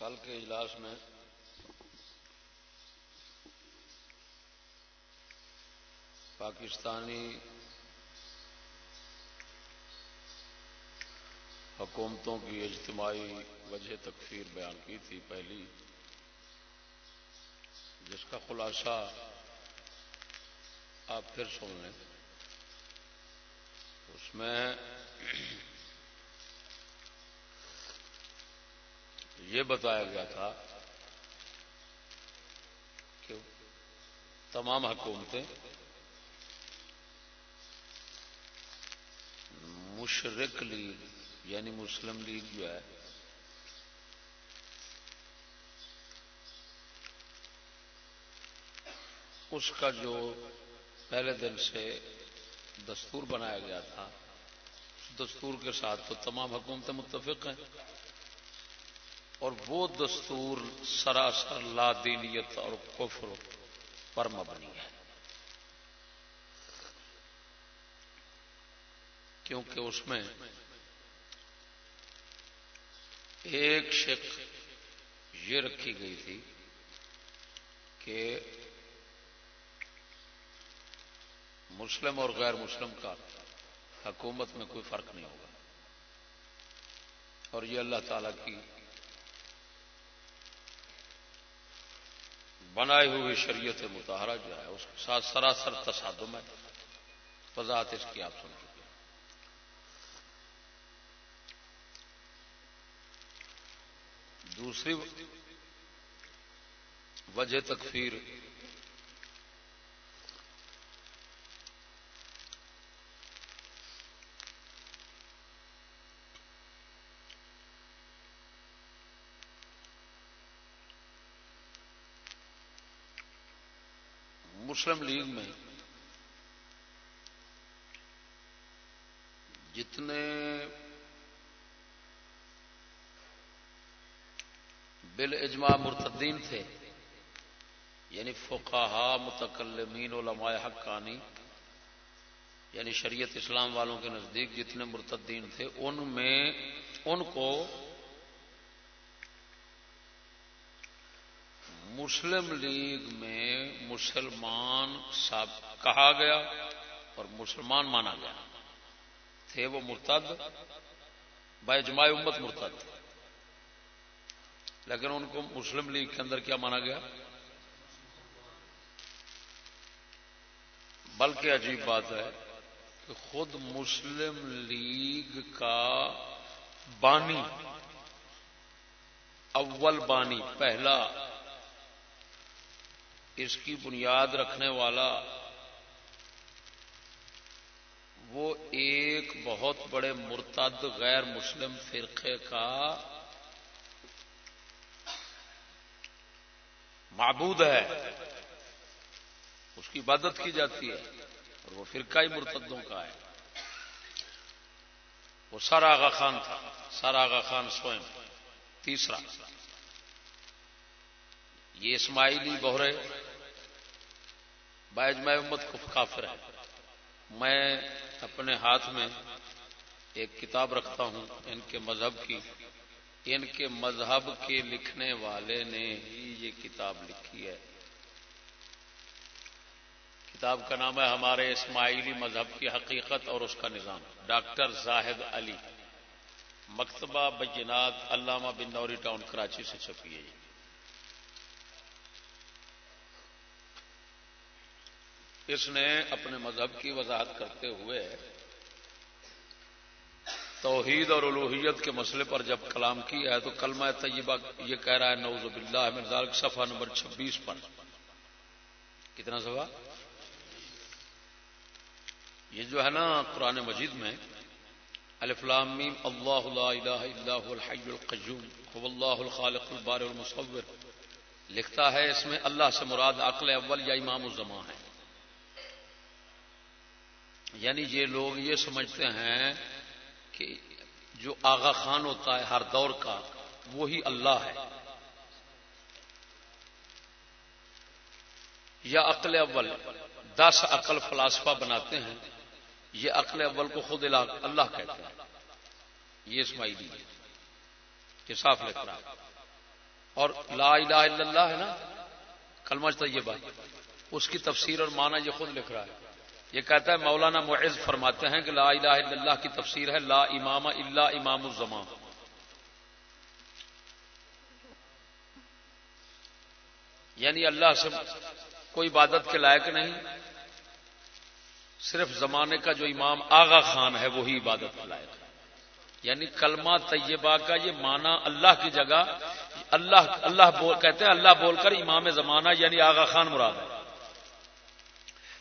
کل کے اجلاس میں پاکستانی حکومتوں کی اجتماعی وجہ تکفیر بیان کی تھی پہلی، جس کا خلاصہ آپ پھر سن لیں۔ اس میں یہ بتایا گیا تھا کہ تمام حکومتیں مشرق لیگ یعنی مسلم لیگ جو ہے، اس کا جو پہلے دن سے دستور بنایا گیا تھا دستور کے ساتھ تو تمام حکومتیں متفق ہیں۔ اور وہ دستور سراسر لا دینیت اور کفر پر مبنی ہے۔ کیونکہ اس میں ایک شک یہ رکھی گئی تھی کہ مسلم اور غیر مسلم کا حکومت میں کوئی فرق نہیں ہوگا اور یہ اللہ تعالی کی بنائی ہوئی شریعت متحرہ جو ہے، اس کے ساتھ سراسر تصادم ہے۔ وضاحت اس کی آپ سن چکے دوسری وجہ تکفیر مسلم لیگ میں جتنے بل اجماع مرتدین تھے یعنی فقہا، متکلمین، علماء حقانی یعنی شریعت اسلام والوں کے نزدیک جتنے مرتدین تھے، ان میں، ان کو مسلم لیگ میں مسلمان سب کہا گیا اور مسلمان مانا گیا۔ تھے وہ مرتد باجماع امت مرتد۔ لیکن ان کو مسلم لیگ کے اندر کیا مانا گیا؟ بلکہ عجیب بات ہے کہ خود مسلم لیگ کا بانی، اول بانی، پہلا اس کی بنیاد رکھنے والا وہ ایک بہت بڑے مرتد غیر مسلم فرقے کا معبود ہے۔ اس کی عبادت کی جاتی ہے اور وہ فرقہ ہی مرتدوں کا ہے۔ وہ سر آغا خان تھا۔ سر آغا خان سوئم۔ تیسرا۔ یہ اسماعیلی بہرے باعج میں امت کو کافر ہے۔ میں اپنے ہاتھ میں ایک کتاب رکھتا ہوں، ان کے مذہب کی۔ ان کے مذہب کے لکھنے والے نے ہی یہ کتاب لکھی ہے۔ کتاب کا نام ہے ہمارے اسماعیلی مذہب کی حقیقت اور اس کا نظام۔ ڈاکٹر زاہد علی۔ مکتبہ بجنات علامہ بن نوری ٹاؤن، کراچی سے چھپی ہے۔ اس نے اپنے مذہب کی وضاحت کرتے ہوئے توحید اور الوحیت کے مسئلے پر جب کلام کیا ہے تو کلمہ طیبہ یہ کہہ رہا ہے نوز باللہ مرزال صفحہ نمبر چھبیس پر۔ کتنا صفحہ؟ یہ جو ہے نا قرآن مجید میں الفلام اللہ لا الہ الا هو الحی القیوم، هو اللہ الخالق البار المصور۔ لکھتا ہے اس میں اللہ سے مراد عقل اول یا امام الزمان ہے۔ یعنی یہ لوگ یہ سمجھتے ہیں کہ جو آغا خان ہوتا ہے ہر دور کا، وہی اللہ ہے۔ یا عقل اول، دس عقل فلاسفہ بناتے ہیں، یہ عقل اول کو خود اللہ کہتے ہیں۔ یہ اسماعیلی جی ہے یہ صاف لکھ رہا اور لا الہ الا اللہ ہے نا، کلمہ طیبہ۔ اس کی تفسیر اور معنی یہ خود لکھ رہا ہے۔ یہ کہتا ہے مولانا معز فرماتے ہیں کہ لا الہ الا اللہ کی تفسیر ہے لا امام الا امام الزمان۔ یعنی اللہ سے کوئی عبادت کے لائق نہیں، صرف زمانے کا جو امام آغا خان ہے وہی عبادت کے لائق۔ ہے یعنی کلمہ طیبہ کا یہ معنی اللہ کی جگہ، اللہ اللہ بول، کہتے ہیں اللہ بول کر امام زمانہ یعنی آغا خان مراد ہے۔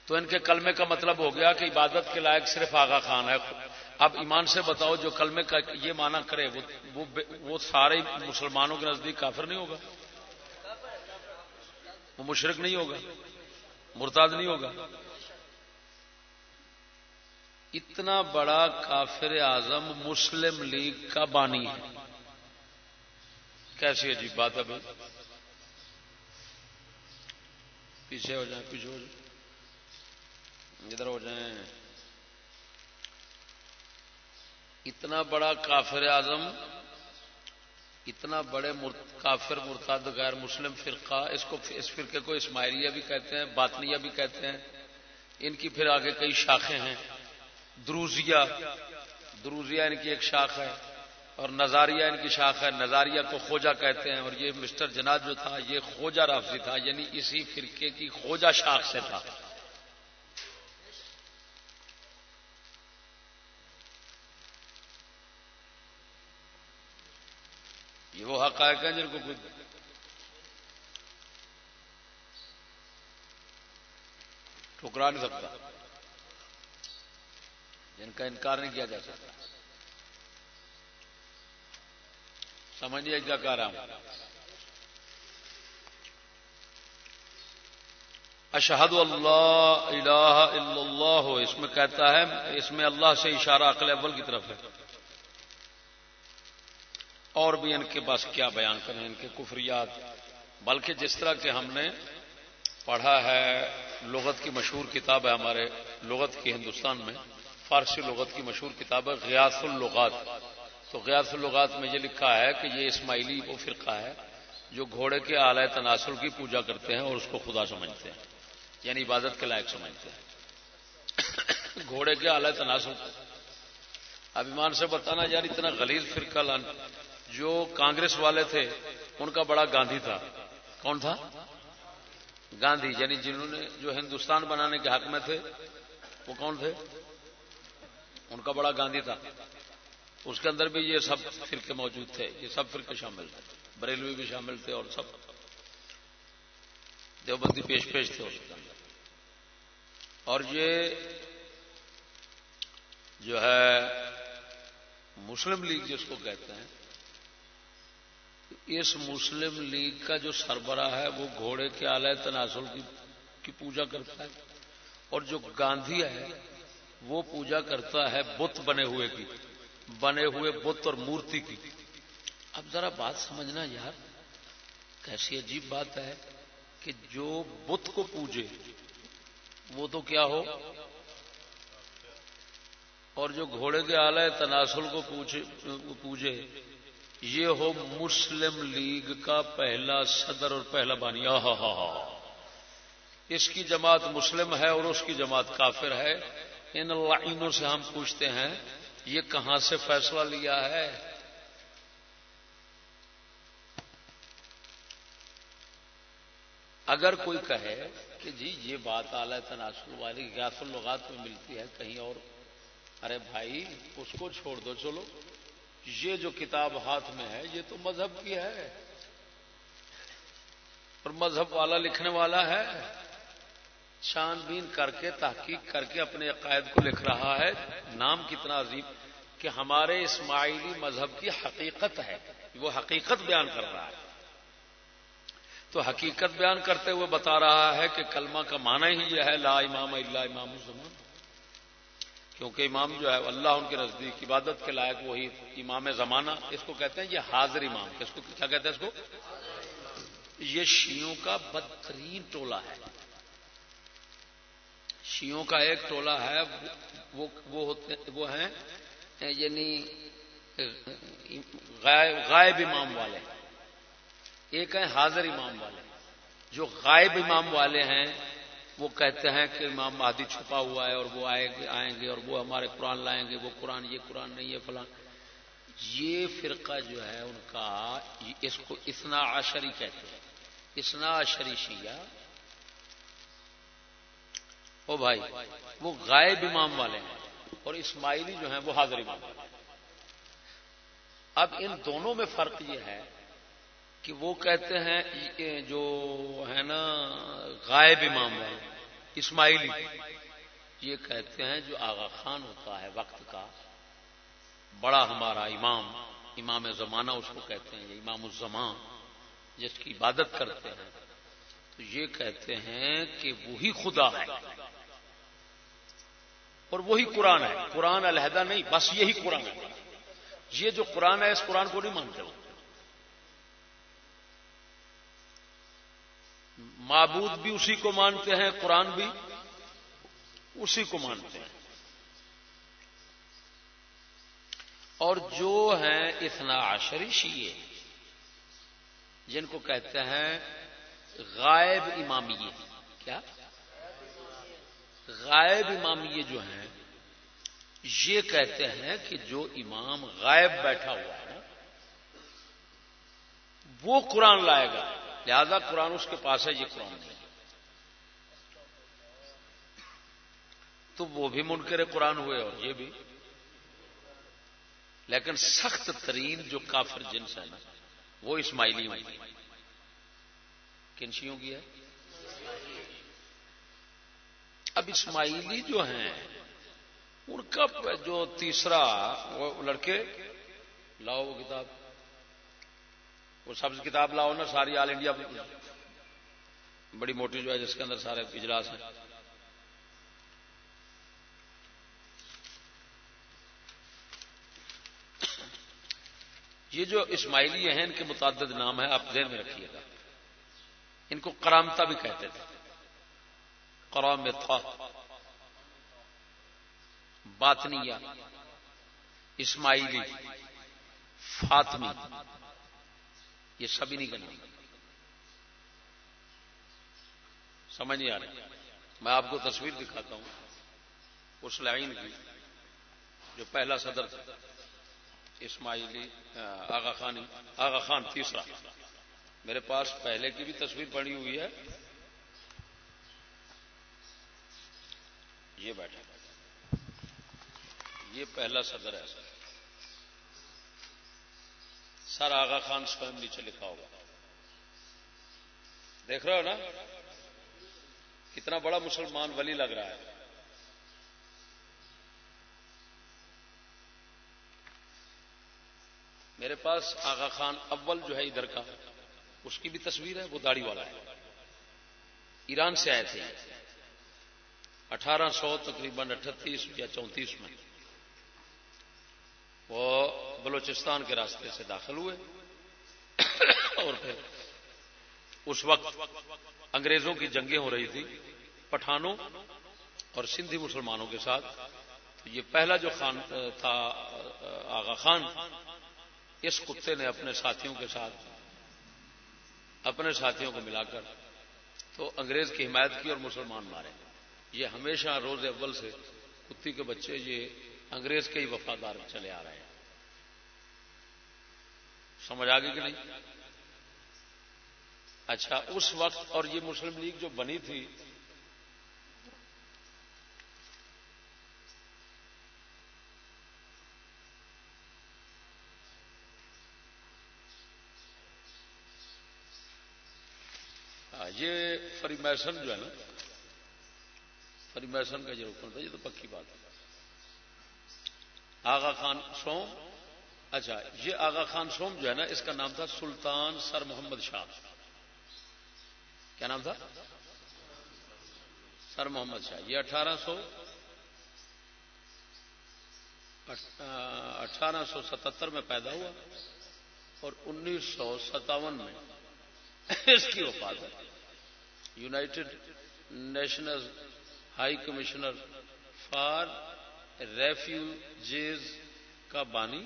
تو ان کے کلمے کا مطلب ہو گیا کہ عبادت کے لائق صرف آغا خان ہے۔ اب ایمان سے بتاؤ جو کلمے کا یہ معنی کرے وہ وہ, وہ سارے مسلمانوں کے نزدیک کافر نہیں ہوگا؟ وہ مشرق نہیں ہوگا؟ مرتاد نہیں ہوگا؟ اتنا بڑا کافر اعظم مسلم لیگ کا بانی ہے۔ کیسی عجیب بات ہے بھائی۔ پیچھے ہو جائیں پیچھے ہو جائیں۔ ادھر ہو جائیں۔ اتنا بڑا کافر اعظم، اتنا بڑے کافر مرتاد غیر مسلم فرقہ، اس کو، اس فرقے کو اسماعیلیہ بھی کہتے ہیں، باطنیہ بھی کہتے ہیں۔ ان کی پھر آگے کئی شاخیں ہیں۔ دروزیا دروزیا ان کی ایک شاخ ہے اور نظاریہ ان کی شاخ ہے۔ نظاریہ کو خوجا کہتے ہیں اور یہ مسٹر جناد جو تھا، یہ خوجا رافضی تھا یعنی اسی فرقے کی خوجا شاخ سے تھا۔ یہ وہ حقائق ہیں جن کو کچھ ٹھکرا نہیں سکتا۔ جن کا انکار نہیں کیا جا سکتا۔ سمجھیے کیا کہہ رہا ہوں اشہد اللہ الہ الا اللہ ہو اس میں کہتا ہے، اس میں اللہ سے اشارہ اقل اول کی طرف ہے۔ اور بھی ان کے پاس کیا بیان کریں ان کے کفریات۔ بلکہ جس طرح کے ہم نے پڑھا ہے لغت کی مشہور کتاب ہے ہمارے لغت کی ہندوستان میں، فارسی لغت کی مشہور کتاب ہے غیاس اللغات۔ تو غیاس اللغات میں یہ لکھا ہے کہ یہ اسماعیلی وہ فرقہ ہے جو گھوڑے کے اعلی تناسل کی پوجا کرتے ہیں اور اس کو خدا سمجھتے ہیں یعنی عبادت کے لائق سمجھتے ہیں۔ گھوڑے کے اعلی تناسل۔ اب ایمان سے بتانا یار، اتنا غلیظ فرقہ لان۔ جو کانگریس والے تھے، ان کا بڑا گاندھی تھا۔ کون تھا؟ گاندھی یعنی جنہوں نے جو ہندوستان بنانے کے حق میں تھے، وہ کون تھے؟ ان کا بڑا گاندھی تھا۔ اس کے اندر بھی یہ سب فرقے موجود تھے، یہ سب فرقے شامل تھے۔ بریلوی بھی شامل تھے اور سب۔ دیوبندی پیش پیش تھے اس کے اندر۔ اور یہ جو ہے مسلم لیگ جس کو کہتے ہیں اس مسلم لیگ کا جو سربراہ ہے، وہ گھوڑے کے اعلی تناسل کی پوجا کرتا ہے۔ اور جو گاندھی ہے، وہ پوجا کرتا ہے بت بنے ہوئے کی، بنے ہوئے بت اور مورتی کی۔ اب ذرا بات سمجھنا یار، کیسی عجیب بات ہے کہ جو بت کو پوجے، وہ تو کیا ہو؟ اور جو گھوڑے کے آلے تناسل کو پوجے یہ ہو مسلم لیگ کا پہلا صدر اور پہلا بانی۔ ہاں ہاں ہاں اس کی جماعت مسلم ہے اور اس کی جماعت کافر ہے۔ ان لائنوں سے ہم پوچھتے ہیں، یہ کہاں سے فیصلہ لیا ہے؟ اگر کوئی کہے کہ جی یہ بات اعلی تناسل والی گیاس الغات میں ملتی ہے کہیں اور، ارے بھائی، اس کو چھوڑ دو، چلو۔ یہ جو کتاب ہاتھ میں ہے، یہ تو مذہب کی ہے۔ اور مذہب والا لکھنے والا ہے۔ چھان بین کر کے، تحقیق کر کے اپنے عقائد کو لکھ رہا ہے۔ نام کتنا عظیم کہ ہمارے اسماعیلی مذہب کی حقیقت ہے۔ وہ حقیقت بیان کر رہا ہے۔ تو حقیقت بیان کرتے ہوئے بتا رہا ہے کہ کلمہ کا معنی ہی یہ ہے، لا امام اللہ امام الزمان کیونکہ امام جو ہے اللہ ان کے نزدیک عبادت کے لائق وہی امام زمانہ، اس کو کہتے ہیں یہ حاضر امام۔ اس کو کیا کہتے ہیں اس کو؟ یہ شیوں کا بدترین ٹولہ ہے۔ شیوں کا ایک ٹولہ ہے، وہ وہ ہوتے وہ ہیں یعنی غائب امام والے۔ ایک ہیں حاضر امام والے۔ جو غائب امام والے ہیں وہ کہتے ہیں کہ امام مہدی چھپا ہوا ہے اور وہ آئے گے آئیں گے اور وہ ہمارے قرآن لائیں گے، وہ قرآن یہ قرآن نہیں ہے، فلاں۔ یہ فرقہ جو ہے ان کا، اس کو اتنا عشری کہتے ہیں۔ اتنا عشری شیعہ۔ او بھائی، وہ غائب امام والے ہیں اور اسماعیلی جو ہیں وہ حاضر امام۔ والے اب ان دونوں میں فرق یہ ہے کہ وہ کہتے ہیں جو ہے نا، غائب امام والے۔ اسماعیلی، یہ کہتے ہیں جو آغا خان ہوتا ہے وقت کا، بڑا ہمارا امام امام زمانہ اس کو کہتے ہیں امام الزمان، جس کی عبادت کرتے ہیں۔ تو یہ کہتے ہیں کہ وہی خدا ہے۔ اور وہی قرآن ہے۔ قرآن علیحدہ نہیں، بس یہی قرآن ہے۔ یہ جو قرآن ہے، اس قرآن کو نہیں مانتے۔ ہو معبود بھی اسی کو مانتے ہیں، قرآن بھی اسی کو مانتے ہیں۔ اور جو ہیں اتنا عشری شیعے جن کو کہتے ہیں غائب امامیے کیا؟ غائب امامیے جو ہیں، یہ کہتے ہیں کہ جو امام غائب بیٹھا ہوا ہے وہ قرآن لائے گا۔ لہذا قرآن اس کے پاس ہے، یہ قرآن نہیں تو وہ بھی منکر قرآن ہوئے اور یہ بھی۔ لیکن سخت ترین جو کافر جنس ہے نا، وہ اسماعیلی کنشیوں کی ہے؟ اب اسماعیلی جو ہیں، ان کا جو تیسرا وہ لڑکے، لاؤ وہ کتاب۔ وہ سبز کتاب لاؤ نا، ساری آل انڈیا۔ بڑی موٹی جو ہے، جس کے اندر سارے اجلاس ہیں۔ یہ جو اسماعیلی ہیں ان کے متعدد نام ہیں، آپ ذہن میں رکھیے گا۔ ان کو کرامتا بھی کہتے تھے۔ کرام باطنیہ۔ اسماعیلی۔ فاطمی۔ یہ سبھی نہیں کرنا سمجھ نہیں آ رہی میں آپ کو تصویر دکھاتا ہوں، اس لائن کی جو پہلا صدر تھا، اسماعیلی آغا خان آغا خان تیسرا۔ میرے پاس پہلے کی بھی تصویر پڑی ہوئی ہے۔ یہ بیٹھا۔ یہ پہلا صدر ہے۔ سر سر آغا خان سوئم نیچے لکھا ہوگا۔ دیکھ رہے ہو نا؟ کتنا بڑا مسلمان ولی لگ رہا ہے۔ میرے پاس آغا خان اول جو ہے ادھر کا، اس کی بھی تصویر ہے، وہ داڑھی والا ہے۔ ایران سے آئے تھے۔ اٹھارہ سو تقریباً اٹھتیس یا چونتیس میں۔ وہ بلوچستان کے راستے سے داخل ہوئے اور پھر اس وقت انگریزوں کی جنگیں ہو رہی تھی پٹھانوں اور سندھی مسلمانوں کے ساتھ۔ یہ پہلا جو خان، تھا، آغا خان، اس کتے نے اپنے ساتھیوں کے ساتھ، اپنے ساتھیوں کو ملا کر تو انگریز کی حمایت کی اور مسلمان مارے۔ یہ ہمیشہ روز اول سے کتی کے بچے، یہ انگریز کے ہی وفادار چلے آ رہے ہیں۔ سمجھ آ گئی کہ نہیں؟ اچھا اس وقت اور یہ مسلم لیگ جو بنی تھی ہاں، یہ فری میسن جو ہے نا، فری میسن کا یہ رکن تھا، یہ تو پکی بات ہے۔ آغا خان سوم؟ اچھا یہ آغا خان سوم جو ہے نا، اس کا نام تھا سلطان سر محمد شاہ۔ کیا نام تھا؟ سر محمد شاہ۔ یہ اٹھارہ سو اٹھارہ سو ستہتر میں پیدا ہوا اور انیس سو ستاون میں اس کی وفات ہے United National High Commissioner for Refugees کا بانی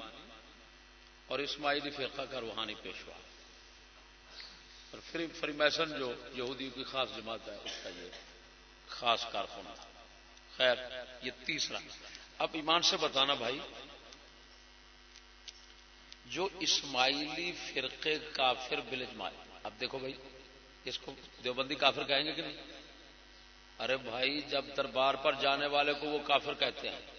اور اسماعیلی فرقہ کا روحانی پیشوا۔ اور فریمیسن جو یہودی کی خاص جماعت ہے، اس کا یہ خاص کارخانہ۔ خیر، یہ تیسرا۔ اب ایمان سے بتانا بھائی، جو اسماعیلی فرقے کافر بلج اب دیکھو بھائی، اس کو دیوبندی کافر کہیں گے کہ نہیں؟ ارے بھائی، جب دربار پر جانے والے کو وہ کافر کہتے ہیں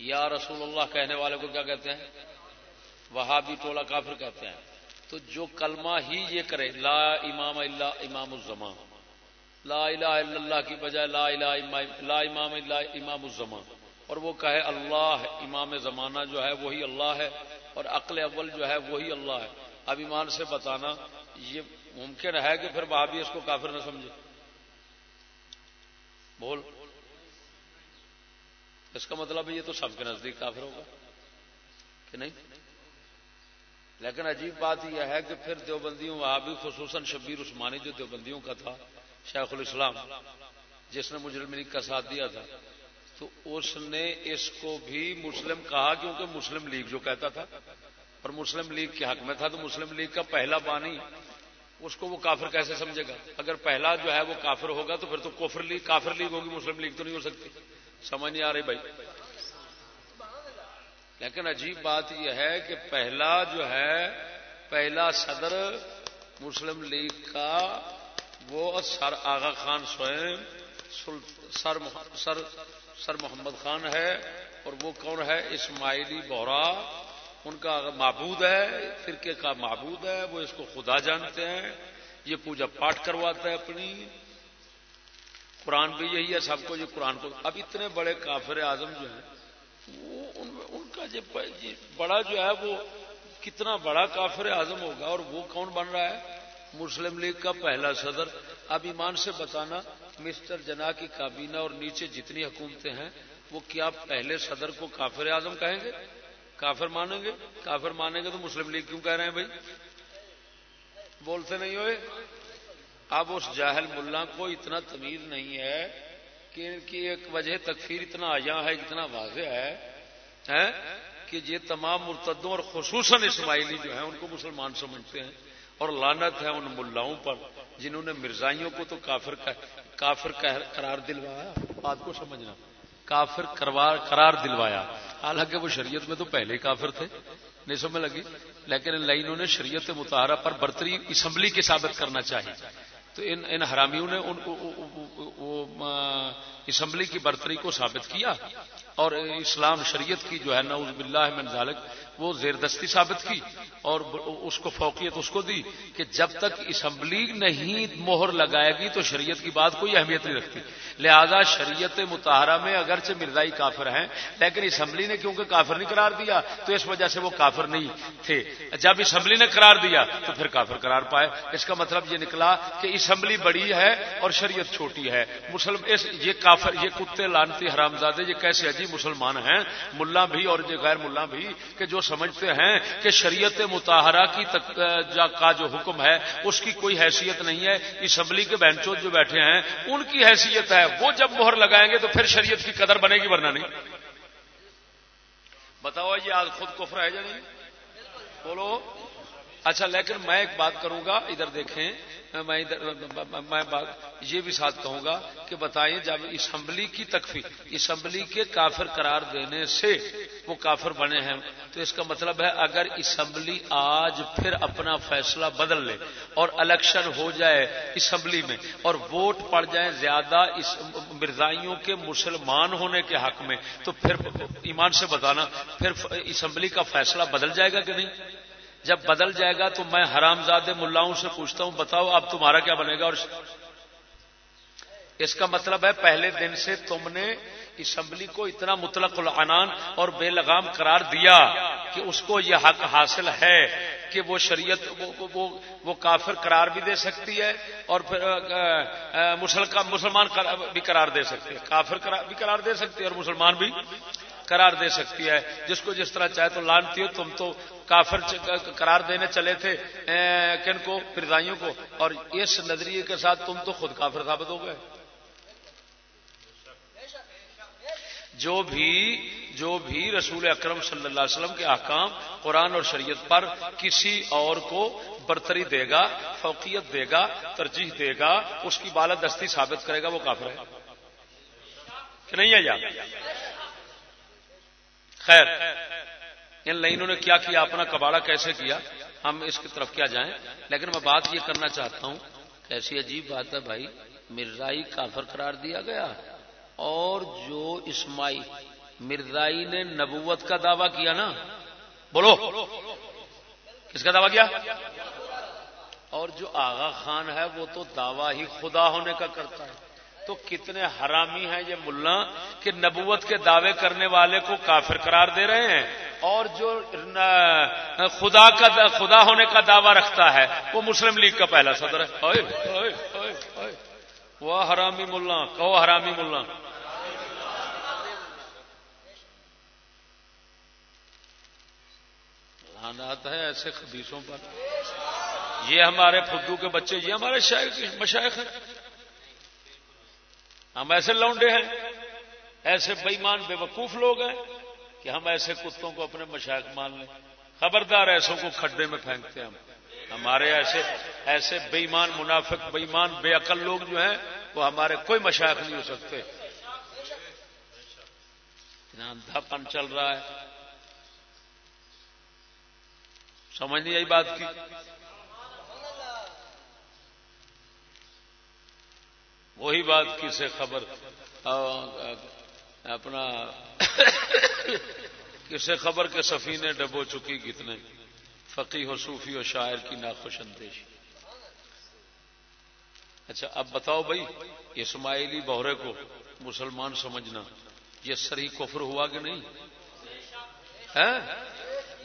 یا رسول اللہ کہنے والے کو کیا کہتے ہیں؟ وہاں بھی ٹولہ کافر کہتے ہیں۔ تو جو کلمہ ہی یہ کرے، لا امام اللہ امام الزمان۔ لا الہ الا اللہ کی بجائے لا الہ لا امام اللہ امام الزمان۔ اور وہ کہے اللہ امام زمانہ جو ہے وہی اللہ ہے، اور عقل اول جو ہے وہی اللہ ہے۔ اب ایمان سے بتانا، یہ ممکن ہے کہ پھر وہاں بھی اس کو کافر نہ سمجھے۔ بول۔ اس کا مطلب یہ تو سب کے نزدیک کافر ہوگا کہ نہیں؟ لیکن عجیب بات یہ ہے کہ پھر دیوبندیوں وہاں بھی خصوصاً شبیر عثمانی جو دیوبندیوں کا تھا، شیخ الاسلام، جس نے مجرم لیگ کا ساتھ دیا تھا، تو اس نے اس کو بھی مسلم کہا کیونکہ مسلم لیگ جو کہتا تھا اور مسلم لیگ کے حق میں تھا، تو مسلم لیگ کا پہلا بانی، اس کو وہ کافر کیسے سمجھے گا؟ اگر پہلا جو ہے وہ کافر ہوگا تو پھر تو کفر لیگ، کافر لیگ ہوگی، مسلم لیگ تو نہیں ہو سکتی۔ سمجھ نہیں آ رہی بھائی۔ لیکن عجیب بات یہ ہے کہ پہلا جو ہے، پہلا صدر مسلم لیگ کا، وہ سر آغا خان سوئم سر سر سر محمد خان ہے، اور وہ کون ہے؟ اسماعیلی بورا۔ ان کا معبود ہے، فرقے کا معبود ہے، وہ اس کو خدا جانتے ہیں۔ یہ پوجا پاٹ کرواتا ہے اپنی۔ قرآن بھی یہی ہے، سب کو یہ قرآن کو۔ اب اتنے بڑے کافر اعظم جو ہیں، وہ ان کا جو بڑا جو ہے، وہ کتنا بڑا کافر اعظم ہوگا اور وہ کون بن رہا ہے؟ مسلم لیگ کا پہلا صدر۔ اب ایمان سے بتانا، مسٹر جنا کی کابینہ اور نیچے جتنی حکومتیں ہیں، وہ کیا پہلے صدر کو کافر اعظم کہیں گے؟ کافر مانیں گے؟ کافر مانیں گے تو مسلم لیگ کیوں کہہ رہے ہیں بھائی؟ بولتے نہیں ہوئے؟ اب اس جاہل ملا کو اتنا تمیز نہیں ہے کہ ان کی ایک وجہ تکفیر اتنا آیا ہے، اتنا واضح ہے کہ یہ تمام مرتدوں اور خصوصاً اسماعیلی جو ہیں، ان کو مسلمان سمجھتے ہیں اور لانت ہے ان ملاؤں پر، جنہوں نے مرزائیوں کو تو کافر کافر قرار دلوایا؟ بات کو سمجھنا۔ کافر قرار دلوایا۔ حالانکہ وہ شریعت میں تو پہلے کافر تھے، نہیں سمجھ لگی؟ لیکن ان لائنوں نے شریعت متحرہ پر برتری اسمبلی کے ثابت کرنا چاہیے تو ان ان حرامیوں نے ان اسمبلی کی برتری کو ثابت کیا۔ اور اسلام شریعت کی جو ہے، نعوذ باللہ من ذالک، وہ زیر دستی ثابت کی اور اس کو فوقیت اس کو دی کہ جب تک اسمبلی نہیں مہر لگائے گی تو شریعت کی بات کوئی اہمیت نہیں رکھتی۔ لہذا شریعت متحرہ میں اگرچہ مرزائی کافر ہیں، لیکن اسمبلی نے کیونکہ کافر نہیں قرار دیا، تو اس وجہ سے وہ کافر نہیں تھے۔ جب اسمبلی نے قرار دیا تو پھر کافر قرار پائے۔ اس کا مطلب یہ نکلا کہ اسمبلی بڑی ہے اور شریعت چھوٹی ہے۔ مسلم، اس، یہ کافر، یہ کتے لانتی حرام زادے یہ کیسے عجیب مسلمان ہیں، ملا بھی اور یہ غیر ملا بھی، کہ جو سمجھتے ہیں کہ شریعت متحرہ کی کا جو حکم ہے، اس کی کوئی حیثیت نہیں ہے، اسمبلی کے بینچوں جو بیٹھے ہیں، ان کی حیثیت ہے، وہ جب مہر لگائیں گے تو پھر شریعت کی قدر بنے گی، ورنہ نہیں۔ بتاؤ، یہ آج خود کفر ہے یا نہیں؟ بولو۔ اچھا لیکن میں ایک بات کروں گا، ادھر دیکھیں۔ میں میں یہ بھی ساتھ کہوں گا کہ بتائیں جب اسمبلی کی تکفی اسمبلی کے کافر قرار دینے سے وہ کافر بنے ہیں، تو اس کا مطلب ہے اگر اسمبلی آج پھر اپنا فیصلہ بدل لے اور الیکشن ہو جائے اسمبلی میں اور ووٹ پڑ جائیں زیادہ مرزائیوں کے مسلمان ہونے کے حق میں، تو پھر ایمان سے بتانا، پھر اسمبلی کا فیصلہ بدل جائے گا کہ نہیں؟ جب بدل جائے گا تو میں حرام زادے ملاؤں سے پوچھتا ہوں بتاؤ اب تمہارا کیا بنے گا اور اس کا مطلب ہے پہلے دن سے تم نے اسمبلی کو اتنا مطلق العنان اور بے لگام قرار دیا کہ اس کو یہ حق حاصل ہے کہ وہ شریعت وہ, وہ کافر قرار بھی دے سکتی ہے اور پھر مسلمان بھی قرار دے سکتی ہے کافر بھی قرار دے سکتی ہے اور مسلمان بھی قرار دے سکتی ہے۔ جس کو جس طرح چاہے تو لانتی ہو، تم تو کافر قرار دینے چلے تھے کن کو؟ پردائیوں کو۔ اور اس نظریے کے ساتھ تم تو خود کافر ثابت ہو گئے۔ جو بھی جو بھی رسول اکرم صلی اللہ علیہ وسلم کے احکام قرآن اور شریعت پر کسی اور کو برتری دے گا، فوقیت دے گا، ترجیح دے گا، اس کی بالادستی ثابت کرے گا، وہ کافر ہے۔ کہ نہیں ہے یار خیر۔ ان لائنوں نے کیا کیا؟ اپنا کباڑا کیسے کیا؟ ہم اس کی طرف کیا جائیں؟ لیکن میں بات یہ کرنا چاہتا ہوں ایسی عجیب بات ہے بھائی، مرزائی کافر قرار دیا گیا اور جو اسماعی مرزائی نے نبوت کا دعویٰ کیا نا۔ بولو، کس کا دعویٰ کیا؟ اور جو آغا خان ہے، وہ تو دعویٰ ہی خدا ہونے کا کرتا ہے۔ تو کتنے حرامی ہیں یہ ملا کہ نبوت کے دعوے کرنے والے کو کافر قرار دے رہے ہیں اور جو خدا کا خدا ہونے کا دعویٰ رکھتا ہے، وہ مسلم لیگ کا پہلا صدر ہے۔ وہ حرامی ملا، کہو حرامی ملا۔ ہے ایسے خبیصوں پر۔ یہ ہمارے فدو کے بچے، یہ ہمارے مشائق ہیں۔ ہم ایسے لونڈے ہیں، ایسے بےمان بے وقوف لوگ ہیں کہ ہم ایسے کتوں کو اپنے مشائق مان لیں۔ خبردار ایسوں کو کھڈے میں پھینکتے ہیں ہم۔ ہمارے ایسے ایسے بےمان منافق بےمان بے عقل لوگ جو ہیں، وہ ہمارے کوئی مشائق نہیں ہو سکتے۔ اندھا پن چل رہا ہے۔ سمجھ نہیں آئی بات کی۔ وہی بات کی سے خبر اپنا کسے خبر کے سفینے ڈبو چکی کتنے فقی ہو صوفی ہو شاعر کی ناخوش اندیشی۔ اچھا اب بتاؤ بھائی اسماعیلی بہرے کو مسلمان سمجھنا، یہ سری کفر ہوا کہ نہیں؟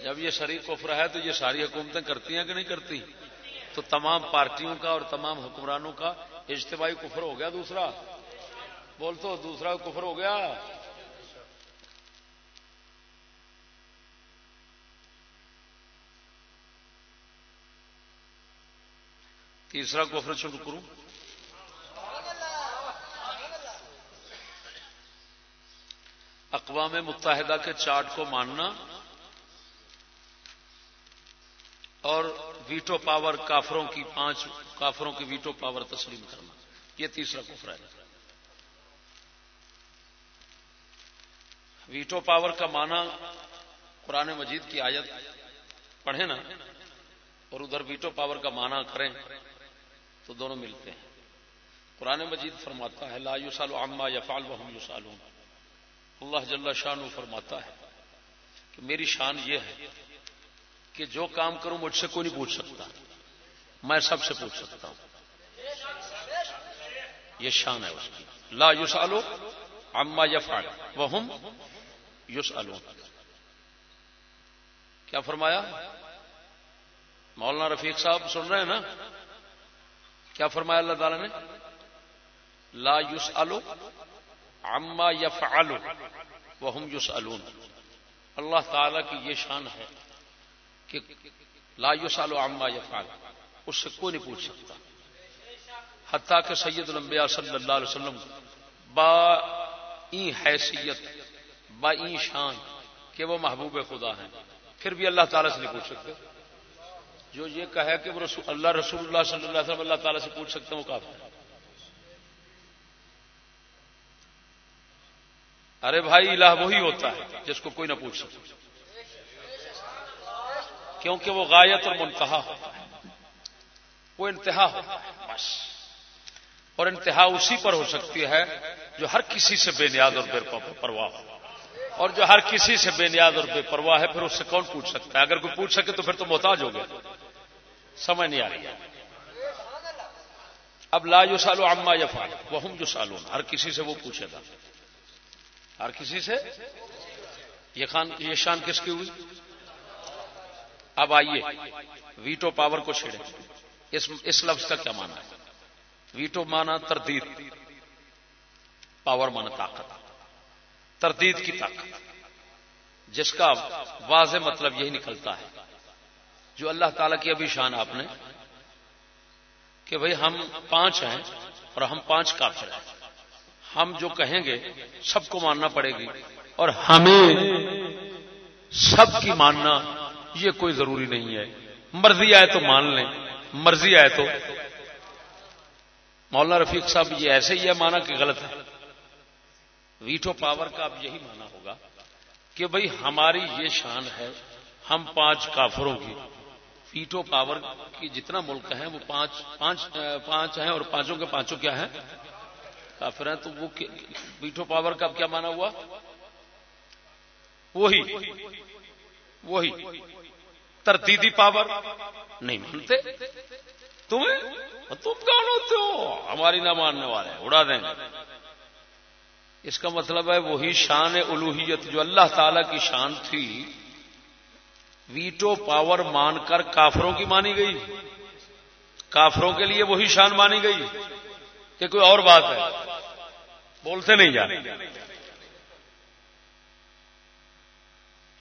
جب یہ سری کفر ہے تو یہ ساری حکومتیں کرتی ہیں کہ نہیں کرتی؟ تو تمام پارٹیوں کا اور تمام حکمرانوں کا اجتماعی کفر ہو گیا دوسرا۔ بول تو دوسرا کفر ہو گیا۔ تیسرا کفر شروع کروں۔ اقوام متحدہ کے چارٹ کو ماننا۔ اور ویٹو پاور کافروں کی پانچ کافروں کی ویٹو پاور تسلیم کرنا یہ تیسرا کفر ہے۔ ویٹو پاور کا معنی قرآن مجید کی آیت پڑھیں نا اور ادھر ویٹو پاور کا معنی کریں تو دونوں ملتے ہیں۔ قرآن مجید فرماتا ہے، لا یوسال عما یا فال وحم یوسالون اللہ جل شاہ فرماتا ہے کہ میری شان یہ ہے کہ جو کام کروں مجھ سے کوئی نہیں پوچھ سکتا۔ میں سب سے پوچھ سکتا ہوں۔ یہ شان ہے اس کی۔ لا یوس آلو اما یفال وہ یوس کیا فرمایا؟ مولانا رفیق صاحب سن رہے ہیں نا؟ کیا فرمایا اللہ تعالی نے؟ لا یوس آلو اما یف آلو وہ یوس اللہ تعالی کی یہ شان ہے۔ کہ لا یوسال و عما یفعل۔ اس سے کوئی نہیں پوچھ سکتا۔ حتیٰ کہ سید الانبیاء صلی اللہ علیہ وسلم با این حیثیت، با این شان کہ وہ محبوب خدا ہیں۔ پھر بھی اللہ تعالیٰ سے نہیں پوچھ سکتے۔ جو یہ کہے کہ وہ رسول اللہ رسول اللہ صلی اللہ علیہ وسلم اللہ تعالیٰ سے پوچھ سکتے ہیں، وہ کافی ارے بھائی، الہ وہی ہوتا ہے جس کو کوئی نہ پوچھ سکتا کیونکہ وہ غایت اور منتہا ہوتا ہے وہ انتہا ہوتا ہے بس۔ اور انتہا اسی پر ہو سکتی ہے جو ہر کسی سے بے نیاز اور بے پرواہ ہو۔ اور جو ہر کسی سے بے نیاز اور بے پرواہ ہے، پھر اس سے کون پوچھ سکتا ہے؟ اگر کوئی پوچھ سکے تو پھر تو محتاج ہو گیا۔ سمجھ نہیں آ رہی۔ اب لا جو سالو اما یا فال وہ ہم جو سالو ہر کسی سے وہ پوچھے گا۔ ہر کسی سے؟ یہ خان، یہ شان کس کی ہوئی؟ اب آئیے، ویٹو پاور کو چھیڑے اس اس لفظ کا کیا مانا ہے؟ ویٹو مانا تردید۔ پاور مانا طاقت۔ تردید کی طاقت۔ جس کا واضح مطلب یہی نکلتا ہے۔ جو اللہ تعالی کی ابھی شان آپ نے، کہ بھئی ہم پانچ ہیں اور ہم پانچ کافر ہیں۔ ہم جو کہیں گے، سب کو ماننا پڑے گی۔ اور ہمیں سب کی ماننا یہ کوئی ضروری نہیں ہے۔ مرضی آئے تو مان لیں۔ مرضی آئے تو۔ مولانا رفیق صاحب، یہ ایسے ہی ہے مانا کہ غلط ہے۔ ویٹو پاور کا اب یہی مانا ہوگا کہ بھئی ہماری یہ شان ہے، ہم پانچ کافروں کی۔ ویٹو پاور کی جتنا ملک ہے وہ پانچ پانچ پانچ ہیں اور پانچوں کے پانچوں کیا ہیں؟ کافر ہیں، تو وہ ویٹو پاور کا اب کیا مانا ہوا؟ وہی وہی۔ ترتیبی پاور نہیں مانتے۔ تمہیں؟ تم کون ہوتے ہو؟ ہماری نہ ماننے والے، اڑا دیں گے۔ اس کا مطلب ہے وہی شان الوحیت جو اللہ تعالی کی شان تھی۔ ویٹو پاور مان کر کافروں کی مانی گئی۔ کافروں کے لیے وہی شان مانی گئی۔ کہ کوئی اور بات ہے؟ بولتے نہیں جانے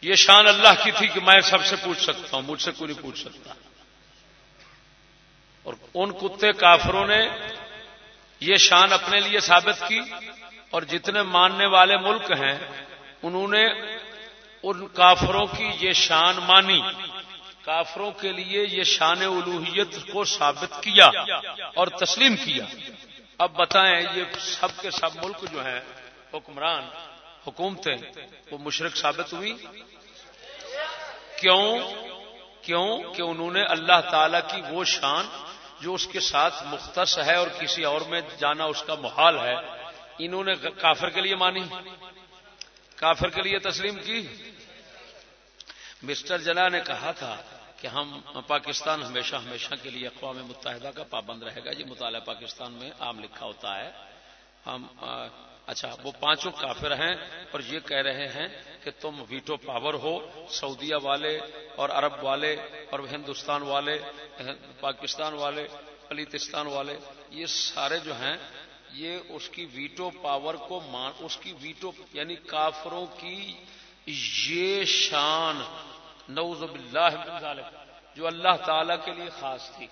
یہ شان اللہ کی تھی کہ میں سب سے پوچھ سکتا ہوں، مجھ سے کوئی نہیں پوچھ سکتا۔ اور ان کتے کافروں نے یہ شان اپنے لیے ثابت کی اور جتنے ماننے والے ملک ہیں، انہوں نے ان کافروں کی یہ شان مانی۔ کافروں کے لیے یہ شان الوحیت کو ثابت کیا اور تسلیم کیا۔ اب بتائیں، یہ سب کے سب ملک جو ہیں، حکمران حکومتیں وہ مشرق ثابت ہوئی۔ کیوں؟ کیوں؟ کہ انہوں نے اللہ تعالی کی وہ شان جو اس کے ساتھ مختص ہے اور کسی اور میں جانا اس کا محال ہے، انہوں نے کافر کے لیے مانی۔ کافر کے لیے تسلیم کی۔ مسٹر جنا نے کہا تھا کہ ہم پاکستان ہمیشہ ہمیشہ کے لیے اقوام متحدہ کا پابند رہے گا۔ یہ مطالعہ پاکستان میں عام لکھا ہوتا ہے۔ ہم اچھا وہ پانچوں کافر ہیں اور یہ کہہ رہے ہیں کہ تم ویٹو پاور ہو، سعودیہ والے اور عرب والے اور ہندوستان والے، پاکستان والے پلیتستان والے، یہ سارے جو ہیں، یہ اس کی ویٹو پاور کو مان، اس کی ویٹو یعنی کافروں کی یہ شان، نعوذ باللہ جو اللہ تعالی کے لیے خاص تھی،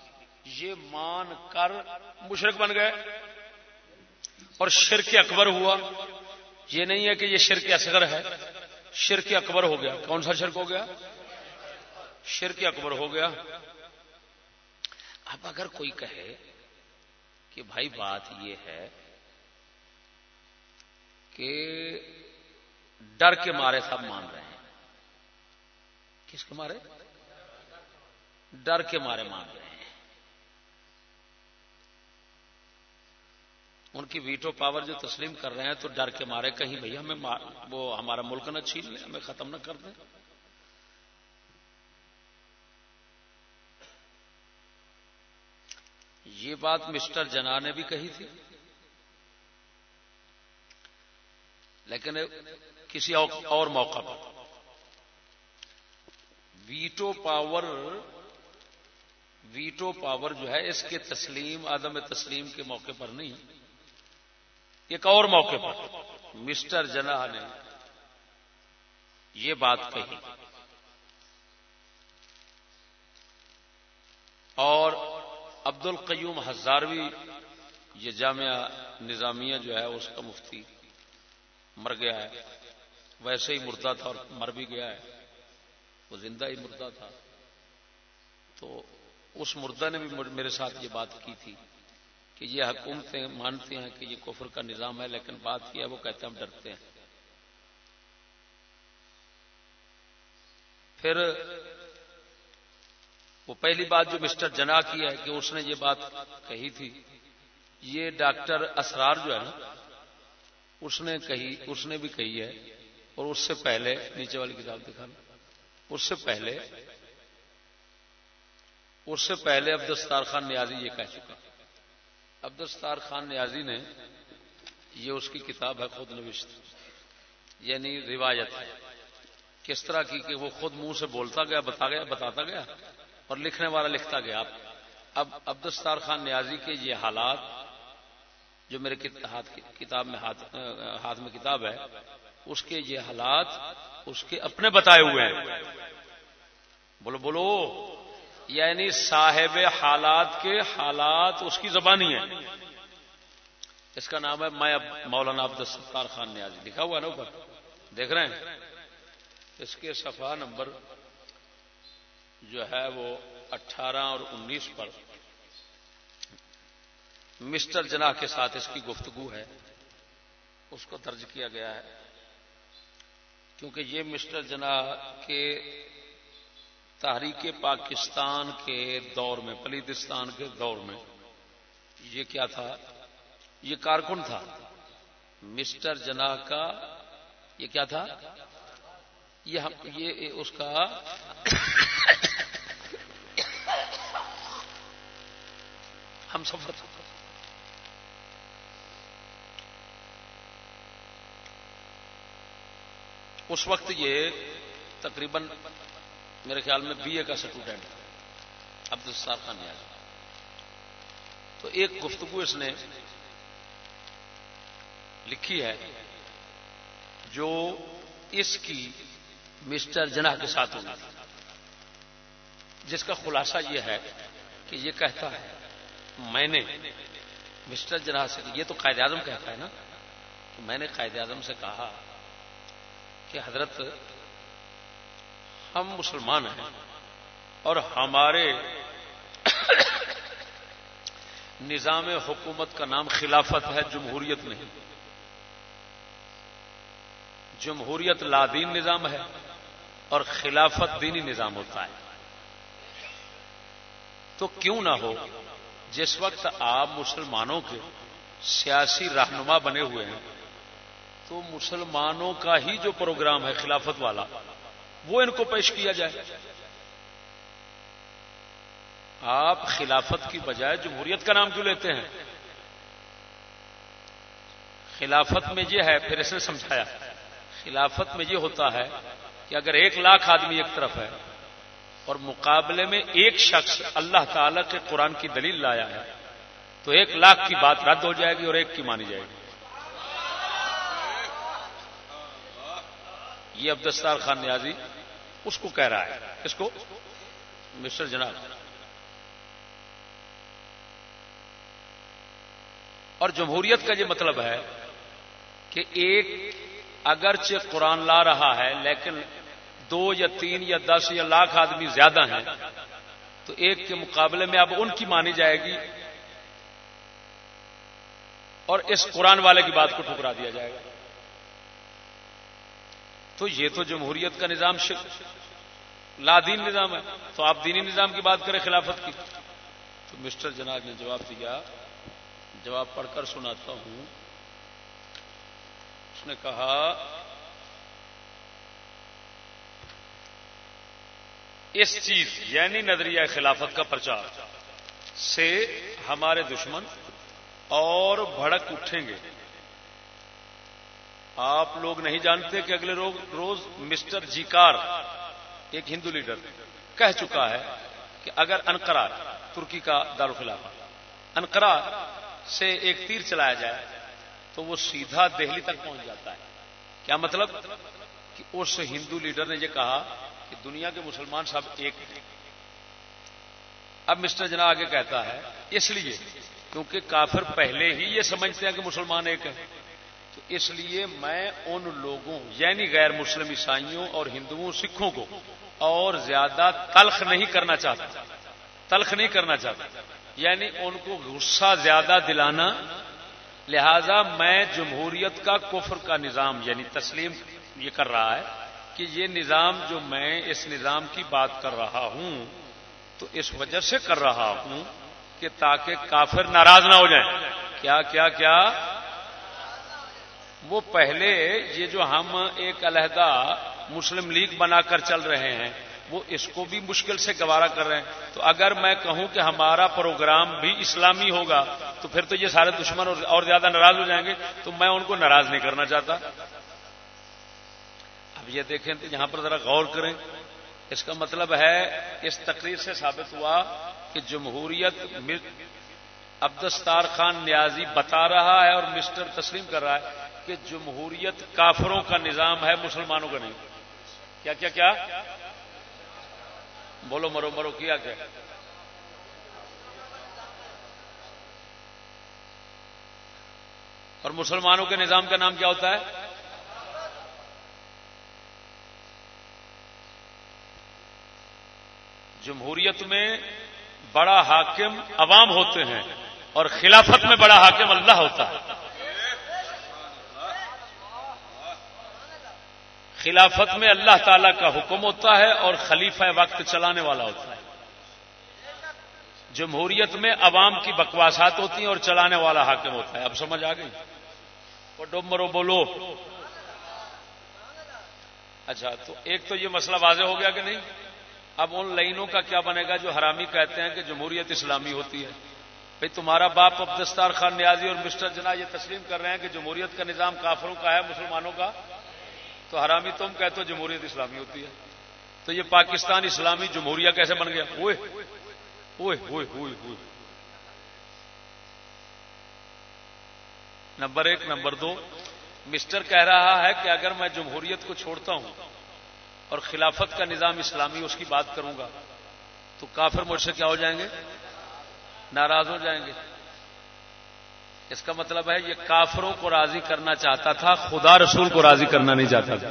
یہ مان کر مشرق بن گئے۔ اور شرک اکبر ہوا۔ یہ نہیں ہے کہ یہ شرک اصغر ہے۔ شرک اکبر ہو گیا۔ کون سا شرک ہو گیا؟ شرک اکبر ہو گیا۔ اب اگر کوئی کہے کہ بھائی بات یہ ہے کہ ڈر کے مارے سب مان رہے ہیں۔ کس کے مارے؟ ڈر کے مارے مان رہے ہیں۔ ان کی ویٹو پاور جو تسلیم کر رہے ہیں تو ڈر کے مارے کہیں بھائی ہمیں وہ ہمارا ملک نہ چھین لیں ہمیں ختم نہ کر دیں یہ بات مسٹر جنا نے بھی کہی تھی۔ لیکن کسی اور موقع پر۔ ویٹو پاور ویٹو پاور جو ہے اس کے تسلیم، عدم تسلیم کے موقع پر نہیں۔ ایک اور موقع پر مسٹر جناح نے یہ بات کہی اور عبد القیوم ہزاروی یہ جامعہ نظامیہ جو ہے، اس کا مفتی مر گیا ہے۔ ویسے ہی مردہ تھا اور مر بھی گیا ہے۔ وہ زندہ ہی مردہ تھا۔ تو اس مردہ نے بھی میرے ساتھ یہ بات کی تھی۔ کہ یہ حکومتیں مانتی ہیں کہ یہ کفر کا نظام ہے، لیکن بات کیا وہ کہتے ہیں ہم ڈرتے ہیں۔ پھر وہ پہلی بات جو مسٹر جنا کی ہے کہ اس نے یہ بات کہی تھی، یہ ڈاکٹر اسرار جو ہے نا، اس نے کہی، اس نے بھی کہی ہے، اور اس سے پہلے نیچے والی کتاب دکھانا۔ اس سے پہلے، اس سے پہلے عبدالستار خان نیازی یہ کہہ چکا۔ عبدالستار خان نیازی نے یہ اس کی کتاب ہے خود نوشت یعنی روایت ہے کس طرح کی کہ وہ خود منہ سے بولتا گیا، بتا گیا، بتاتا گیا اور لکھنے والا لکھتا گیا۔ اب عبدالستار خان نیازی کے یہ حالات جو میرے کتاب میں ہاتھ میں کتاب ہے، اس کے یہ حالات اس کے اپنے بتائے ہوئے ہیں۔ بولو بولو۔ یعنی صاحب حالات کے حالات اس کی زبانی ہے اس کا نام ہے میں مولانا عبد الستار خان نیازی۔ لکھا ہوا ہے نا اوپر؟ دیکھ رہے ہیں؟ اس کے صفحہ نمبر جو ہے وہ اٹھارہ اور انیس پر۔ مسٹر جناح کے ساتھ اس کی گفتگو ہے۔ اس کو درج کیا گیا ہے۔ کیونکہ یہ مسٹر جناح کے تحریک پاکستان کے دور میں پلیدستان کے دور میں، یہ کیا تھا؟ یہ کارکن تھا۔ مسٹر جناح کا یہ کیا تھا؟ یہ اس کا ہم سفر۔ تھا اس وقت یہ تقریباً میرے خیال میں بی اے کا اسٹوڈنٹ عبد السار خان یاد تو ایک گفتگو اس نے لکھی ہے جو اس کی مسٹر جناح کے ساتھ ہوگی۔ جس کا خلاصہ یہ ہے کہ یہ کہتا ہے، میں نے مسٹر جناح سے، یہ تو قائد اعظم کہتا ہے نا، کہ میں نے قائد اعظم سے کہا کہ حضرت ہم مسلمان ہیں اور ہمارے نظام حکومت کا نام خلافت ہے، جمہوریت نہیں جمہوریت لادین نظام ہے اور خلافت دینی نظام ہوتا ہے۔ تو کیوں نہ ہو، جس وقت آپ مسلمانوں کے سیاسی رہنما بنے ہوئے ہیں، تو مسلمانوں کا ہی جو پروگرام ہے خلافت والا وہ ان کو پیش کیا جائے۔ آپ خلافت کی بجائے جمہوریت کا نام کیوں لیتے ہیں؟ خلافت میں یہ ہے، پھر اس نے سمجھایا۔ خلافت میں یہ ہوتا ہے کہ اگر ایک لاکھ آدمی ایک طرف ہے اور مقابلے میں ایک شخص اللہ تعالی کے قرآن کی دلیل لایا ہے، تو ایک لاکھ کی بات رد ہو جائے گی اور ایک کی مانی جائے گی۔ یہ عبدالستار خان نیازی اس کو کہہ رہا ہے۔ اس کو۔ مسٹر جناب۔ اور جمہوریت کا یہ مطلب ہے کہ ایک اگرچہ قرآن لا رہا ہے، لیکن دو یا تین یا دس یا لاکھ آدمی زیادہ ہیں، تو ایک کے مقابلے میں اب ان کی مانی جائے گی۔ اور اس قرآن والے کی بات کو ٹھکرا دیا جائے گا۔ تو یہ تو جمہوریت کا نظام لادین نظام ہے۔ تو آپ دینی نظام کی بات کریں خلافت کی۔ تو مسٹر جناب نے جواب دیا۔ جواب پڑھ کر سناتا ہوں۔ اس نے کہا، اس چیز یعنی نظریہ خلافت کا پرچار سے ہمارے دشمن اور بھڑک اٹھیں گے۔ آپ لوگ نہیں جانتے کہ اگلے روز مسٹر جیکار، ایک ہندو لیڈر، کہہ چکا ہے کہ اگر انقرا ترکی کا دارالخلافہ انقرا سے ایک تیر چلایا جائے تو وہ سیدھا دہلی تک پہنچ جاتا ہے۔ کیا مطلب؟ کہ اس ہندو لیڈر نے یہ کہا کہ دنیا کے مسلمان سب ایک اب مسٹر جنا آگے کہتا ہے، اس لیے کیونکہ کافر پہلے ہی یہ سمجھتے ہیں کہ مسلمان ایک ہیں۔ تو اس لیے میں ان لوگوں یعنی غیر مسلم عیسائیوں اور ہندوؤں، سکھوں کو اور زیادہ تلخ نہیں کرنا چاہتا، تلخ نہیں کرنا چاہتا یعنی ان کو غصہ زیادہ دلانا، لہذا میں جمہوریت کا کفر کا نظام یعنی تسلیم یہ کر رہا ہے کہ یہ نظام جو میں اس نظام کی بات کر رہا ہوں، تو اس وجہ سے کر رہا ہوں کہ تاکہ کافر ناراض نہ ہو جائیں۔ کیا کیا کیا؟ وہ پہلے یہ جو ہم ایک علیحدہ مسلم لیگ بنا کر چل رہے ہیں، وہ اس کو بھی مشکل سے گوارا کر رہے ہیں۔ تو اگر میں کہوں کہ ہمارا پروگرام بھی اسلامی ہوگا، تو پھر تو یہ سارے دشمن اور زیادہ ناراض ہو جائیں گے۔ تو میں ان کو ناراض نہیں کرنا چاہتا۔ اب یہ دیکھیں تو یہاں پر ذرا غور کریں۔ اس کا مطلب ہے، اس تقریر سے ثابت ہوا کہ جمہوریت عبدستار خان نیازی بتا رہا ہے اور مسٹر تسلیم کر رہا ہے۔ کہ جمہوریت کافروں کا نظام ہے، مسلمانوں کا نہیں۔ کیا کیا کیا؟ بولو، مرو مرو، کیا کیا؟ اور مسلمانوں کے نظام کا نام کیا ہوتا ہے؟ جمہوریت میں بڑا حاکم عوام ہوتے ہیں اور خلافت میں بڑا حاکم اللہ ہوتا ہے۔ خلافت میں اللہ تعالی کا حکم ہوتا ہے اور خلیفہ وقت چلانے والا ہوتا ہے۔ جمہوریت میں عوام کی بکواسات ہوتی ہیں اور چلانے والا حاکم ہوتا ہے۔ اب سمجھ آ گئی؟ وہ ڈوب مرو بولو۔ اچھا تو ایک تو یہ مسئلہ واضح ہو گیا کہ نہیں؟ اب ان لائنوں کا کیا بنے گا جو حرامی کہتے ہیں کہ جمہوریت اسلامی ہوتی ہے؟ بھائی تمہارا باپ عبدستار خان نیازی اور مسٹر جنا یہ تسلیم کر رہے ہیں کہ جمہوریت کا نظام کافروں کا ہے، مسلمانوں کا؟ تو حرامی تم کہتے ہو جمہوریت اسلامی ہوتی ہے۔ تو یہ پاکستان اسلامی جمہوریہ کیسے بن گیا؟ ہوئے ہوئے ہوئے ہوئے ہوئے نمبر ایک، نمبر دو، مسٹر کہہ رہا ہے کہ اگر میں جمہوریت کو چھوڑتا ہوں اور خلافت کا نظام اسلامی اس کی بات کروں گا تو کافر مجھ سے کیا ہو جائیں گے؟ ناراض ہو جائیں گے۔ اس کا مطلب ہے یہ کافروں کو راضی کرنا چاہتا تھا، خدا رسول کو راضی کرنا نہیں چاہتا تھا۔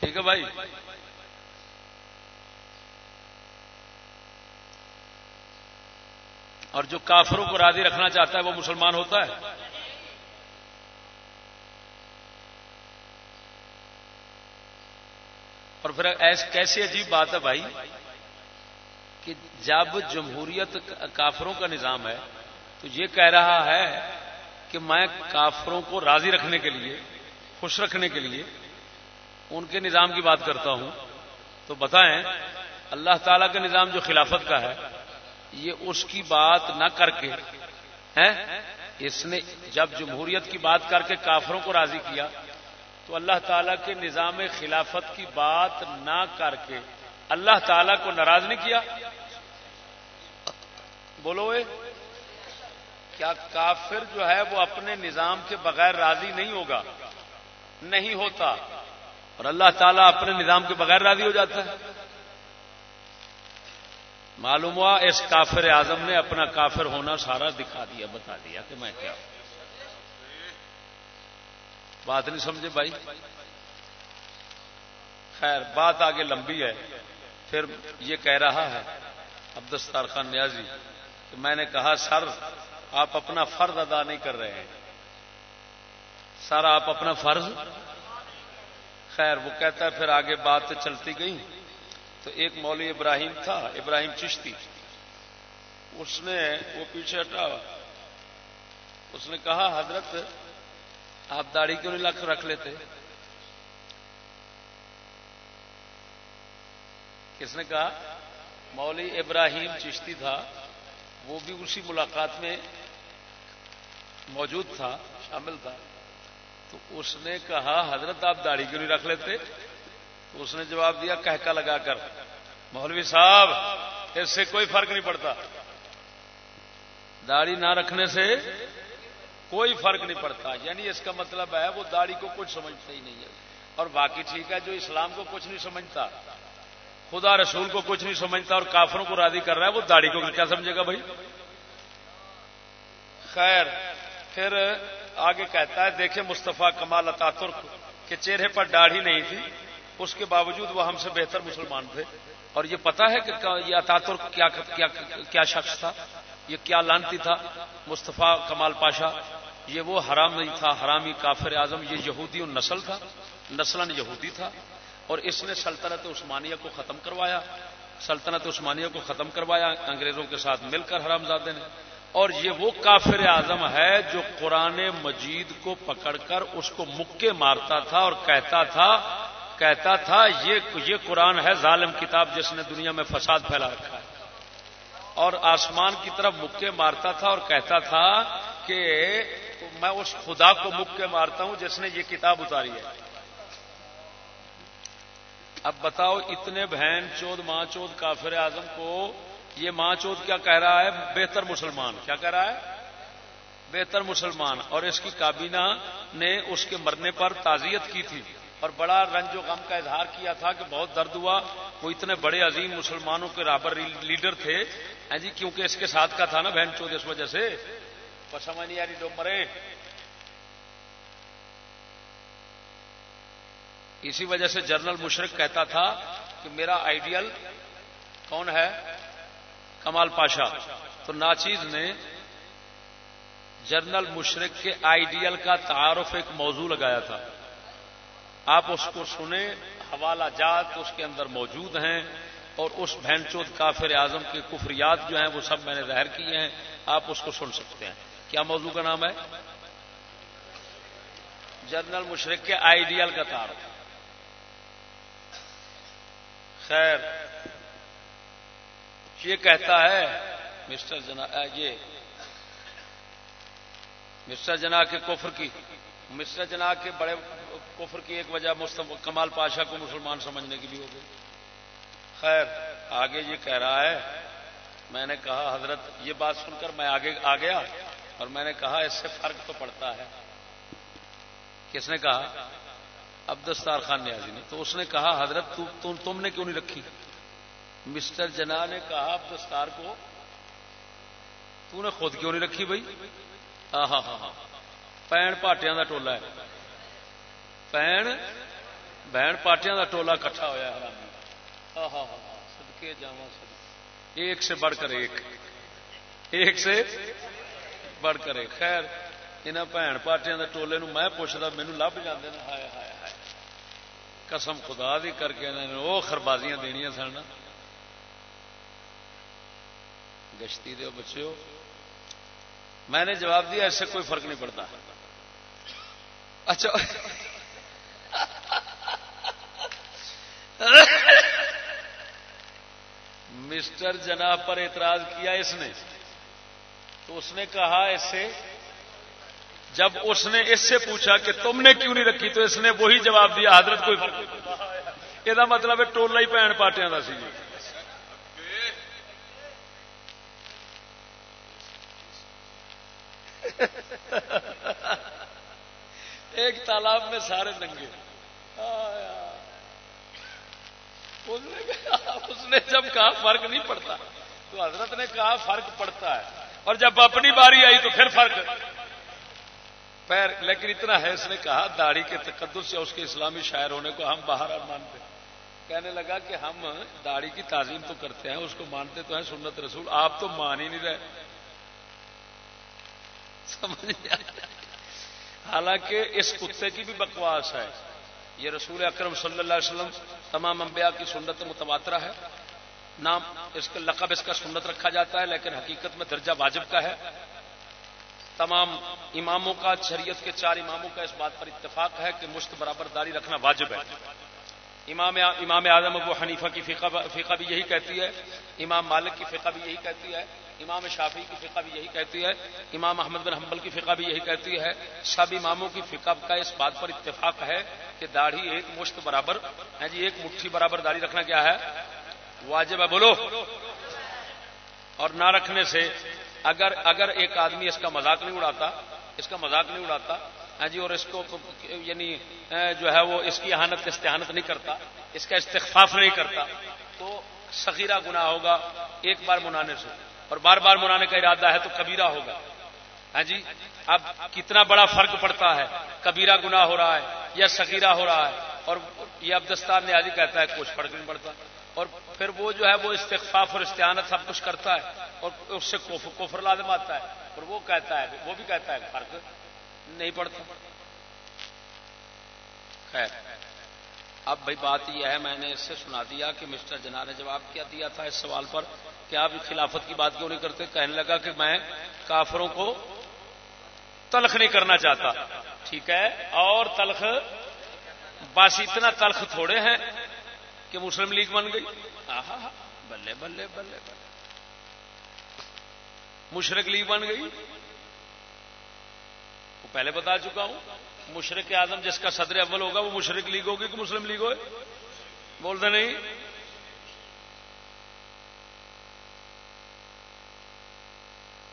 ٹھیک ہے بھائی؟ اور جو کافروں کو راضی رکھنا چاہتا ہے وہ مسلمان ہوتا ہے؟ اور پھر کیسی عجیب بات ہے بھائی کہ جب جمہوریت کافروں کا نظام ہے تو یہ کہہ رہا ہے کہ میں کافروں کو راضی رکھنے کے لیے، خوش رکھنے کے لیے ان کے نظام کی بات کرتا ہوں۔ تو بتائیں، اللہ تعالی کا نظام جو خلافت کا ہے، یہ اس کی بات نہ کر کے اس نے جب جمہوریت کی بات کر کے کافروں کو راضی کیا، تو اللہ تعالی کے نظام خلافت کی بات نہ کر کے اللہ تعالی کو ناراض نہیں کیا؟ بولو اے۔ کیا کافر جو ہے وہ اپنے نظام کے بغیر راضی نہیں ہوگا؟ نہیں ہوتا۔ اور اللہ تعالیٰ اپنے نظام کے بغیر راضی ہو جاتا ہے۔ معلوم ہوا اس کافر اعظم نے اپنا کافر ہونا سارا دکھا دیا، بتا دیا کہ میں کیا ہوں۔ بات نہیں سمجھے بھائی؟ خیر، بات آگے لمبی ہے۔ پھر یہ کہہ رہا ہے عبدستار خان نیازی کہ میں نے کہا، سر آپ اپنا فرض ادا نہیں کر رہے ہیں۔ سر آپ اپنا فرض؟ خیر، وہ کہتا ہے پھر آگے بات چلتی گئی۔ تو ایک مولوی ابراہیم تھا، ابراہیم چشتی۔ اس نے وہ پیچھے ہٹا۔ اس نے کہا، حضرت، آپ داڑھی کیوں نہیں لکھ رکھ لیتے؟ کس نے کہا؟ مولوی ابراہیم چشتی تھا۔ وہ بھی اسی ملاقات میں موجود تھا، شامل تھا۔ تو اس نے کہا، حضرت آپ داڑھی کیوں نہیں رکھ لیتے؟ تو اس نے جواب دیا، کہکا لگا کر۔ مولوی صاحب، اس سے کوئی فرق نہیں پڑتا۔ داڑھی نہ رکھنے سے کوئی فرق نہیں پڑتا۔ یعنی اس کا مطلب ہے، وہ داڑھی کو کچھ سمجھتا ہی نہیں ہے۔ اور باقی ٹھیک ہے، جو اسلام کو کچھ نہیں سمجھتا۔ خدا رسول کو کچھ نہیں سمجھتا اور کافروں کو راضی کر رہا ہے، وہ داڑھی کو کیا سمجھے گا بھائی؟ خیر، پھر آگے کہتا ہے، دیکھیں مصطفیٰ کمال ترک کے چہرے پر داڑھی نہیں تھی، اس کے باوجود وہ ہم سے بہتر مسلمان تھے۔ اور یہ پتا ہے کہ یہ ترک کیا کیا شخص تھا؟ یہ کیا لانتی تھا؟ مصطفیٰ کمال پاشا، یہ وہ حرام نہیں تھا، حرامی کافر اعظم، یہ یہودی نسل تھا نسلن یہودی تھا۔ اور اس نے سلطنت عثمانیہ کو ختم کروایا۔ سلطنت عثمانیہ کو ختم کروایا، انگریزوں کے ساتھ مل کر حرام زادے نے۔ اور یہ وہ کافر اعظم ہے جو قرآن مجید کو پکڑ کر اس کو مکے مارتا تھا اور کہتا تھا کہتا تھا، یہ یہ قرآن ہے ظالم کتاب جس نے دنیا میں فساد پھیلا رکھا ہے۔ اور آسمان کی طرف مکے مارتا تھا اور کہتا تھا کہ میں اس خدا کو مکے مارتا ہوں جس نے یہ کتاب اتاری ہے۔ اب بتاؤ اتنے بہن چود ماں چود کافر اعظم کو یہ ماں چود کیا کہہ رہا ہے؟ بہتر مسلمان۔ کیا کہہ رہا ہے؟ بہتر مسلمان۔ اور اس کی کابینہ نے اس کے مرنے پر تعزیت کی تھی۔ اور بڑا رنج و غم کا اظہار کیا تھا کہ بہت درد ہوا۔ وہ اتنے بڑے عظیم مسلمانوں کے رابر لیڈر تھے۔ ہاں جی کیونکہ اس کے ساتھ کا تھا نا بہن چود اس وجہ سے۔ سمجھ نہیں آ رہی جو مرے اسی وجہ سے جنرل مشرق کہتا تھا کہ میرا آئیڈیل کون ہے؟ کمال پاشا۔ تو ناچیز نے جنرل مشرق کے آئیڈیل کا تعارف ایک موضوع لگایا تھا۔ آپ اس کو سنیں، حوالہ جات اس کے اندر موجود ہیں اور اس بہن چوت کافر اعظم کے کفریات جو ہیں وہ سب میں نے ظاہر کیے ہیں۔ آپ اس کو سن سکتے ہیں۔ کیا موضوع کا نام ہے؟ جنرل مشرق کے آئیڈیل کا تعارف۔ خیر۔ یہ کہتا ہے مسٹر جنا یہ۔ مسٹر جنا کے کفر کی، مسٹر جنا کے بڑے کفر کی ایک وجہ کمال پاشا کو مسلمان سمجھنے کی بھی ہو گئی۔ خیر، آگے یہ کہہ رہا ہے، میں نے کہا، حضرت، یہ بات سن کر میں آگے آ گیا اور میں نے کہا، اس سے فرق تو پڑتا ہے۔ کس نے کہا؟ اب دستار خان نیازی نے۔ تو اس نے کہا، حضرت تم نے کیوں نہیں رکھی؟ مسٹر جنا نے کہا اب دستار کو، تو نے خود کیوں نہیں رکھی بھائی؟ ہاں ہاں ہاں ہاں۔ پین پاٹیا کا ٹولا ہے۔ پین، بہن پاٹیا کا ٹولا کٹھا ہوا ہے ہاں ہاں ہاں۔ سدکے جا ایک سے بڑھ کر ایک۔ ایک سے بڑھ کر ایک۔ خیر یہاں بھن پاٹیا کے ٹولے میں پوچھتا مینو لب جانے ہائے ہائے۔ قسم خدا دی کر کے وہ خربازیاں دنیا سن گشتی دو بچے میں نے جواب دیا، اس سے کوئی فرق نہیں پڑتا۔ اچھا۔ مسٹر جنا پر اعتراض کیا اس نے۔ تو اس نے کہا، اس سے جب اس نے اس سے پوچھا کہ تم نے کیوں نہیں رکھی، تو اس نے وہی جواب دیا، حضرت کوئی فرق یہ مطلب ہے ٹولا ہی پہن پاٹیا کا سی۔ ایک تالاب میں سارے ننگے۔ اس نے جب کہا فرق نہیں پڑتا، تو حضرت نے کہا فرق پڑتا ہے۔ اور جب اپنی باری آئی تو پھر فرق۔ پیر، لیکن اتنا ہے، اس نے کہا، داڑھی کے تقدس سے اس کے اسلامی شاعر ہونے کو ہم باہر مانتے۔ کہنے لگا کہ ہم داڑھی کی تعظیم تو کرتے ہیں، اس کو مانتے تو ہیں سنت رسول۔ آپ تو مان ہی نہیں رہے۔ سمجھ حالانکہ اس کتے کی بھی بکواس ہے۔ یہ رسول اکرم صلی اللہ علیہ وسلم تمام انبیاء کی سنت متبادرہ ہے۔ نام، اس کا لقب، اس کا سنت رکھا جاتا ہے، لیکن حقیقت میں درجہ واجب کا ہے۔ تمام اماموں کا، شریعت کے چار اماموں کا اس بات پر اتفاق ہے کہ مشت برابر داری رکھنا واجب ہے۔ امام امام اعظم ابو حنیفہ کی فقہ فقہ بھی یہی کہتی ہے، امام مالک کی فقہ بھی یہی کہتی ہے، امام شافی کی فقہ بھی یہی کہتی ہے، امام احمد بن حنبل کی فقہ بھی یہی کہتی ہے۔ سب اماموں کی فقہ کا اس بات پر اتفاق ہے کہ داڑھی ایک مشت برابر ہے جی ایک مٹھی برابر داڑھی رکھنا کیا ہے؟ واجب ہے، بولو۔ اور نہ رکھنے سے اگر اگر ایک آدمی اس کا مذاق نہیں اڑاتا، اس کا مذاق نہیں اڑاتا ہاں جی اور اس کو یعنی جو ہے وہ اس کی احانت استحانت نہیں کرتا، اس کا استخفاف نہیں کرتا، تو سخیرہ گنا ہوگا، ایک بار منانے سے، اور بار بار منانے کا ارادہ ہے تو کبیرہ ہوگا۔ ہاں جی اب کتنا بڑا فرق پڑتا ہے، کبیرہ گنا ہو رہا ہے یا سخیرہ ہو رہا ہے، اور یہ اب دستار نے آج کہتا ہے کچھ فرق نہیں پڑتا۔ اور پھر وہ جو ہے وہ استخفاف اور استعانت سب کچھ کرتا ہے اور اس سے کوفر لازم آتا ہے اور وہ کہتا ہے وہ بھی کہتا ہے فرق نہیں پڑتا۔ خیر۔ اب بھائی بات یہ ہے، میں نے اس سے سنا دیا کہ مسٹر جنا نے جواب کیا دیا تھا اس سوال پر کہ آپ خلافت کی بات کیوں نہیں کرتے؟ کہنے لگا کہ میں کافروں کو تلخ نہیں کرنا چاہتا۔ ٹھیک ہے۔ اور تلخ بس اتنا تلخ تھوڑے ہیں۔ کہ مسلم لیگ بن گئی۔ بلے بلے بلے بلے۔ مشرق لیگ بن گئی۔ وہ پہلے بتا چکا ہوں، مشرق اعظم جس کا صدر اول ہوگا، وہ مشرق لیگ ہوگی کہ مسلم لیگ ہوئے؟ بولتے نہیں۔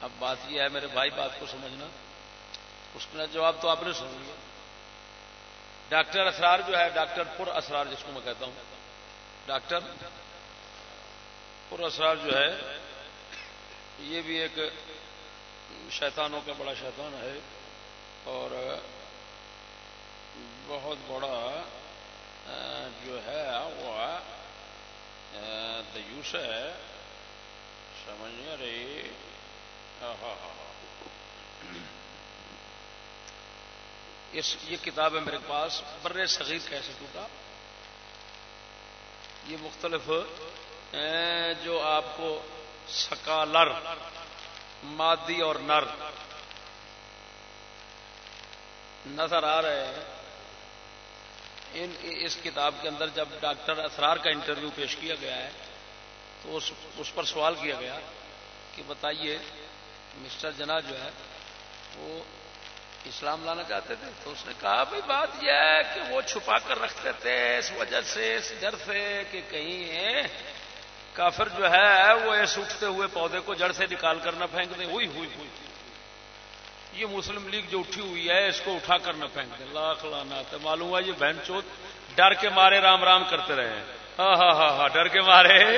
اب بات یہ ہے، میرے بھائی، بات کو سمجھنا۔ اس کا جواب تو آپ نے سن لیا۔ ڈاکٹر اسرار جو ہے، ڈاکٹر پر اسرار جس کو میں کہتا ہوں۔ ڈاکٹر پر اسرار جو ہے، یہ بھی ایک شیطانوں کا بڑا شیطان ہے اور بہت بڑا جو ہے، وہ دیوس ہے۔ سمجھ رہی۔ ہاں ہاں ہاں اس، یہ کتاب ہے میرے پاس، بر صغیر کیسے ٹوٹا۔ یہ مختلف جو آپ کو سکالر مادی اور نر نظر آ رہے ہیں۔ ان، اس کتاب کے اندر جب ڈاکٹر اسرار کا انٹرویو پیش کیا گیا ہے، تو اس اس پر سوال کیا گیا کہ بتائیے، مسٹر جنا جو ہے، وہ اسلام لانا چاہتے تھے، تو اس نے کہا، بھائی، بات یہ ہے کہ وہ چھپا کر رکھتے تھے اس وجہ سے، اس ڈر سے کہ کہیں کافر جو ہے، وہ اس اٹھتے ہوئے پودے کو جڑ سے نکال کر نہ پھینک دیں۔ ہوئی ہوئی ہوئی۔ یہ مسلم لیگ جو اٹھی ہوئی ہے، اس کو اٹھا کر نہ پھینک دیں۔ لاکھ لانا معلوم ہوا یہ بہن چوت ڈر کے مارے رام رام کرتے رہے۔ ہاں ہاں ہاں ہاں ڈر کے مارے۔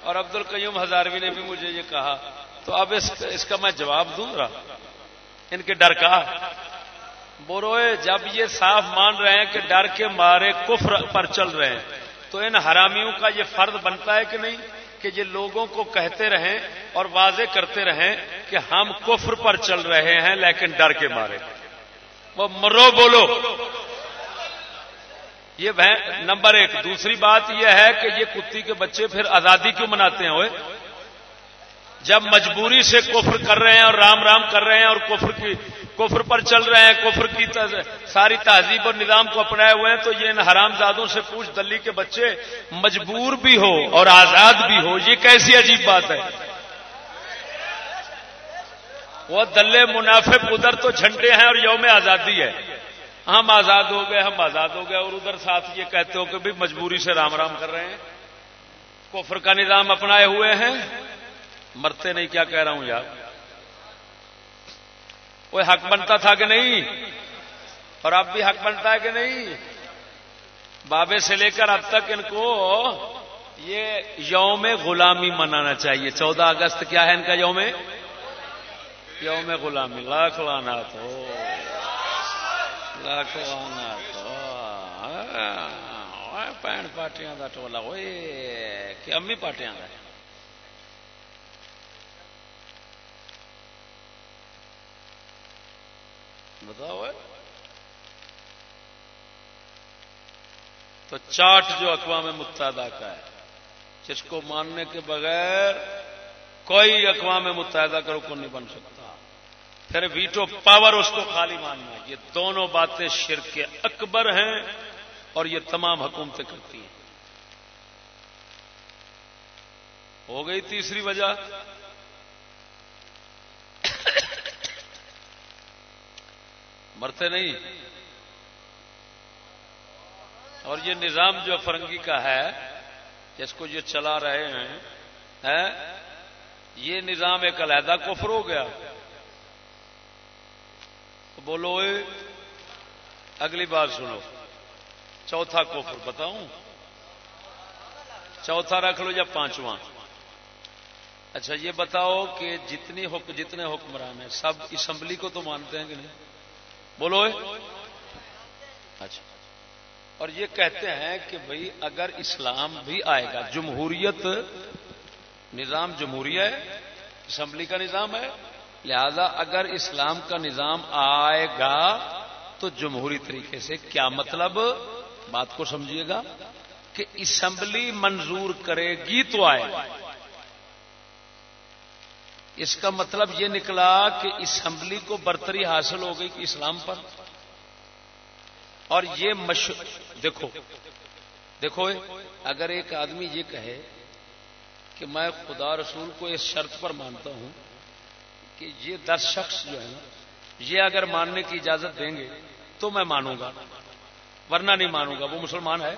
اور عبد القیوم ہزاروی نے بھی مجھے یہ کہا۔ تو اب اس کا میں جواب دوں گا ان کے ڈر کا۔ بوروئے، جب یہ صاف مان رہے ہیں کہ ڈر کے مارے کفر پر چل رہے ہیں، تو ان حرامیوں کا یہ فرد بنتا ہے کہ نہیں؟ کہ یہ لوگوں کو کہتے رہیں اور واضح کرتے رہیں کہ ہم کفر پر چل رہے ہیں لیکن ڈر کے مارے۔ وہ مرو بولو۔ یہ نمبر ایک، دوسری بات یہ ہے کہ یہ کتی کے بچے پھر آزادی کیوں مناتے ہیں؟ ہوئے جب مجبوری سے کفر کر رہے ہیں اور رام رام کر رہے ہیں اور کفر کی کفر پر چل رہے ہیں، کفر کی ساری تہذیب اور نظام کو اپنائے ہوئے ہیں، تو یہ ان حرام زادوں سے پوچھ دلی کے بچے مجبور بھی ہو اور آزاد بھی ہو، یہ کیسی عجیب بات ہے؟ وہ دلے منافع ادھر تو جھنڈے ہیں اور یوم آزادی ہے۔ ہم آزاد ہو گئے، ہم آزاد ہو گئے اور ادھر ساتھ یہ کہتے ہو کہ بھی مجبوری سے رام رام کر رہے ہیں۔ کفر کا نظام اپنائے ہوئے ہیں۔ مرتے نہیں، کیا کہہ رہا ہوں یار؟ کوئی حق بنتا تھا کہ نہیں؟ اور اب بھی حق بنتا ہے کہ نہیں؟ بابے سے لے کر اب تک ان کو یہ یوم غلامی منانا چاہیے۔ چودہ اگست کیا ہے ان کا یوم؟ یوم غلامی۔ لاکھ لانا تو لاکھ لانا تو پین پارٹیاں کا ٹولا ہوئے کہ امی پارٹیاں کا بتاؤ تو چاٹ جو اقوام متحدہ کا ہے، جس کو ماننے کے بغیر کوئی اقوام متحدہ کا رکن نہیں بن سکتا۔ پھر ویٹو پاور اس کو خالی ماننا یہ دونوں باتیں شرک اکبر ہیں اور یہ تمام حکومتیں کرتی ہیں۔ ہو گئی تیسری وجہ۔ مرتے نہیں۔ اور یہ نظام جو فرنگی کا ہے، جس کو یہ چلا رہے ہیں یہ نظام ایک علیحدہ کفر ہو گیا۔ بولو اگلی بات سنو۔ چوتھا کفر، بتاؤں۔ چوتھا رکھ لو یا پانچواں۔ اچھا یہ بتاؤ کہ جتنی حکم، جتنے حکمران ہیں، سب اسمبلی کو تو مانتے ہیں کہ نہیں؟ بولو اچھا۔ اور یہ کہتے ہیں کہ بھائی اگر اسلام بھی آئے گا، جمہوریت نظام جمہوریہ ہے، اسمبلی کا نظام ہے، لہذا اگر اسلام کا نظام آئے گا تو جمہوری طریقے سے کیا مطلب؟ بات کو سمجھیے گا کہ اسمبلی منظور کرے گی تو آئے گا۔ اس کا مطلب یہ نکلا کہ اسمبلی کو برتری حاصل ہو گئی کہ اسلام پر اور یہ مش دیکھو دیکھو، اگر ایک آدمی یہ کہے کہ میں خدا رسول کو اس شرط پر مانتا ہوں کہ یہ دس شخص جو ہے نا، یہ اگر ماننے کی اجازت دیں گے تو میں مانوں گا، ورنہ نہیں مانوں گا، وہ مسلمان ہے۔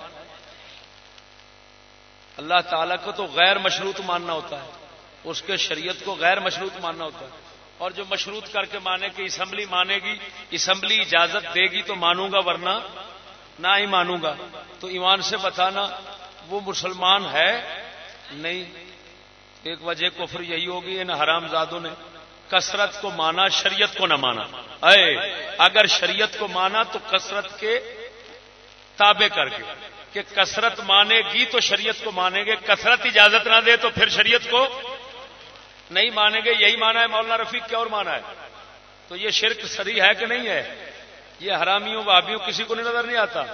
اللہ تعالی کو تو غیر مشروط ماننا ہوتا ہے۔ اس کے شریعت کو غیر مشروط ماننا ہوتا ہے۔ اور جو مشروط کر کے مانے کہ اسمبلی مانے گی، اسمبلی اجازت دے گی تو مانوں گا، ورنہ نہ ہی مانوں گا۔ تو ایمان سے بتانا، وہ مسلمان ہے؟ نہیں۔ ایک وجہ کفر یہی ہوگی، ان حرام زادوں نے کثرت کو مانا، شریعت کو نہ مانا۔ اے، اگر شریعت کو مانا تو کثرت کے تابع کر کے، کہ کثرت مانے گی تو شریعت کو مانیں گے، کثرت اجازت نہ دے تو پھر شریعت کو نہیں مانیں گے، یہی مانا ہے، مولانا رفیق کیا اور مانا ہے؟ تو یہ شرک سری ہے کہ نہیں ہے؟ یہ حرامیوں بابیوں کسی کو نظر نہیں آتا؟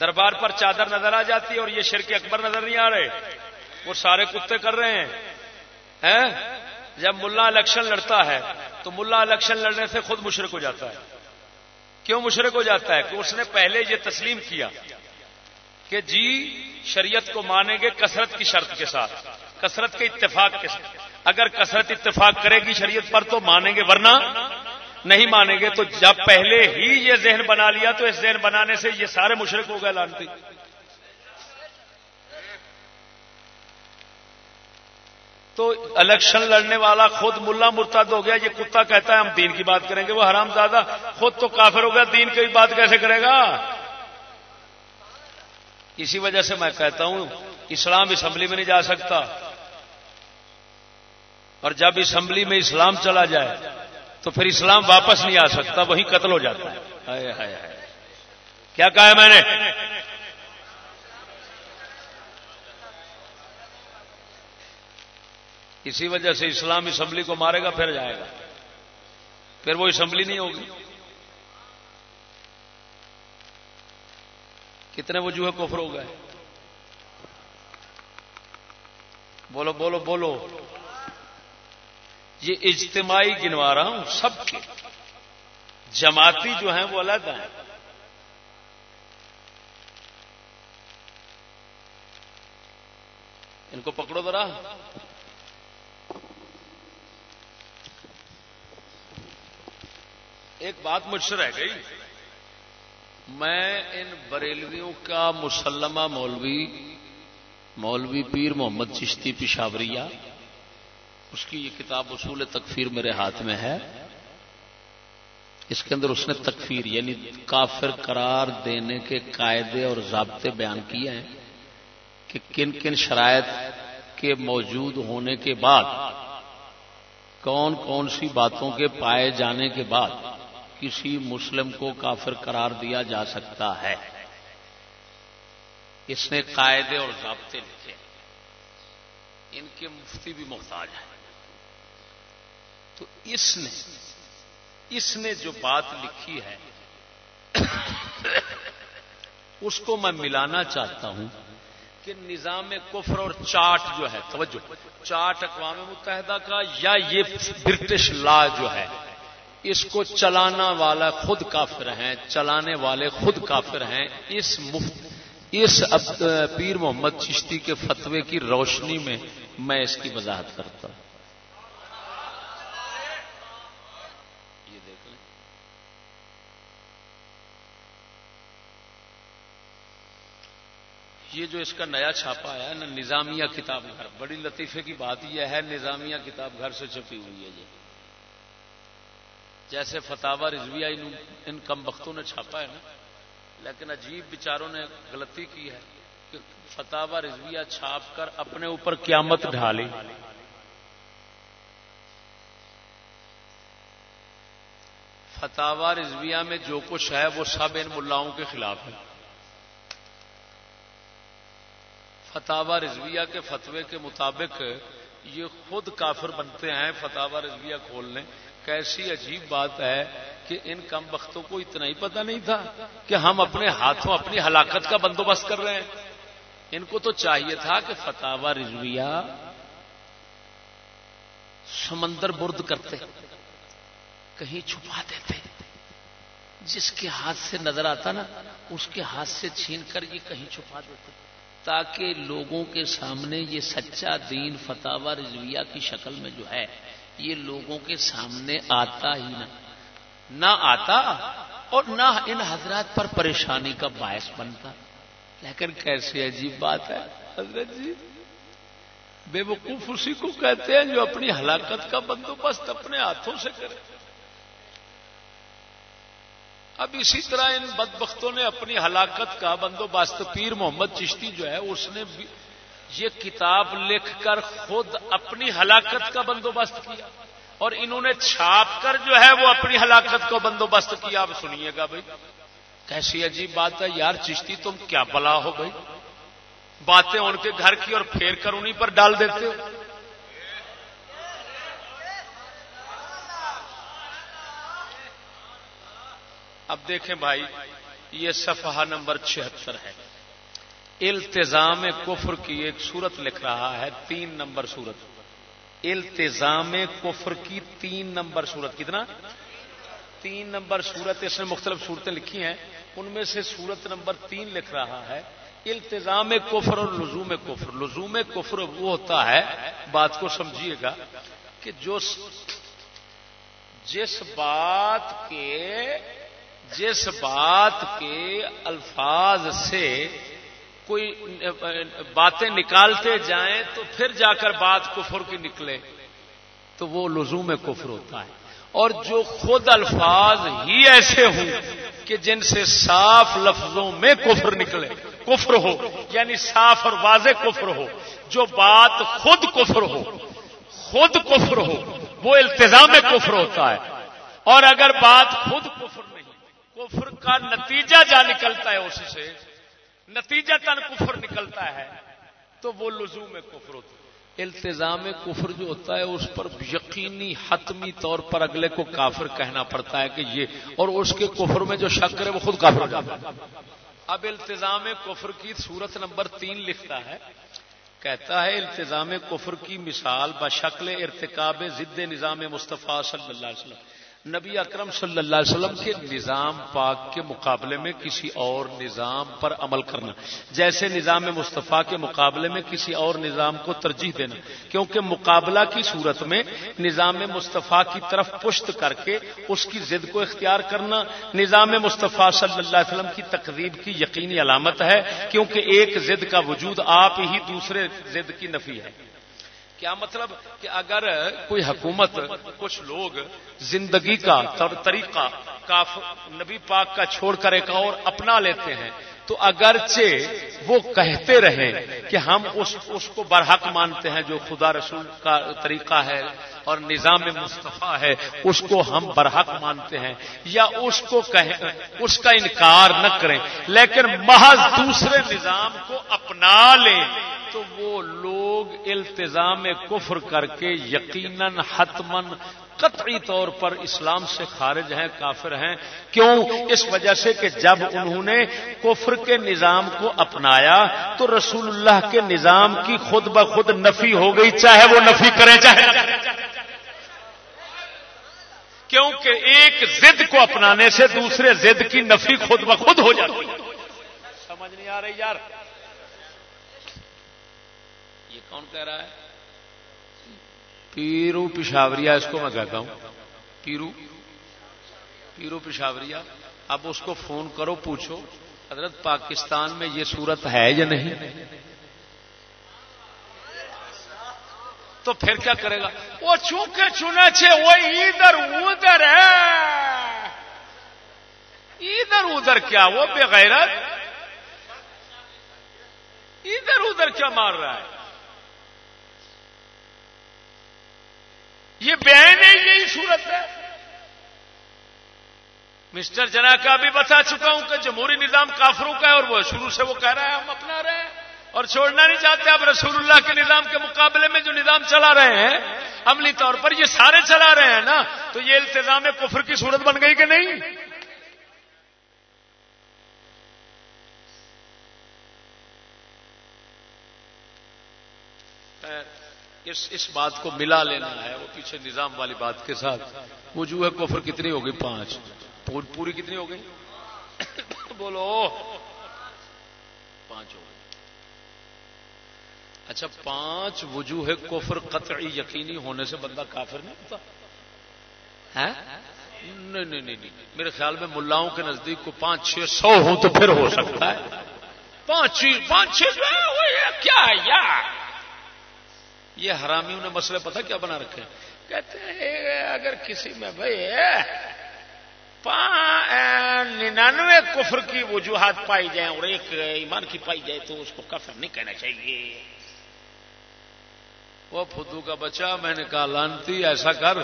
دربار پر چادر نظر آ جاتی ہے اور یہ شرک اکبر نظر نہیں آ رہے؟ وہ سارے کتے کر رہے ہیں۔ جب ملا الیکشن لڑتا ہے، تو ملا الیکشن لڑنے سے خود مشرق ہو جاتا ہے۔ کیوں مشرق ہو جاتا ہے؟ کہ اس نے پہلے یہ تسلیم کیا کہ جی شریعت کو مانیں گے کثرت کی شرط کے ساتھ۔ کثرت کے اتفاق کے ساتھ۔ اگر کثرت اتفاق کرے گی شریعت پر تو مانیں گے، ورنہ نہیں مانیں گے۔ تو جب پہلے ہی یہ ذہن بنا لیا تو اس ذہن بنانے سے یہ سارے مشرق ہو گئے لانتی۔ تو الیکشن لڑنے والا خود ملا مرتد ہو گیا، یہ کتا کہتا ہے ہم دین کی بات کریں گے، وہ حرام زیادہ خود تو کافر ہو گیا، دین کی بات کیسے کرے گا؟ اسی وجہ سے میں کہتا ہوں، اسلام اسمبلی میں نہیں جا سکتا۔ اور جب اسمبلی میں اسلام چلا جائے تو پھر اسلام واپس نہیں آ سکتا وہی قتل ہو جاتا ہے۔ کیا کہا ہے میں نے؟ اسی وجہ سے اسلام اسمبلی کو مارے گا پھر جائے گا۔ پھر وہ اسمبلی نہیں ہوگی۔ کتنے وجوہ کفر ہو گئے؟ بولو بولو بولو۔ یہ اجتماعی گنوا رہا ہوں سب کے۔ جماعتی جو ہیں وہ الگ ہیں۔ ان کو پکڑو ذرا۔ ایک بات مجھ سے رہ گئی۔ میں ان بریلویوں کا مسلمہ مولوی مولوی پیر محمد چشتی پشاوریہ اس کی یہ کتاب اصول تکفیر میرے ہاتھ میں ہے۔ اس کے اندر اس نے تکفیر یعنی کافر قرار دینے کے قاعدے اور ضابطے بیان کیے ہیں کہ کن کن شرائط کے موجود ہونے کے بعد، کون کون سی باتوں کے پائے جانے کے بعد کسی مسلم کو کافر قرار دیا جا سکتا ہے۔ اس نے قاعدے اور ضابطے لکھے۔ ان کے مفتی بھی محتاج ہیں۔ تو اس نے اس نے جو بات لکھی ہے، اس کو میں ملانا چاہتا ہوں کہ نظام کفر اور چاٹ جو ہے، توجہ، چاٹ اقوام متحدہ کا یا یہ برٹش لا جو ہے، اس کو چلانا والا خود کافر ہیں، چلانے والے خود کافر ہیں، اس مفت اس پیر محمد چشتی کے فتوے کی روشنی میں میں اس کی وضاحت کرتا ہوں یہ دیکھ لیں یہ جو اس کا نیا چھاپا ہے نا نظامیہ کتاب گھر۔ بڑی لطیفے کی بات یہ ہے، نظامیہ کتاب گھر سے چھپی ہوئی ہے یہ۔ جیسے فتح رضویہ ان کم بختوں نے چھاپا ہے نا، لیکن عجیب بچاروں نے غلطی کی ہے کہ فتح رضویہ چھاپ کر اپنے اوپر قیامت ڈھالی۔ فتح رضویہ میں جو کچھ ہے، وہ سب ان ملاؤں کے خلاف ہے۔ فتح رضویہ کے فتوے کے مطابق یہ خود کافر بنتے ہیں فتح رضویہ کھولنے کیسی عجیب بات ہے کہ ان کم وقتوں کو اتنا ہی پتہ نہیں تھا کہ ہم اپنے ہاتھوں اپنی ہلاکت کا بندوبست کر رہے ہیں۔ ان کو تو چاہیے تھا کہ فتح رضویہ سمندر برد کرتے، کہیں چھپا دیتے۔ جس کے ہاتھ سے نظر آتا نا، اس کے ہاتھ سے چھین کر یہ کہیں چھپا دیتے۔ تاکہ لوگوں کے سامنے یہ سچا دین فتح رضویہ کی شکل میں جو ہے، یہ لوگوں کے سامنے آتا ہی نہ۔ نہ آتا اور نہ ان حضرات پر پریشانی کا باعث بنتا۔ لیکن کیسی عجیب بات ہے، حضرت جی۔ بے وقوف اسی کو کہتے ہیں جو اپنی ہلاکت کا بندوبست اپنے ہاتھوں سے کرے۔ اب اسی طرح ان بدبختوں نے اپنی ہلاکت کا بندوبست پیر محمد چشتی جو ہے، اس نے یہ کتاب لکھ کر خود اپنی ہلاکت کا بندوبست کیا۔ اور انہوں نے چھاپ کر جو ہے، وہ اپنی ہلاکت کو بندوبست کیا۔ آپ سنیے گا بھائی، کیسی عجیب بات ہے۔ یار چشتی، تم کیا بلا ہو بھائی؟ باتیں ان کے گھر کی اور پھیر کر انہیں پر ڈال دیتے ہو۔ اب دیکھیں بھائی، یہ صفحہ نمبر چھہتر ہے۔ التظام کفر کی ایک صورت لکھ رہا ہے، تین نمبر صورت التظام کفر کی تین نمبر صورت کتنا؟ تین نمبر صورت اس نے مختلف صورتیں لکھی ہیں۔ ان میں سے صورت نمبر تین لکھ رہا ہے۔ التظام کفر اور لزوم کفر۔ لزوم کفر وہ ہوتا ہے، بات کو سمجھیے گا، کہ جو جس بات کے جس بات کے الفاظ سے کوئی باتیں نکالتے جائیں تو پھر جا کر بات کفر کی نکلے، تو وہ لزوم کفر ہوتا ہے۔ اور جو خود الفاظ ہی ایسے ہوں کہ جن سے صاف لفظوں میں کفر نکلے، کفر ہو یعنی صاف اور واضح کفر ہو، جو بات خود کفر ہو، خود کفر ہو، وہ التظام کفر ہوتا ہے۔ اور اگر بات خود کفر کفر کا نتیجہ جا نکلتا ہے اس سے۔ نتیجہ تن کفر نکلتا ہے۔ تو وہ لزوم میں کفر ہوتا ہے۔ التظام کفر جو ہوتا ہے اس پر یقینی حتمی طور پر اگلے کو کافر کہنا پڑتا ہے کہ یہ اور اس کے کفر میں جو شک کرے وہ خود کافر ہو جاتا ہے۔ اب التظام کفر کی صورت نمبر تین لکھتا ہے۔ کہتا ہے التظام کفر کی مثال بشکل ارتکاب ضد نظام مصطفیٰ صلی اللہ علیہ وسلم۔ نبی اکرم صلی اللہ علیہ وسلم کے نظام پاک کے مقابلے میں کسی اور نظام پر عمل کرنا، جیسے نظام مصطفیٰ کے مقابلے میں کسی اور نظام کو ترجیح دینا، کیونکہ مقابلہ کی صورت میں نظام مصطفیٰ کی طرف پشت کر کے اس کی ضد کو اختیار کرنا، نظام مصطفیٰ صلی اللہ علیہ وسلم کی تقریب کی یقینی علامت ہے، کیونکہ ایک ضد کا وجود آپ ہی دوسرے ضد کی نفی ہے۔ کیا مطلب کہ اگر کوئی حکومت، کچھ لوگ زندگی کا طریقہ کاف نبی پاک کا چھوڑ کر ایک اور اپنا لیتے ہیں تو اگرچہ وہ کہتے رہیں کہ ہم اس اس کو برحق مانتے ہیں جو خدا رسول کا طریقہ ہے اور نظام مصطفیٰ ہے، اس کو ہم برحق مانتے ہیں یا اس کو کہیں، اس کا انکار نہ کریں، لیکن محض دوسرے نظام کو اپنا لیں تو وہ لوگ التظام کفر کر کے یقیناً حتمن قطعی طور پر اسلام سے خارج ہیں، کافر ہیں۔ کیوں؟ اس وجہ سے کہ جب انہوں نے کفر کے نظام کو اپنایا تو رسول اللہ کے نظام کی خود بخود نفی ہو گئی، چاہے وہ نفی کریں، چاہے کیونکہ ایک زد کو اپنانے سے دوسرے زد کی نفی خود بخود ہو جاتی سمجھ نہیں آ رہی یار۔ یہ کون کہہ رہا ہے؟ پیرو پشاوریا، اس کو میں کہتا ہوں۔ پیرو پیرو پشاوریا، اب اس کو فون کرو، پوچھو، حضرت پاکستان میں یہ صورت ہے یا نہیں؟ تو پھر کیا کرے گا؟ وہ چونکہ چنا چھ وہ ادھر ادھر ہے۔ ادھر ادھر کیا؟ وہ بغیرت ادھر ادھر کیا مار رہا ہے؟ یہ بیان ہے، یہی صورت ہے۔ مسٹر جنا کا بھی بتا چکا ہوں کہ جمہوری نظام کافروں کا ہے اور وہ شروع سے وہ کہہ رہا ہے، ہم اپنا رہے ہیں۔ اور چھوڑنا نہیں چاہتے اب رسول اللہ کے نظام کے مقابلے میں جو نظام چلا رہے ہیں۔ عملی طور پر یہ سارے چلا رہے ہیں نا۔ تو یہ التظام کفر کی صورت بن گئی کہ نہیں؟ اس اس بات کو ملا لینا ہے، وہ پیچھے نظام والی بات کے ساتھ۔ وجوہ کفر کتنی ہو گئی؟ پانچ۔ پوری کتنی ہو گئی؟ بولو۔ پانچ ہو گئی۔ اچھا پانچ وجوہ کفر قطعی یقینی ہونے سے بندہ کافر نہیں ہوتا؟ نہیں نہیں نہیں میرے خیال میں ملاؤں کے نزدیک کو پانچ، چھ سو ہوں تو پھر ہو سکتا ہے۔ پانچ پانچ، چھ کیا یار؟ یہ حرامیوں نے مسئلے پتہ کیا بنا رکھے کہتے ہیں اگر کسی میں بھائی ننانوے کفر کی وجوہات پائی جائیں اور ایک ایمان کی پائی جائے تو اس کو کفر نہیں کہنا چاہیے۔ وہ فدو کا بچہ، میں نے کہا، لانتی، ایسا کر،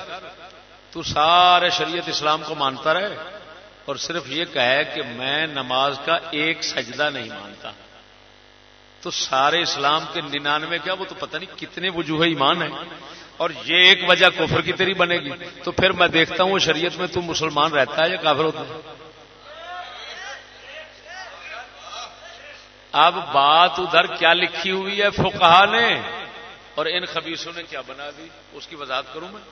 تو سارے شریعت اسلام کو مانتا رہے۔ اور صرف یہ کہے کہ میں نماز کا ایک سجدہ نہیں مانتا۔ تو سارے اسلام کے ننانوے کیا وہ تو پتہ نہیں کتنے وجوہ ایمان ہیں۔ اور یہ ایک وجہ کفر کی تیری بنے گی۔ تو پھر میں دیکھتا ہوں شریعت میں تو مسلمان رہتا ہے یا کافر ہوتا ہے؟ اب بات ادھر کیا لکھی ہوئی ہے فکہ نے؟ اور ان خبیصوں نے کیا بنا دی؟ اس کی وضاحت کروں میں؟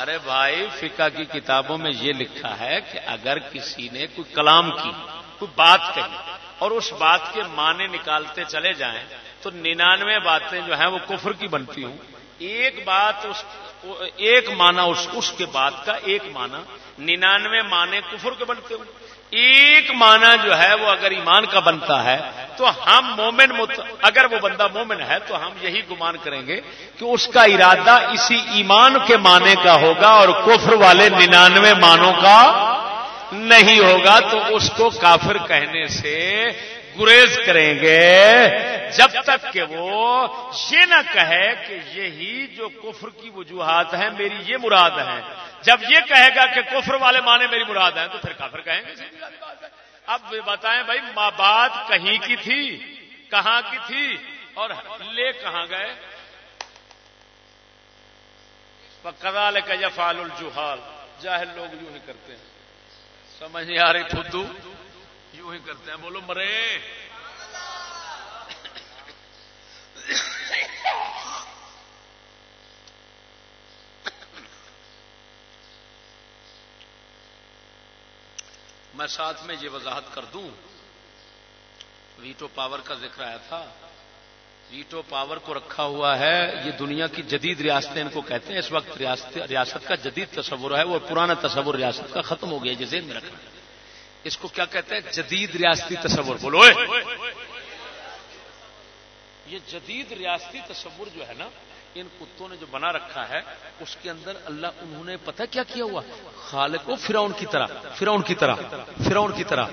ارے بھائی، فقہ کی کتابوں میں یہ لکھا ہے کہ اگر کسی نے کوئی کلام کی، کوئی بات کہی اور اس بات کے معنی نکالتے چلے جائیں تو ننانوے باتیں جو ہیں وہ کفر کی بنتی ہوں۔ ایک بات اس ایک معنی اس اس کے بات کا ایک معنی، ننانوے معنی کفر کے بنتے ہوں۔ ایک معنی جو ہے وہ اگر ایمان کا بنتا ہے تو ہم مومن مت... اگر وہ بندہ مومن ہے تو ہم یہی گمان کریں گے کہ اس کا ارادہ اسی ایمان کے معنی کا ہوگا اور کفر والے ننانوے معنوں کا نہیں ہوگا تو اس کو کافر کہنے سے گریز کریں گے۔ جب تک کہ وہ یہ نہ کہے کہ یہی جو کفر کی وجوہات ہیں میری یہ مراد ہے جب یہ کہے گا کہ کفر والے معنی میری مراد ہیں تو پھر کافر کہیں گے۔ اب بتائیں بھائی، ماں بات کہیں کی تھی؟ کہاں کی تھی؟ اور لے کہاں گئے؟ کدال کا یفال الجوہال جاہل لوگ یوں ہی کرتے ہیں۔ سمجھ نہیں آ رہی خدو یوں ہی کرتے ہیں۔ بولو، مرے۔ میں ساتھ میں یہ وضاحت کر دوں۔ ویٹو پاور کا ذکر آیا تھا۔ ویٹو پاور کو رکھا ہوا ہے، یہ دنیا کی جدید ریاستیں ان کو کہتے ہیں۔ اس وقت ریاست کا جدید تصور ہے، وہ پرانا تصور ریاست کا ختم ہو گیا جسے میں رکھنا۔ اس کو کیا کہتے ہیں؟ جدید ریاستی تصور۔ بولو یہ جدید ریاستی تصور جو ہے نا، ان کتوں نے جو بنا رکھا ہے، اس کے اندر اللہ، انہوں نے پتہ کیا کیا ہوا؟ خالق و فرعون کی طرح، فرعون کی طرح، فرعون کی طرح۔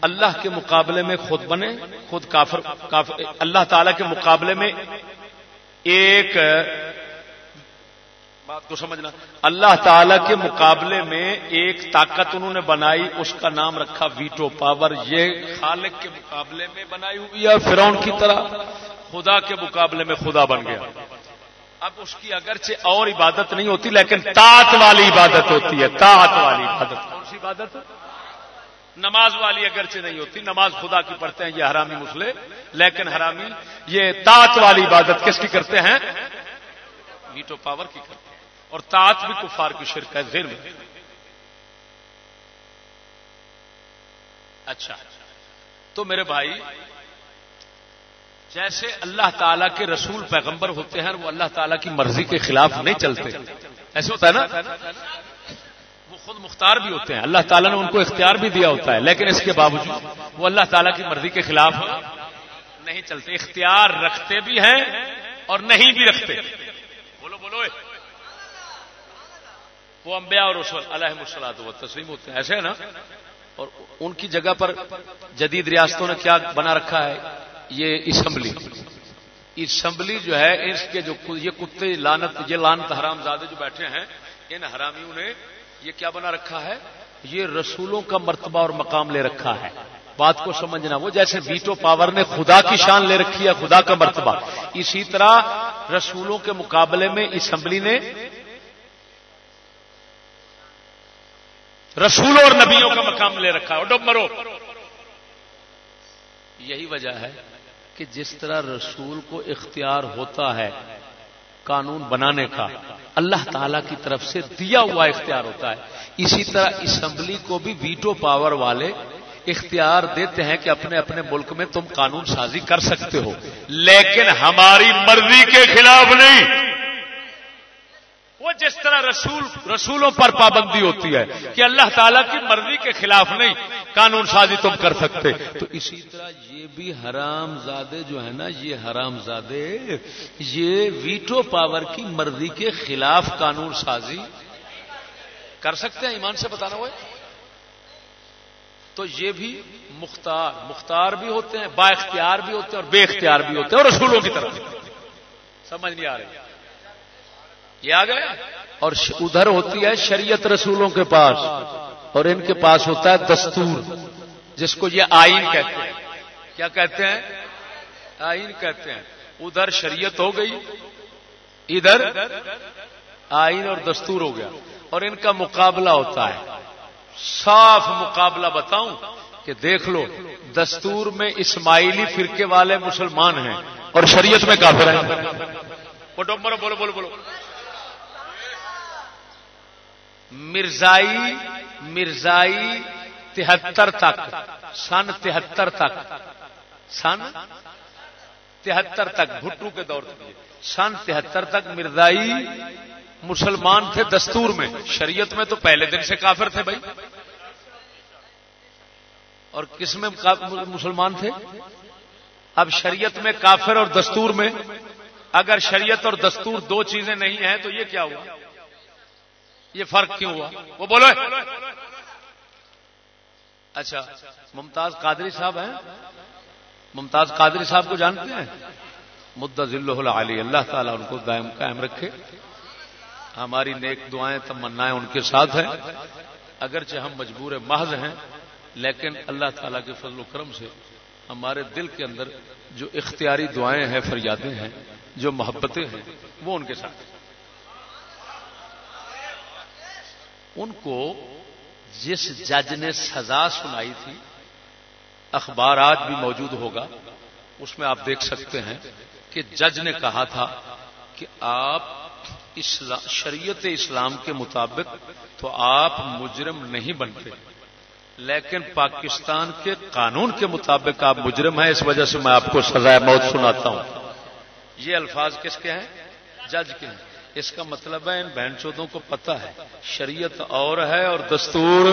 اللہ کے مقابلے میں خود بنے، خود کافر کافر اللہ تعالی کے مقابلے میں ایک، بات کو سمجھنا، اللہ تعالی کے مقابلے میں ایک طاقت انہوں نے بنائی، اس کا نام رکھا ویٹو پاور، یہ خالق کے مقابلے میں بنائی ہوئی ہے فرون کی طرح، خدا کے مقابلے میں خدا بن گیا۔ اب اس کی اگرچہ اور عبادت نہیں ہوتی، لیکن تات والی عبادت ہوتی ہے تات والی عبادت۔ کون سی عبادت؟ نماز والی اگرچہ نہیں ہوتی، نماز خدا کی پڑھتے ہیں، یہ حرامی مسلے، لیکن حرامی، یہ تات والی عبادت کس کی کرتے ہیں؟ ویٹو پاور کی کرتے ہیں۔ اور تات بھی کفار کی شرک ہے ذہن میں۔ اچھا تو میرے بھائی، جیسے اللہ تعالی کے رسول پیغمبر ہوتے ہیں وہ اللہ تعالی کی مرضی کے خلاف نہیں چلتے۔ ایسے ہوتا ہے نا؟ خود مختار بھی ہوتے ہیں۔ اللہ تعالیٰ نے ان کو اختیار بھی دیا ہوتا ہے، لیکن اس کے باوجود وہ اللہ تعالیٰ کی مرضی کے خلاف نہیں چلتے، اختیار رکھتے بھی ہیں اور نہیں بھی رکھتے۔ بولو بولو۔ وہ انبیاء اور رسول علیہ مسلات و تسلیم ہوتے ہیں، ایسے ہے نا؟ اور ان کی جگہ پر جدید ریاستوں نے کیا بنا رکھا ہے؟ یہ اسمبلی۔ اسمبلی جو ہے، اس کے جو یہ کتے لانت، یہ لانت حرام زادے جو بیٹھے ہیں، ان حرامیوں نے یہ کیا بنا رکھا ہے؟ یہ رسولوں کا مرتبہ اور مقام لے رکھا ہے۔ بات کو سمجھنا، وہ جیسے ویٹو پاور نے خدا کی شان لے رکھی ہے، خدا کا مرتبہ۔ اسی طرح رسولوں کے مقابلے میں اسمبلی نے رسولوں اور نبیوں کا مقام لے رکھا۔ ہے ڈب مرو۔ یہی وجہ ہے کہ جس طرح رسول کو اختیار ہوتا ہے قانون بنانے کا اللہ تعالی کی طرف سے دیا ہوا اختیار ہوتا ہے۔ اسی طرح اسمبلی کو بھی ویٹو پاور والے اختیار دیتے ہیں کہ اپنے اپنے ملک میں تم قانون سازی کر سکتے ہو۔ لیکن ہماری مرضی کے خلاف نہیں۔ وہ جس طرح رسول رسولوں پر پابندی ہوتی ہے کہ اللہ تعالیٰ کی مرضی کے خلاف نہیں، قانون سازی تم کر سکتے۔ تو اسی طرح یہ بھی حرام زادے جو ہے نا، یہ حرام زادے، یہ ویٹو پاور کی مرضی کے خلاف قانون سازی کر سکتے ہیں، ایمان سے بتانا ہوئے۔ تو یہ بھی مختار مختار بھی ہوتے ہیں، با اختیار بھی ہوتے ہیں اور بے اختیار بھی ہوتے ہیں اور رسولوں کی طرف۔ سمجھ نہیں آ رہی۔ یہ آ گیا اور ادھر ہوتی ہے شریعت رسولوں کے پاس، اور ان کے پاس ہوتا ہے دستور، جس کو یہ آئین کہتے ہیں۔ کیا کہتے ہیں؟ آئین کہتے ہیں۔ ادھر شریعت ہو گئی، ادھر آئین اور دستور ہو گیا۔ اور ان کا مقابلہ ہوتا ہے۔ صاف مقابلہ بتاؤں کہ دیکھ لو، دستور میں اسماعیلی فرقے والے مسلمان ہیں اور شریعت میں کافر ہیں۔ بولو بولو بولو بولو۔ مرزائی مرزائی تہتر تک، سن تہتر تک، سن تہتر تک، بھٹو کے دور تک۔ سن تہتر تک مرزائی مسلمان تھے دستور میں۔ شریعت میں تو پہلے دن سے کافر تھے بھائی۔ اور کس میں مسلمان تھے؟ اب شریعت میں کافر اور دستور میں۔ اگر شریعت اور دستور دو چیزیں نہیں ہیں تو یہ کیا ہوا؟ یہ فرق کیوں ہوا؟ وہ بولو۔ اچھا ممتاز قادری صاحب ہیں؟ ممتاز قادری صاحب کو جانتے ہیں؟ مدہ ذل علی اللہ تعالیٰ ان کو دائم قائم رکھے۔ ہماری نیک دعائیں تمنا ان کے ساتھ ہیں۔ اگرچہ ہم مجبور محض ہیں، لیکن اللہ تعالیٰ کے فضل و کرم سے ہمارے دل کے اندر جو اختیاری دعائیں ہیں، فریادیں ہیں، جو محبتیں ہیں، وہ ان کے ساتھ ان کو جس جج نے سزا سنائی تھی، اخبارات بھی موجود ہوگا، اس میں آپ دیکھ سکتے ہیں کہ جج نے کہا تھا کہ آپ اسلام شریعت اسلام کے مطابق تو آپ مجرم نہیں بنتے، لیکن پاکستان کے قانون کے مطابق آپ مجرم ہیں، اس وجہ سے میں آپ کو سزائے موت سناتا ہوں۔ یہ الفاظ کس کے ہیں؟ جج کے ہیں۔ اس کا مطلب ہے ان بہن چودوں کو پتہ ہے، شریعت اور ہے اور دستور۔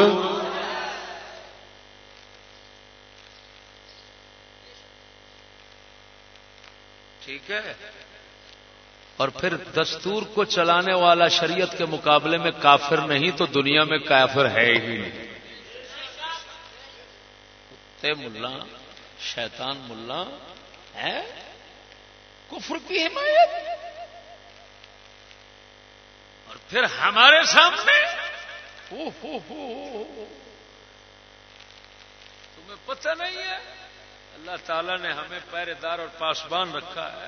ٹھیک ہے؟ اور پھر دستور کو چلانے والا شریعت کے مقابلے میں کافر نہیں تو دنیا میں کافر ہے ہی نہیں۔ کتے ملا، شیطان ملا ہے کفر کی حمایت۔ پھر ہمارے سامنے تمہیں پتہ نہیں ہے؟ اللہ تعالیٰ نے ہمیں پہرے دار اور پاسبان رکھا ہے۔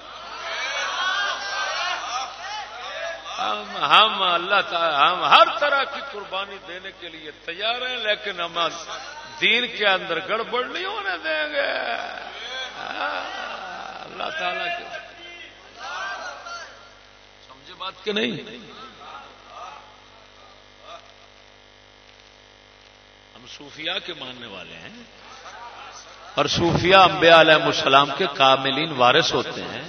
ہم ہم اللہ تعالی ہم ہر طرح کی قربانی دینے کے لیے تیار ہیں، لیکن ہم دین کے اندر گڑبڑ نہیں ہونے دیں گے۔ ہاں، اللہ تعالیٰ کے سمجھے بات کہ نہیں؟ ہم صوفیاء کے ماننے والے ہیں اور صوفیاء انبیاء علیہ السلام کے کاملین وارث ہوتے ہیں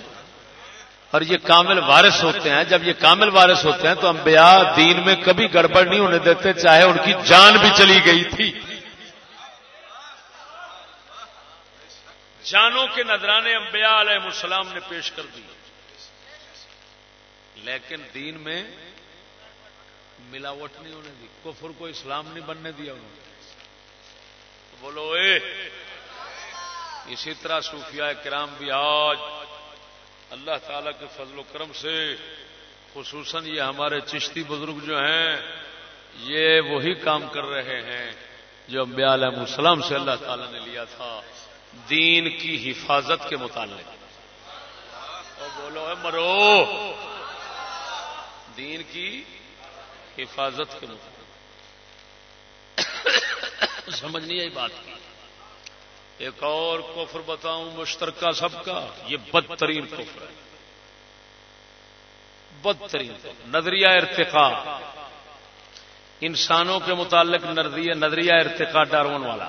اور یہ کامل وارث ہوتے ہیں جب یہ کامل وارث ہوتے ہیں تو انبیاء دین میں کبھی گڑبڑ نہیں ہونے دیتے، چاہے ان کی جان بھی چلی گئی تھی۔ جانوں کے نذرانے انبیاء علیہ السلام نے پیش کر دی لیکن دین میں ملاوٹ نہیں ہونے دی، کفر کو اسلام نہیں بننے دیا انہوں نے۔ بولو اے۔ اسی طرح صوفیاء کرام بھی آج اللہ تعالی کے فضل و کرم سے، خصوصاً یہ ہمارے چشتی بزرگ جو ہیں، یہ وہی کام کر رہے ہیں جو انبیاء علیہ السلام سے اللہ تعالی نے لیا تھا، دین کی حفاظت کے متعلق۔ بولو ہے مرو۔ دین کی حفاظت کے متعلق۔ سمجھ نہیں آئی بات کی۔ ایک اور کفر بتاؤں، مشترکہ سب کا یہ بدترین کفر ہے۔ بدترین نظریہ ارتقا انسانوں کے متعلق نظریہ ارتقا ڈارون والا۔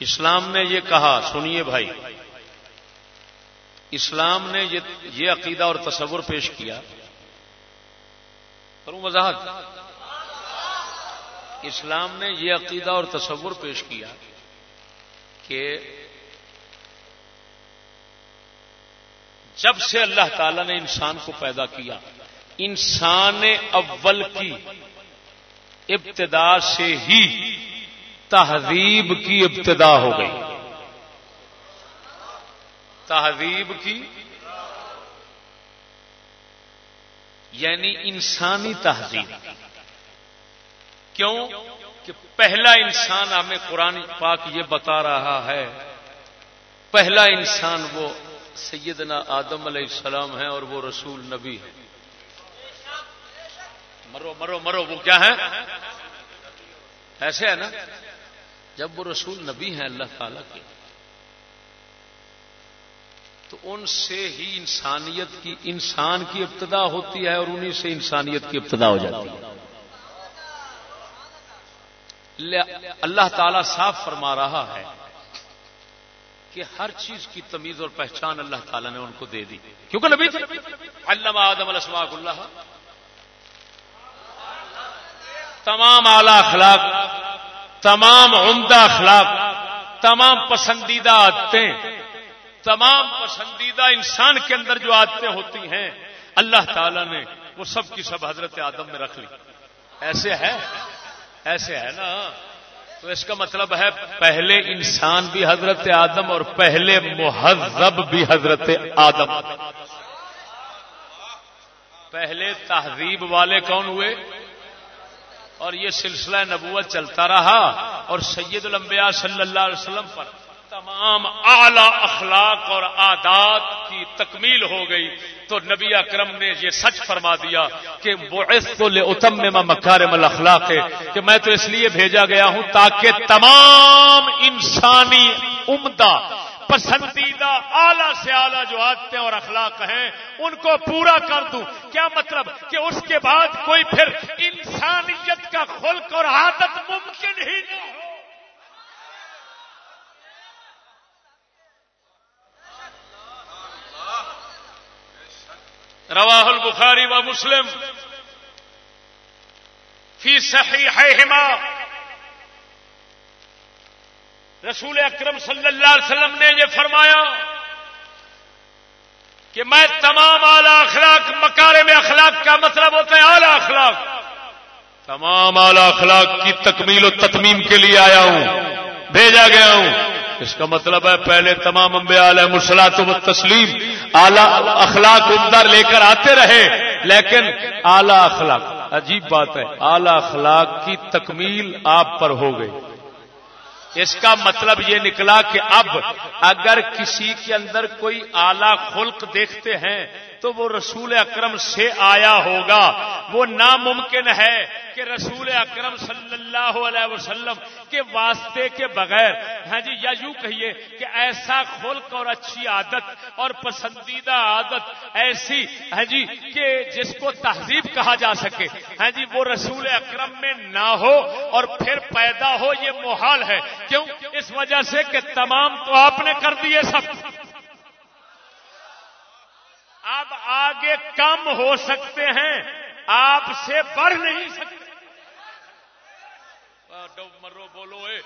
اسلام نے یہ کہا، سنیے بھائی، اسلام نے یہ عقیدہ اور تصور پیش کیا۔ کروں وضاحت۔ اسلام نے یہ عقیدہ اور تصور پیش کیا کہ جب سے اللہ تعالی نے انسان کو پیدا کیا، انسان اول کی ابتدا سے ہی تہذیب کی ابتدا ہو گئی۔ تہذیب کی یعنی انسانی تہذیب۔ کیوں؟ کہ پہلا انسان ہمیں قرآن پاک یہ بتا رہا ہے، پہلا انسان وہ سیدنا آدم علیہ السلام ہے اور وہ رسول نبی ہے مرو مرو مرو، وہ کیا ہے ایسے ہے نا، جب وہ رسول نبی ہیں اللہ تعالی کے۔ تو ان سے ہی انسانیت کی انسان کی ابتدا ہوتی ہے اور انہی سے انسانیت کی ابتدا ہو جاتی ہے۔ اللہ تعالی صاف فرما رہا ہے کہ ہر چیز کی تمیز اور پہچان اللہ تعالی نے ان کو دے دی۔ کیونکہ نبی جی؟ علم آدم الاسماق اللہ۔ تمام اعلی اخلاق، تمام عمدہ اخلاق، تمام پسندیدہ عادتیں تمام پسندیدہ انسان کے اندر جو عادتیں ہوتی ہیں، اللہ تعالی نے وہ سب کی سب حضرت آدم میں رکھ لی۔ ایسے ہے؟ ایسے ہے نا؟ تو اس کا مطلب ہے پہلے انسان بھی حضرت آدم اور پہلے مہذب بھی حضرت آدم۔ پہلے تہذیب والے کون ہوئے؟ اور یہ سلسلہ نبوت چلتا رہا اور سید الانبیاء صلی اللہ علیہ وسلم پر۔ تمام اعلی اخلاق اور عادات کی تکمیل ہو گئی تو نبی اکرم نے یہ سچ فرما دیا کہ اتم میں مکارم الاخلاق ہے کہ میں تو اس لیے بھیجا گیا ہوں تاکہ تمام انسانی عمدہ، پسندیدہ، اعلی سے اعلی جو عادتیں اور اخلاق ہیں، ان کو پورا کر دوں۔ کیا مطلب کہ اس کے بعد کوئی پھر انسانیت کا خلق اور عادت ممکن ہی نہ ہو؟ رواہ البخاری و مسلم فی صحیحہما رسول اکرم صلی اللہ علیہ وسلم نے یہ فرمایا کہ میں تمام اعلی اخلاق مکارے میں اخلاق کا مطلب ہوتا ہے اعلی اخلاق۔ تمام اعلی اخلاق کی تکمیل و تتمیم کے لیے آیا ہوں، بھیجا گیا ہوں۔ اس کا مطلب ہے پہلے تمام انبیاء علیہ مسلاط و تسلیم اعلی اخلاق اندر لے کر آتے رہے، لیکن اعلی اخلاق، عجیب بات ہے، اعلی اخلاق کی تکمیل آپ پر ہو گئی۔ اس کا مطلب یہ نکلا کہ اب اگر کسی کے اندر کوئی اعلی خلق دیکھتے ہیں تو وہ رسول اکرم سے آیا ہوگا۔ وہ ناممکن ہے کہ رسول اکرم صلی اللہ علیہ وسلم کے واسطے کے بغیر ہاں جی یا یوں کہیے کہ ایسا خلق اور اچھی عادت اور پسندیدہ عادت ایسی ہاں جی کہ جس کو تہذیب کہا جا سکے۔ ہاں جی وہ رسول اکرم میں نہ ہو اور پھر پیدا ہو، یہ محال ہے۔ کیوں؟ اس وجہ سے کہ تمام تو آپ نے کر دیے سب۔ اب آگے کم ہو سکتے ہیں، آپ سے بڑھ نہیں سکتے۔ مرو بولو اے۔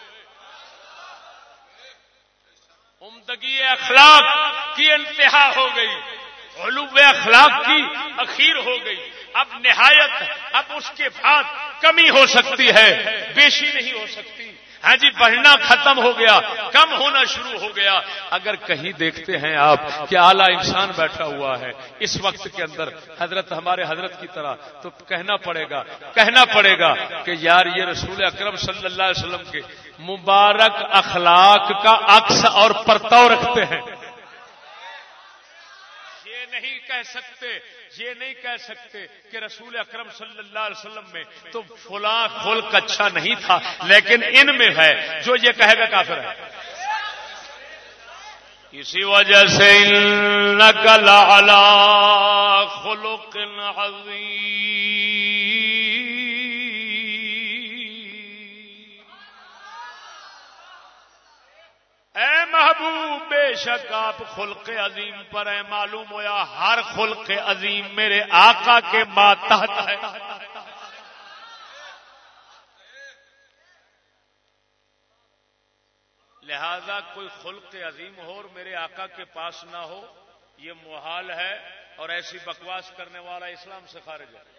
عمدگی اخلاق کی انتہا ہو گئی۔ علو اخلاق کی اخیر ہو گئی۔ اب نہایت، اب اس کے بعد کمی ہو سکتی ہے، بیشی نہیں ہو سکتی۔ ہاں جی بڑھنا ختم ہو گیا، کم ہونا شروع ہو گیا۔ اگر کہیں دیکھتے ہیں آپ کہ اعلیٰ انسان بیٹھا ہوا ہے اس وقت کے اندر، حضرت ہمارے حضرت کی طرح، تو کہنا پڑے گا، کہنا پڑے گا کہ یار یہ رسول اکرم صلی اللہ علیہ وسلم کے مبارک اخلاق کا عکس اور پرتاؤ رکھتے ہیں۔ نہیں کہہ سکتے، یہ نہیں کہہ سکتے کہ رسول اکرم صلی اللہ علیہ وسلم میں تو فلاں خلق اچھا نہیں تھا، لیکن ان میں ہے جو یہ کہے گا کافر ہے۔ اسی وجہ سے نقل خلق عظیم۔ اے محبوب، بے شک آپ خلق عظیم پر ہے معلوم ہوا ہر خلق عظیم میرے آقا کے ماتحت ہے۔ لہذا کوئی خلق عظیم ہو اور میرے آقا کے پاس نہ ہو، یہ محال ہے اور ایسی بکواس کرنے والا اسلام سے خارج ہے۔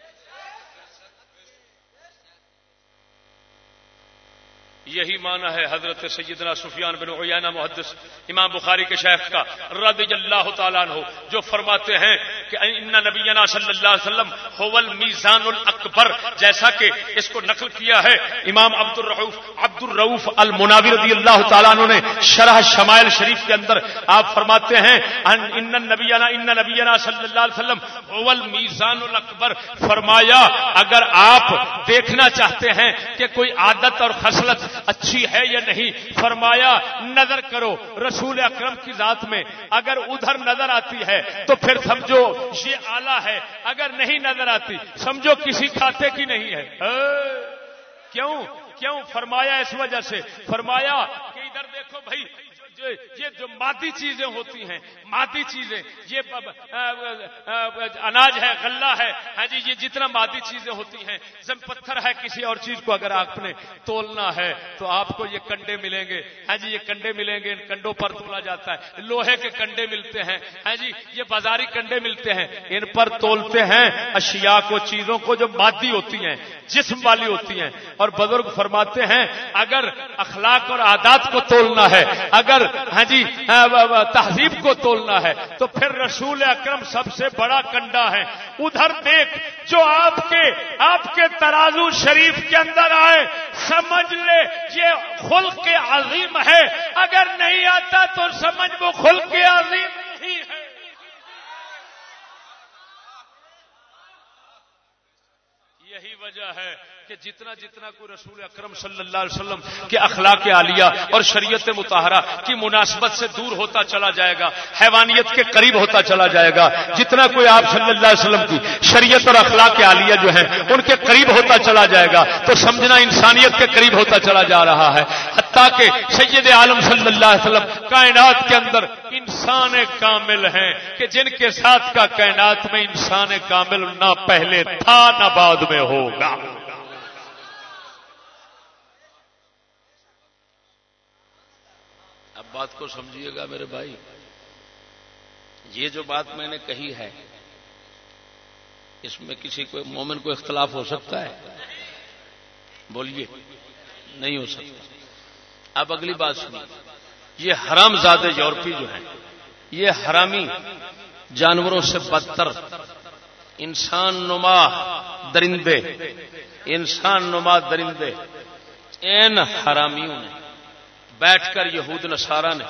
یہی مانا ہے حضرت سیدنا سفیان بن عیانہ محدث امام بخاری کے شیخ کا رضی اللہ تعالیٰ عنہ، جو فرماتے ہیں کہ ان نبینا صلی اللہ علیہ وسلم حول میزان الاکبر، جیسا کہ اس کو نقل کیا ہے امام عبد الرعوف عبد الرعوف المناوی رضی اللہ تعالیٰ عنہ نے شرح شمائل شریف کے اندر آپ فرماتے ہیں، ان نبینا ان نبینا صلی اللہ علیہ وسلم حول میزان الاکبر، فرمایا اگر آپ دیکھنا چاہتے ہیں کہ کوئی عادت اور خصلت اچھی ہے یا نہیں؟ فرمایا، نظر کرو، رسول اکرم کی ذات میں اگر ادھر نظر آتی ہے تو پھر سمجھو، یہ آلہ ہے۔ اگر نہیں نظر آتی، سمجھو کسی کھاتے کی نہیں ہے۔ ہاں؟ کیوں؟ کیوں؟ فرمایا اس وجہ سے۔ فرمایا کہ ادھر دیکھو بھائی یہ جو مادی چیزیں ہوتی ہیں، مادی چیزیں، یہ اناج ہے، غلہ ہے ہاں جی یہ جتنا مادی چیزیں ہوتی ہیں، زم پتھر ہے کسی اور چیز کو اگر آپ نے تولنا ہے تو آپ کو یہ کنڈے ملیں گے۔ ہاں جی یہ کنڈے ملیں گے، ان کنڈوں پر تولا جاتا ہے۔ لوہے کے کنڈے ملتے ہیں۔ ہاں جی یہ بازاری کنڈے ملتے ہیں۔ ان پر تولتے ہیں اشیاء کو، چیزوں کو جو مادی ہوتی ہیں۔ جسم والی ہوتی ہیں۔ اور بزرگ فرماتے ہیں، اگر اخلاق اور عادات کو تولنا ہے، اگر ہاں جی تہذیب کو تولنا ہے، تو پھر رسول اکرم سب سے بڑا کنڈا ہے۔ ادھر دیکھ، جو آپ کے آپ کے ترازو شریف کے اندر آئے، سمجھ لے، یہ خلق عظیم ہے۔ اگر نہیں آتا تو سمجھ وہ خلق عظیم نہیں ہے یہی وجہ ہے کہ جتنا جتنا کوئی رسول اکرم صلی اللہ علیہ وسلم کے اخلاق عالیہ اور شریعت متحرہ کی مناسبت سے دور ہوتا چلا جائے گا، حیوانیت کے قریب ہوتا چلا جائے گا، جتنا کوئی آپ صلی اللہ علیہ وسلم کی شریعت اور اخلاق عالیہ جو ہے ان کے قریب ہوتا چلا جائے گا، تو سمجھنا انسانیت کے قریب ہوتا چلا جا رہا ہے۔ حتیٰ کہ سید عالم صلی اللہ علیہ وسلم کائنات کے اندر انسان کامل ہیں کہ جن کے ساتھ کا کائنات میں انسان کامل نہ پہلے تھا نہ بعد میں ہوگا۔ بات کو سمجھیے گا میرے بھائی۔ یہ جو بات میں نے کہی ہے، اس میں کسی کو مومن کو اختلاف ہو سکتا ہے؟ بولیے، نہیں ہو سکتا۔ اب اگلی بات سنیے۔ یہ حرام زادے یورپی جو ہیں، یہ حرامی جانوروں سے بدتر، انسان نما درندے، انسان نما درندے۔ ان حرامیوں نے بیٹھ کر یہود نسارا نے،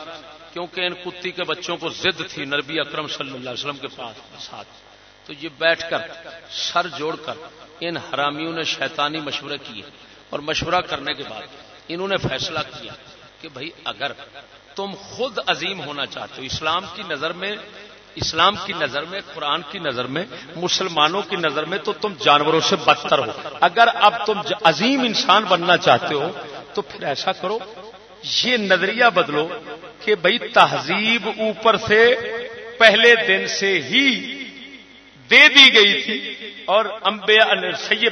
کیونکہ ان کتی کے بچوں کو ضد تھی نربی اکرم صلی اللہ علیہ وسلم کے پاس، ساتھ۔ تو یہ بیٹھ کر، سر جوڑ کر ان حرامیوں نے شیطانی مشورے کیے اور مشورہ کرنے کے بعد انہوں نے فیصلہ کیا کہ بھائی اگر تم خود عظیم ہونا چاہتے ہو، اسلام کی نظر میں، اسلام کی نظر میں، قرآن کی نظر میں، مسلمانوں کی نظر میں تو تم جانوروں سے بدتر ہو۔ اگر اب تم عظیم انسان بننا چاہتے ہو، تو پھر ایسا کرو، یہ نظریہ بدلو کہ بھائی تہذیب اوپر سے پہلے دن سے ہی دے دی گئی تھی اور امبیا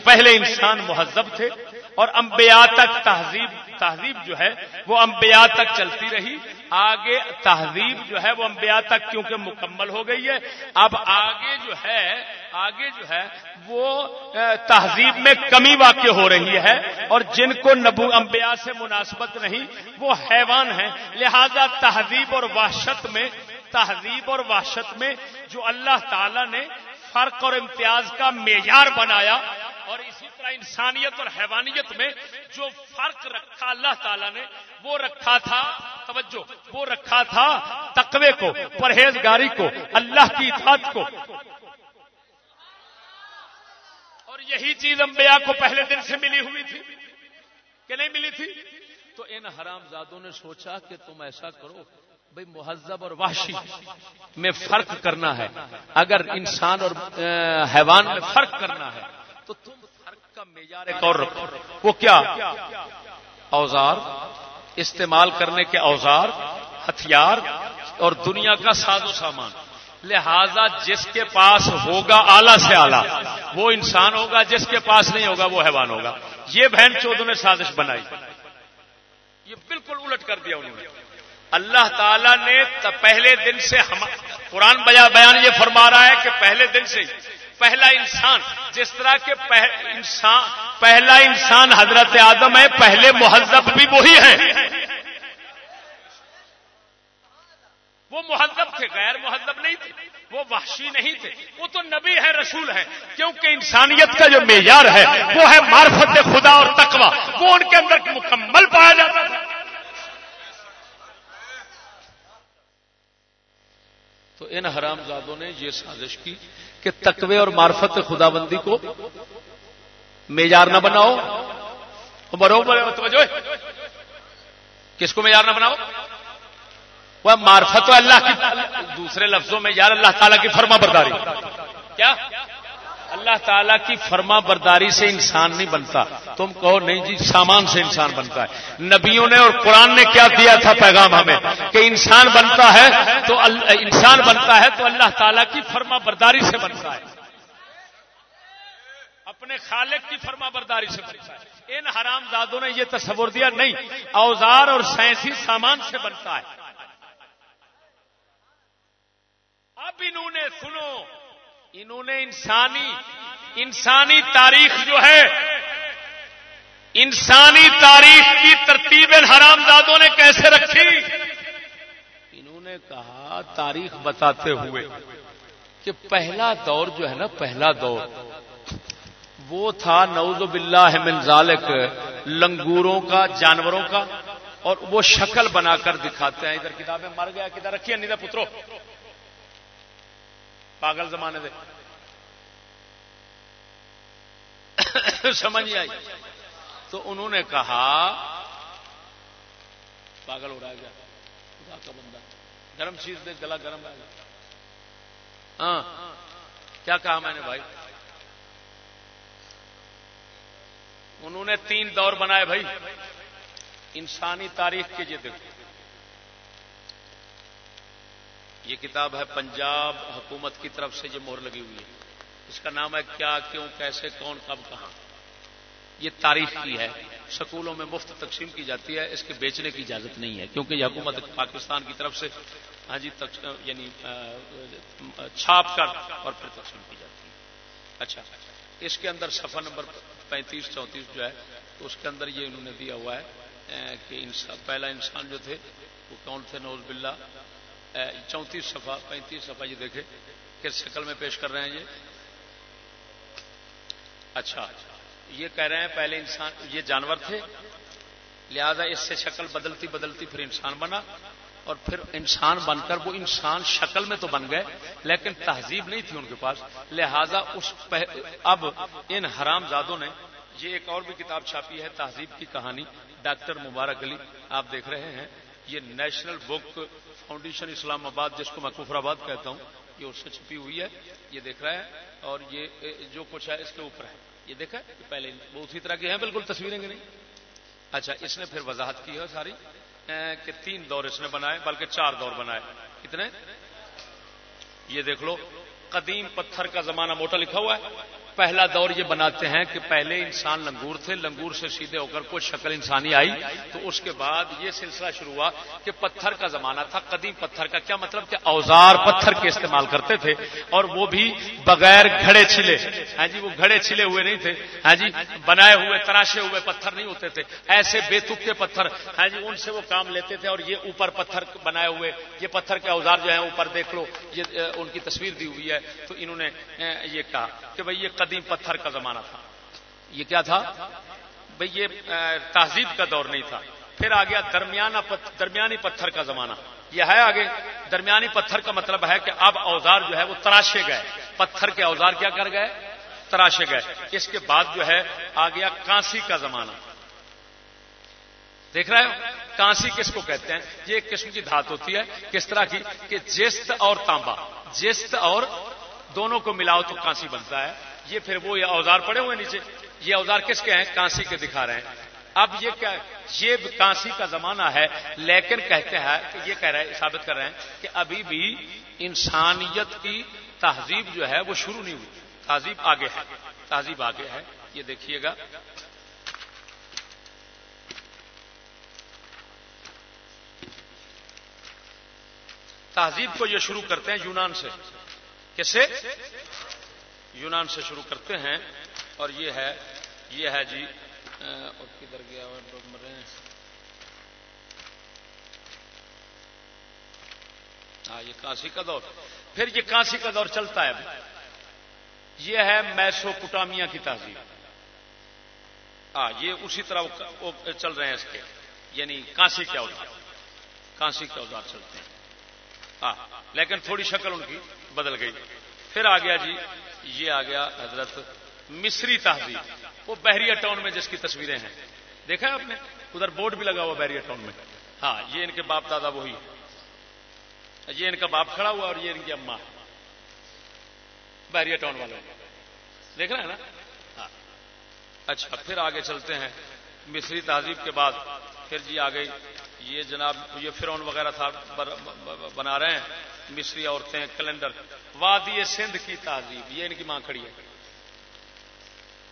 پہلے انسان مہذب تھے۔ اور انبیاء تک تہذیب تہذیب جو ہے وہ انبیاء تک چلتی رہی۔ آگے تہذیب جو ہے وہ انبیاء تک کیونکہ مکمل ہو گئی ہے۔ اب آگے جو ہے آگے جو ہے وہ تہذیب میں کمی واقع ہو رہی ہے اور جن کو نبو انبیاء سے مناسبت نہیں، وہ حیوان ہیں۔ لہذا تہذیب اور وحشت میں تہذیب اور وحشت میں جو اللہ تعالی نے فرق اور امتیاز کا معیار بنایا اور اسی انسانیت اور حیوانیت میں جو فرق رکھا اللہ تعالیٰ نے، وہ رکھا تھا، توجہ، وہ رکھا تھا تقوی کو، پرہیزگاری کو، اللہ کی اطاعت کو۔ اور یہی چیز انبیاء کو پہلے دن سے ملی ہوئی تھی۔ کہ نہیں ملی تھی؟ تو ان حرام زادوں نے سوچا کہ تم ایسا کرو بھائی مہذب اور وحشی میں فرق کرنا ہے۔ اگر انسان اور حیوان میں فرق کرنا ہے، تو تم کا معیار ایک اور رکھو وہ کیا؟ اوزار۔ استعمال کرنے کے اوزار، ہتھیار اور دنیا کا ساز و سامان۔ لہذا جس کے پاس ہوگا آلہ سے آلہ وہ انسان ہوگا، جس کے پاس نہیں ہوگا، وہ حیوان ہوگا۔ یہ بہن چودوں نے سازش بنائی۔ یہ بالکل الٹ کر دیا انہوں نے۔ اللہ تعالی نے پہلے دن سے قرآن بیان یہ فرما رہا ہے کہ پہلے دن سے پہلا انسان، جس طرح کے انسان پہلا انسان حضرت آدم ہے، پہلے مہذب بھی وہی ہیں۔ وہ مہذب تھے، غیر مہذب نہیں تھے، وہ وحشی نہیں تھے۔ وہ تو نبی ہے رسول ہے کیونکہ انسانیت کا جو معیار ہے، وہ ہے معرفت خدا اور تقوی۔ وہ ان کے اندر مکمل پایا جاتا تھا۔ تو ان حرام زادوں نے یہ سازش کی کہ تقوی اور معرفت خدا بندی کو معیار نہ بناؤ۔ توجہ کس کو معیار نہ بناؤ؟ وہ معرفت اللہ کی، دوسرے لفظوں میں یار اللہ تعالیٰ کی فرما برداری۔ کیا؟ اللہ تعالیٰ کی فرما برداری سے انسان نہیں بنتا۔ تم کہو نہیں جی سامان سے انسان بنتا ہے۔ نبیوں نے اور قرآن نے کیا دیا تھا پیغام ہمیں؟ کہ انسان بنتا ہے تو انسان بنتا ہے تو اللہ تعالیٰ کی فرما برداری سے بنتا ہے۔ اپنے خالق کی فرما برداری سے بنتا ہے۔ ان حرام دادوں نے یہ تصور دیا، نہیں، اوزار اور سائنسی سامان سے بنتا ہے۔ اب انہوں نے، سنو انہوں نے انسانی انسانی تاریخ جو ہے، انسانی تاریخ کی ترتیب حرام دادوں نے کیسے رکھی؟ انہوں نے کہا، تاریخ بتاتے ہوئے کہ پہلا دور جو ہے نا، پہلا دور وہ تھا نوز باللہ من ذالک، لنگوروں کا، جانوروں کا، اور وہ شکل بنا کر دکھاتے ہیں۔ ادھر کتابیں مر گیا کدھر رکھیے نہیں پترو۔ پاگل زمانے دے۔ سمجھ آئی؟ تو انہوں نے کہا، پاگل اڑا گیا خدا کا بندہ۔ گرم چیز دے، گلا گرم آئے گا ہاں کیا کہا میں نے بھائی؟ انہوں نے تین دور بنائے بھائی۔ انسانی تاریخ کے یہ دیکھو۔ یہ کتاب ہے پنجاب حکومت کی طرف سے یہ مہر لگی ہوئی ہے۔ اس کا نام ہے کیا، کیوں، کیسے، کون، کب، کہاں۔ یہ تاریخ کی ہے۔ سکولوں میں مفت تقسیم کی جاتی ہے۔ اس کے بیچنے کی اجازت نہیں ہے۔ کیونکہ یہ حکومت پاکستان کی طرف سے ہاں جی یعنی چھاپ کر اور پھر تقسیم کی جاتی ہے۔ اچھا۔ اس کے اندر صفحہ نمبر پینتیس، چونتیس جو ہے تو اس کے اندر یہ انہوں نے دیا ہوا ہے کہ پہلا انسان جو تھے، وہ کون تھے؟ نوز باللہ۔ چونتیس صفحہ، پینتیس صفحہ، یہ دیکھے کس شکل میں پیش کر رہے ہیں یہ؟ اچھا یہ کہہ رہے ہیں پہلے انسان، یہ جانور تھے، لہذا اس سے شکل بدلتی بدلتی پھر انسان بنا، اور پھر انسان بن کر وہ انسان شکل میں تو بن گئے، لیکن تہذیب نہیں تھی ان کے پاس، لہذا اس اب ان حرام زادوں نے، یہ ایک اور بھی کتاب چھاپی ہے تہذیب کی کہانی، ڈاکٹر مبارک علی، آپ دیکھ رہے ہیں یہ نیشنل بک فاؤنڈیشن اسلام آباد، جس کو میں کفر آباد کہتا ہوں، یہ اس سے چھپی ہوئی ہے، یہ دیکھ رہا ہے، اور یہ، جو کچھ ہے، اس کے اوپر ہے۔ یہ دیکھا پہلے وہ اسی طرح کی ہیں، بالکل تصویریں نہیں۔ اچھا اس نے پھر وضاحت کی ہے ساری کہ تین دور اس نے بنائے، بلکہ چار دور بنائے۔ کتنے؟ یہ دیکھ لو، قدیم پتھر کا زمانہ موٹا لکھا ہوا ہے۔ پہلا دور یہ بناتے ہیں کہ پہلے انسان لنگور تھے، لنگور سے سیدھے ہو کر کوئی شکل انسانی آئی، تو اس کے بعد یہ سلسلہ شروع ہوا کہ پتھر کا زمانہ تھا، قدیم پتھر کا، کیا مطلب کہ اوزار پتھر کے استعمال کرتے تھے اور وہ بھی بغیر گھڑے چھلے۔ ہاں جی وہ گھڑے چھلے ہوئے نہیں تھے۔ ہاں جی بنائے ہوئے، تراشے ہوئے پتھر نہیں ہوتے تھے۔ ایسے بے کے پتھر۔ ہاں جی ان سے وہ کام لیتے تھے اور یہ اوپر پتھر بنائے ہوئے، یہ پتھر کے اوزار جو ہیں، اوپر دیکھ لو، یہ، ان کی تصویر دی ہوئی ہے، تو انہوں نے، یہ کہا کہ بھائی یہ قدیم پتھر کا زمانہ تھا۔ یہ کیا تھا؟ بھئی یہ تہذیب کا دور نہیں تھا۔ پھر آ گیا درمیانی پتھر کا زمانہ۔ یہ ہے آگے، درمیانی پتھر کا مطلب ہے کہ اب اوزار جو ہے وہ تراشے گئے۔ پتھر کے اوزار کیا کر گئے؟ تراشے گئے۔ اس کے بعد جو ہے آ گیا کانسی کا زمانہ۔ دیکھ رہے ہو؟ کانسی کس کو کہتے ہیں؟ یہ ایک قسم کی دھات ہوتی ہے۔ کس طرح کی؟ کہ جست اور تانبا۔ جست اور دونوں کو ملاؤ تو کانسی بنتا ہے۔ یہ پھر وہ اوزار پڑے ہوئے نیچے۔ یہ اوزار کس کے ہیں؟ کانسی کے دکھا رہے ہیں۔ اب یہ کیا یہ کانسی کا زمانہ ہے، لیکن کہتے ہیں کہ یہ کہہ رہے ثابت کر رہے ہیں کہ ابھی بھی انسانیت کی تہذیب جو ہے وہ شروع نہیں ہوئی۔ تہذیب آگے ہے۔ تہذیب آگے ہے۔ یہ دیکھیے گا۔ تہذیب کو یہ شروع کرتے ہیں یونان سے۔ کس سے؟ یونان سے شروع کرتے ہیں اور یہ ہے یہ ہے جی کدھر گیا مرے ہاں یہ کانسی کا دور۔ پھر یہ کانسی کا دور چلتا ہے یہ ہے میسو پٹامیا کی تہذیب۔ ہاں یہ اسی طرح چل رہے ہیں اس کے۔ یعنی کانسی کے اوزار۔ کانسی کے اوزار چلتے ہیں۔ ہاں لیکن تھوڑی شکل ان کی بدل گئی۔ پھر آ گیا جی یہ آ گیا حضرت مصری تہذیب۔ وہ بحریہ ٹاؤن میں جس کی تصویریں ہیں۔ دیکھا آپ نے؟ ادھر بورڈ بھی لگا ہوا بحریہ ٹاؤن میں۔ ہاں یہ ان کے باپ دادا وہی یہ ان کا باپ کھڑا ہوا اور یہ ان کی اما بحریہ ٹاؤن والے دیکھ رہے ہیں نا؟ ہاں۔ اچھا پھر آگے چلتے ہیں۔ مصری تہذیب کے بعد، پھر جی آ گئی یہ جناب، یہ فرون وغیرہ تھا بنا رہے ہیں، مصری عورتیں کیلنڈر وادی سندھ کی تہذیب، یہ ان کی ماں کھڑی ہے۔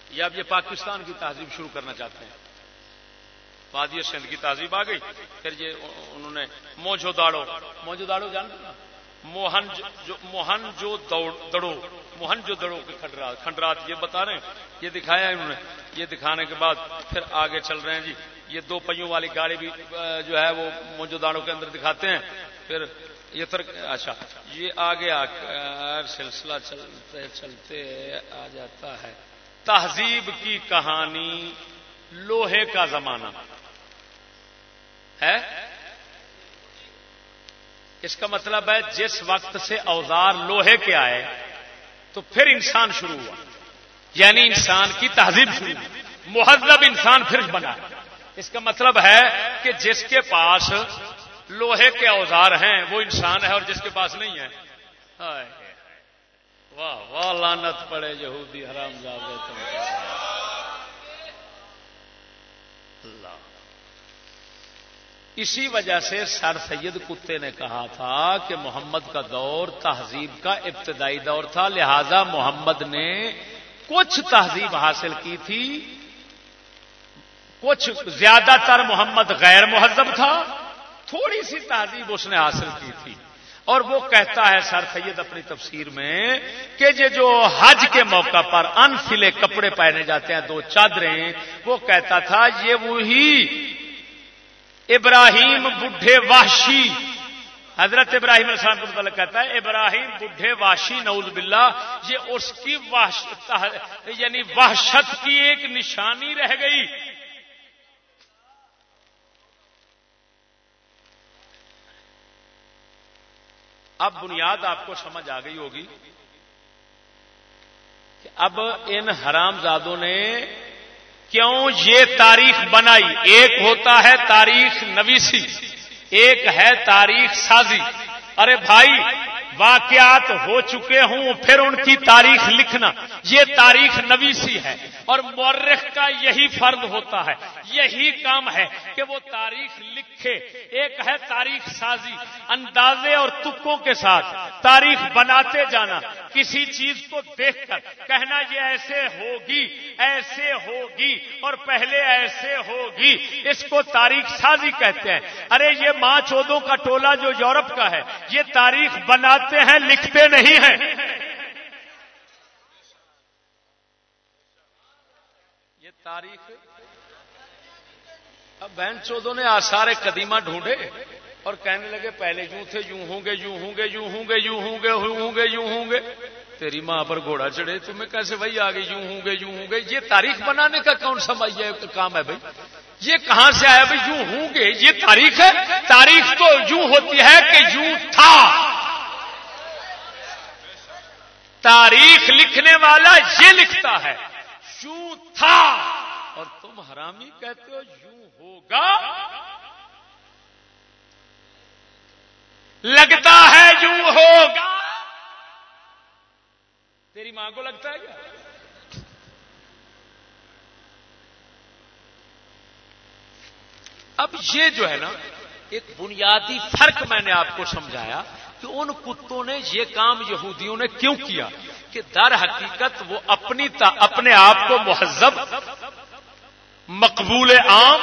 یا اب یہ پاکستان کی تہذیب شروع کرنا چاہتے ہیں۔ وادی سندھ کی تہذیب آ گئی، پھر یہ انہوں نے موجو داڑو۔ موجو داڑو جانتے موہن جو موہن جو دڑو۔ موہن جو دڑو کے کھنڈرات کھنڈرات یہ بتا رہے ہیں، یہ دکھایا انہوں نے۔ یہ دکھانے کے بعد پھر آگے چل رہے ہیں جی۔ یہ دو پہیوں والی گاڑی بھی جو ہے وہ موجوداروں کے اندر دکھاتے ہیں۔ پھر یہ تر اچھا یہ آگے آ، سلسلہ چلتے چلتے آ جاتا ہے۔ تہذیب کی کہانی لوہے کا زمانہ۔ ہے؟ اس کا مطلب ہے جس وقت سے اوزار لوہے کے آئے، تو پھر انسان شروع ہوا۔ یعنی انسان کی تہذیب شروع۔ مہذب انسان پھر بنا۔ اس کا مطلب ہے کہ جس کے پاس لوہے کے اوزار ہیں، وہ انسان ہے اور جس کے پاس نہیں ہے۔ واہ واہ لانت پڑے یہودی حرام اللہ۔ اسی وجہ سے سر سید کتے نے کہا تھا کہ محمد کا دور تہذیب کا ابتدائی دور تھا، لہذا محمد نے کچھ تہذیب حاصل کی تھی۔ کچھ زیادہ تر محمد غیر مہذب تھا۔ تھوڑی سی تہذیب اس نے حاصل کی تھی۔ اور وہ کہتا ہے، سر سید اپنی تفسیر میں کہ یہ جو حج کے موقع پر انفلے کپڑے پہنے جاتے ہیں، دو چادریں، وہ کہتا تھا، یہ وہی ابراہیم بڈھے واشی حضرت ابراہیم السلام کو متعلق کہتا ہے، ابراہیم بڈھے واشی نعوذ باللہ۔ یہ اس کی یعنی وحشت کی ایک نشانی رہ گئی۔ اب بنیاد آپ کو سمجھ آ گئی ہوگی کہ اب ان حرام زادوں نے کیوں یہ تاریخ بنائی؟ ایک ہوتا ہے تاریخ نویسی، ایک ہے تاریخ سازی۔ ارے بھائی واقعات ہو چکے ہوں، پھر ان کی تاریخ لکھنا۔ یہ تاریخ نویسی ہے اور مورخ کا یہی فرد ہوتا ہے، یہی کام ہے کہ وہ تاریخ لکھے۔ ایک ہے تاریخ سازی، اندازے اور تکوں کے ساتھ تاریخ بناتے جانا۔ کسی چیز کو دیکھ کر کہنا، یہ ایسے ہوگی ایسے ہوگی اور پہلے ایسے ہوگی۔ اس کو تاریخ سازی کہتے ہیں۔ ارے، یہ ماں چودوں کا ٹولہ جو یورپ کا ہے، یہ تاریخ بناتے ہیں، لکھتے نہیں ہیں۔ یہ تاریخ، اب بہن چودوں نے آسار قدیمہ ڈھونڈے اور کہنے لگے، پہلے یوں تھے، یوں ہوں گے، یوں ہوں گے، یوں ہوں گے، یوں ہوں گے ہوں گے، یوں ہوں گے۔ تیری ماں پر گھوڑا چڑھے، تمہیں کیسے بھائی آگے؟ یوں ہوں گے، یوں ہوں گے۔ یہ تاریخ بنانے کا کون سا کام ہے بھائی؟ یہ کہاں سے آیا بھائی؟ یوں ہوں گے، یہ تاریخ ہے۔ تاریخ تو یوں ہوتی ہے کہ یوں تھا۔ تاریخ لکھنے والا یہ لکھتا ہے، یوں تھا۔ اور تم حرامی کہتے ہو، یوں ہوگا۔ لگتا ہے یوں ہوگا۔ تیری ماں کو لگتا ہے کیا؟ اب یہ جو ہے نا، ایک بنیادی فرق میں نے آپ کو سمجھایا۔ کہ ان کتوں نے یہ کام یہودیوں نے کیوں کیا کہ در حقیقت وہ اپنی تا اپنے آپ کو مہذب، مقبول عام،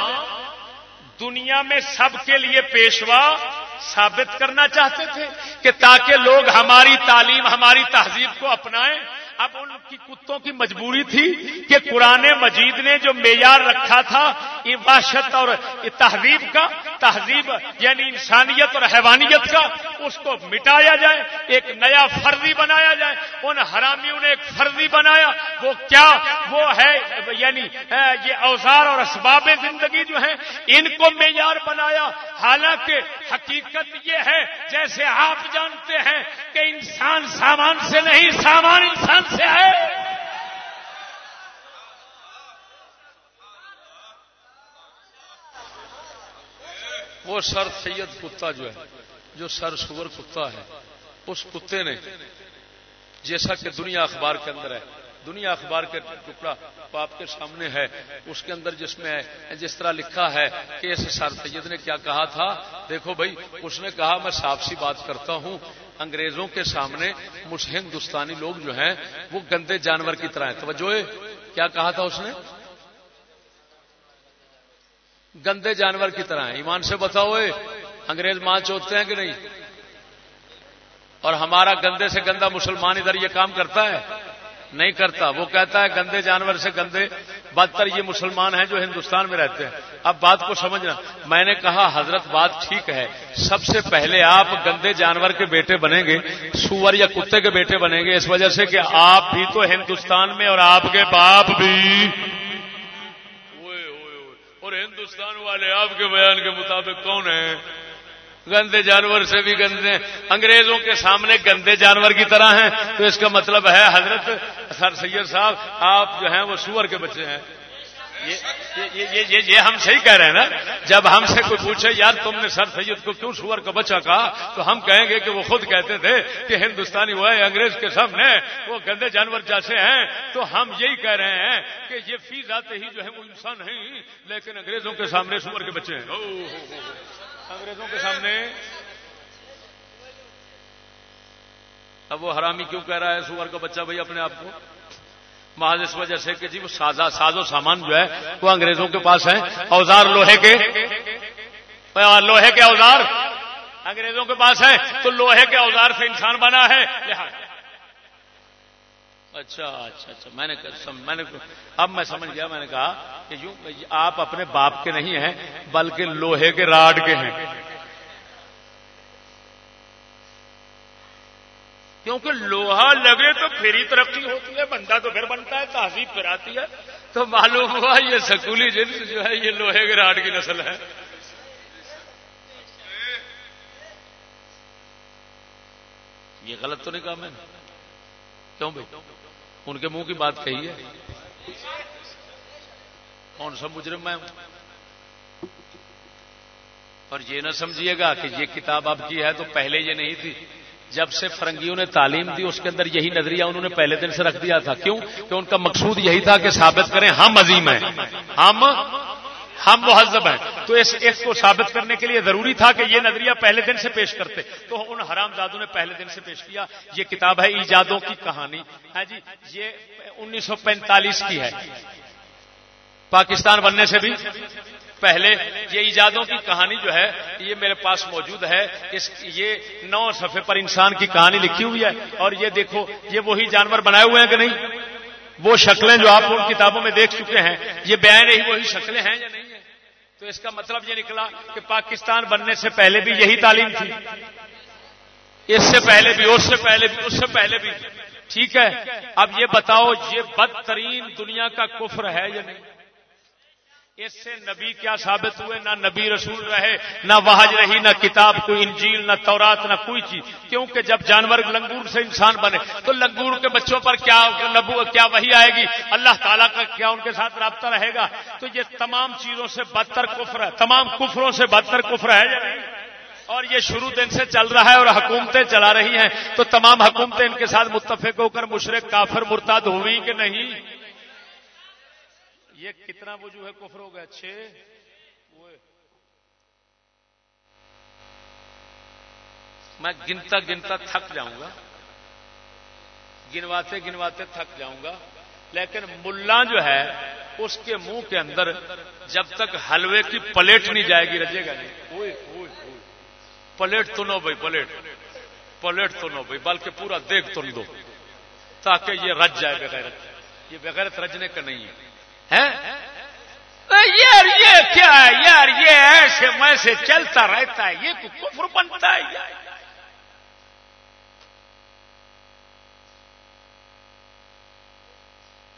دنیا میں سب کے لیے پیشوا ثابت کرنا چاہتے تھے کہ تاکہ لوگ ہماری تعلیم، ہماری تہذیب کو اپنائیں۔ اب ان کی کتوں کی مجبوری تھی کہ قرآن مجید نے جو معیار رکھا تھا عباشت اور تہذیب کا، تہذیب یعنی انسانیت اور حیوانیت کا، اس کو مٹایا جائے، ایک نیا فرضی بنایا جائے، ان حرامیوں نے ایک فرضی بنایا، وہ کیا؟ وہ ہے یعنی یہ اوزار اور اسباب زندگی جو ہیں، ان کو معیار بنایا۔ حالانکہ حقیقت یہ ہے، جیسے آپ جانتے ہیں کہ انسان سامان سے نہیں، سامان انسان سے ہے۔ وہ سر سید کتا جو ہے، جو سر سور کتا ہے، اس کتے نے جیسا کہ دنیا اخبار کے اندر ہے، دنیا اخبار کے ٹکڑا آپ کے سامنے ہے، اس کے اندر جس میں جس طرح لکھا ہے کہ اس سر سید نے کیا کہا تھا، دیکھو بھائی، اس نے کہا میں صاف سی بات کرتا ہوں انگریزوں کے سامنے ہندوستانی لوگ جو ہیں، وہ گندے جانور کی طرح ہیں۔ توجہ کیا کہا تھا اس نے؟ گندے جانور کی طرح ہیں۔ ایمان سے بتاؤ انگریز ماں چوتتے ہیں کہ نہیں؟ اور ہمارا گندے سے گندا مسلمان ادھر یہ کام کرتا ہے؟ نہیں کرتا۔ وہ کہتا ہے گندے جانور سے گندے بدتر یہ مسلمان ہیں جو ہندوستان میں رہتے ہیں۔ اب بات کو سمجھنا۔ میں نے کہا، حضرت بات ٹھیک ہے۔ سب سے پہلے آپ گندے جانور کے بیٹے بنیں گے، سور یا کتے کے بیٹے بنیں گے، اس وجہ سے کہ آپ بھی تو ہندوستان میں اور آپ کے باپ بھی۔ اور ہندوستان والے آپ کے بیان کے مطابق کون ہیں؟ گندے جانور سے بھی گندے انگریزوں کے سامنے گندے جانور کی طرح ہیں۔ تو اس کا مطلب ہے حضرت سر سید صاحب، آپ جو ہیں وہ سور کے بچے ہیں۔ یہ ہم صحیح کہہ رہے ہیں نا۔ جب ہم سے کوئی پوچھے، یار تم نے سر سید کو کیوں سور کا بچہ کہا؟ تو ہم کہیں گے کہ وہ خود کہتے تھے کہ ہندوستانی وہ ہے انگریز کے سامنے وہ گندے جانور جیسے ہیں۔ تو ہم یہی کہہ رہے ہیں کہ یہ فیس آتے ہی جو ہے وہ انسان نہیں لیکن انگریزوں کے سامنے سور کے بچے ہیں۔ انگریزوں کے سامنے۔ اب وہ حرامی کیوں کہہ رہا ہے سور کا بچہ بھائی اپنے آپ کو؟ محض اس وجہ سے کہ جی وہ ساز و سامان جو ہے وہ انگریزوں کے پاس ہے اوزار لوہے کے۔ لوہے کے اوزار۔ انگریزوں کے پاس ہے تو لوہے کے اوزار سے انسان بنا ہے۔ اچھا اچھا اچھا میں نے میں نے اب میں سمجھ گیا، میں نے کہا کہ یوں آپ اپنے باپ کے نہیں ہیں، بلکہ لوہے کے راڈ کے ہیں۔ کیونکہ لوہا لگے تو پھر ہی ترقی ہوتی ہے، بندہ تو پھر بنتا ہے، تہذیب پھر آتی ہے۔ تو معلوم ہوا یہ سکولی جنس جو ہے، یہ لوہے کے راڈ کی نسل ہے۔ یہ غلط تو نہیں کہا میں نے؟ کیوں بھائی؟ ان کے منہ کی بات کہی ہے۔ کون سا مجرم میں اور یہ نہ سمجھیے گا کہ یہ کتاب اب کی ہے تو پہلے یہ نہیں تھی۔ جب سے فرنگیوں نے تعلیم دی، اس کے اندر یہی نظریہ انہوں نے پہلے دن سے رکھ دیا تھا۔ کیوں؟ کہ ان کا مقصود یہی تھا کہ ثابت کریں ہم عظیم ہیں۔ ہم ہم مہذب ہیں۔ تو اس ایک کو ثابت کرنے کے لیے ضروری تھا کہ یہ نظریہ پہلے دن سے پیش کرتے۔ تو ان حرام دادوں نے پہلے دن سے پیش کیا۔ یہ کتاب ہے ایجادوں کی کہانی۔ ہے جی یہ انیس سو پینتالیس کی ہے۔ پاکستان بننے سے بھی پہلے یہ ایجادوں کی کہانی جو ہے، یہ میرے پاس موجود ہے۔ اس، یہ نو صفحے پر انسان کی کہانی لکھی ہوئی ہے۔ اور یہ دیکھو، یہ وہی جانور بنائے ہوئے ہیں کہ نہیں؟ وہ شکلیں جو آپ ان کتابوں میں دیکھ چکے ہیں، یہ بیان ہی وہی شکلیں ہیں یا نہیں؟ تو اس کا مطلب یہ نکلا کہ پاکستان بننے سے پہلے بھی یہی تعلیم تھی۔ اس سے پہلے بھی، اس سے پہلے بھی، اس سے پہلے بھی۔ ٹھیک ہے؟ اب یہ بتاؤ یہ بدترین دنیا کا کفر ہے یا نہیں؟ اس سے نبی کیا ثابت ہوئے؟ نہ نبی رسول رہے، نہ وحج رہی، نہ کتاب، کوئی انجیل، نہ تورات، نہ کوئی چیز۔ کیونکہ جب جانور لنگور سے انسان بنے، تو لنگور کے بچوں پر کیا نبو، کیا وہی آئے گی؟ اللہ تعالیٰ کا کیا ان کے ساتھ رابطہ رہے گا؟ تو یہ تمام چیزوں سے بدتر کفر ہے۔ تمام کفروں سے بدتر کفر ہے اور یہ شروع دن سے چل رہا ہے اور حکومتیں چلا رہی ہیں۔ تو تمام حکومتیں ان کے ساتھ متفق ہو کر مشرق، کافر مرتاد ہوئی کہ نہیں؟ یہ کتنا وجوہ کفر ہو گیا، چھ۔ میں گنتا گنتا تھک جاؤں گا۔ گنواتے گنواتے تھک جاؤں گا۔ لیکن ملا جو ہے، اس کے منہ کے اندر جب تک حلوے کی پلیٹ نہیں جائے گی، رجے گا نہیں۔ پلیٹ تو نو بھائی، پلیٹ۔ پلیٹ تو نو بھائی، بلکہ پورا دیکھ تو دو، تاکہ یہ رج جائے بغیرت۔ یہ بغیرت رجنے کا نہیں ہے۔ یار یہ کیا ہے یار یہ ایسے ویسے چلتا رہتا ہے، یہ کفر بنتا ہے۔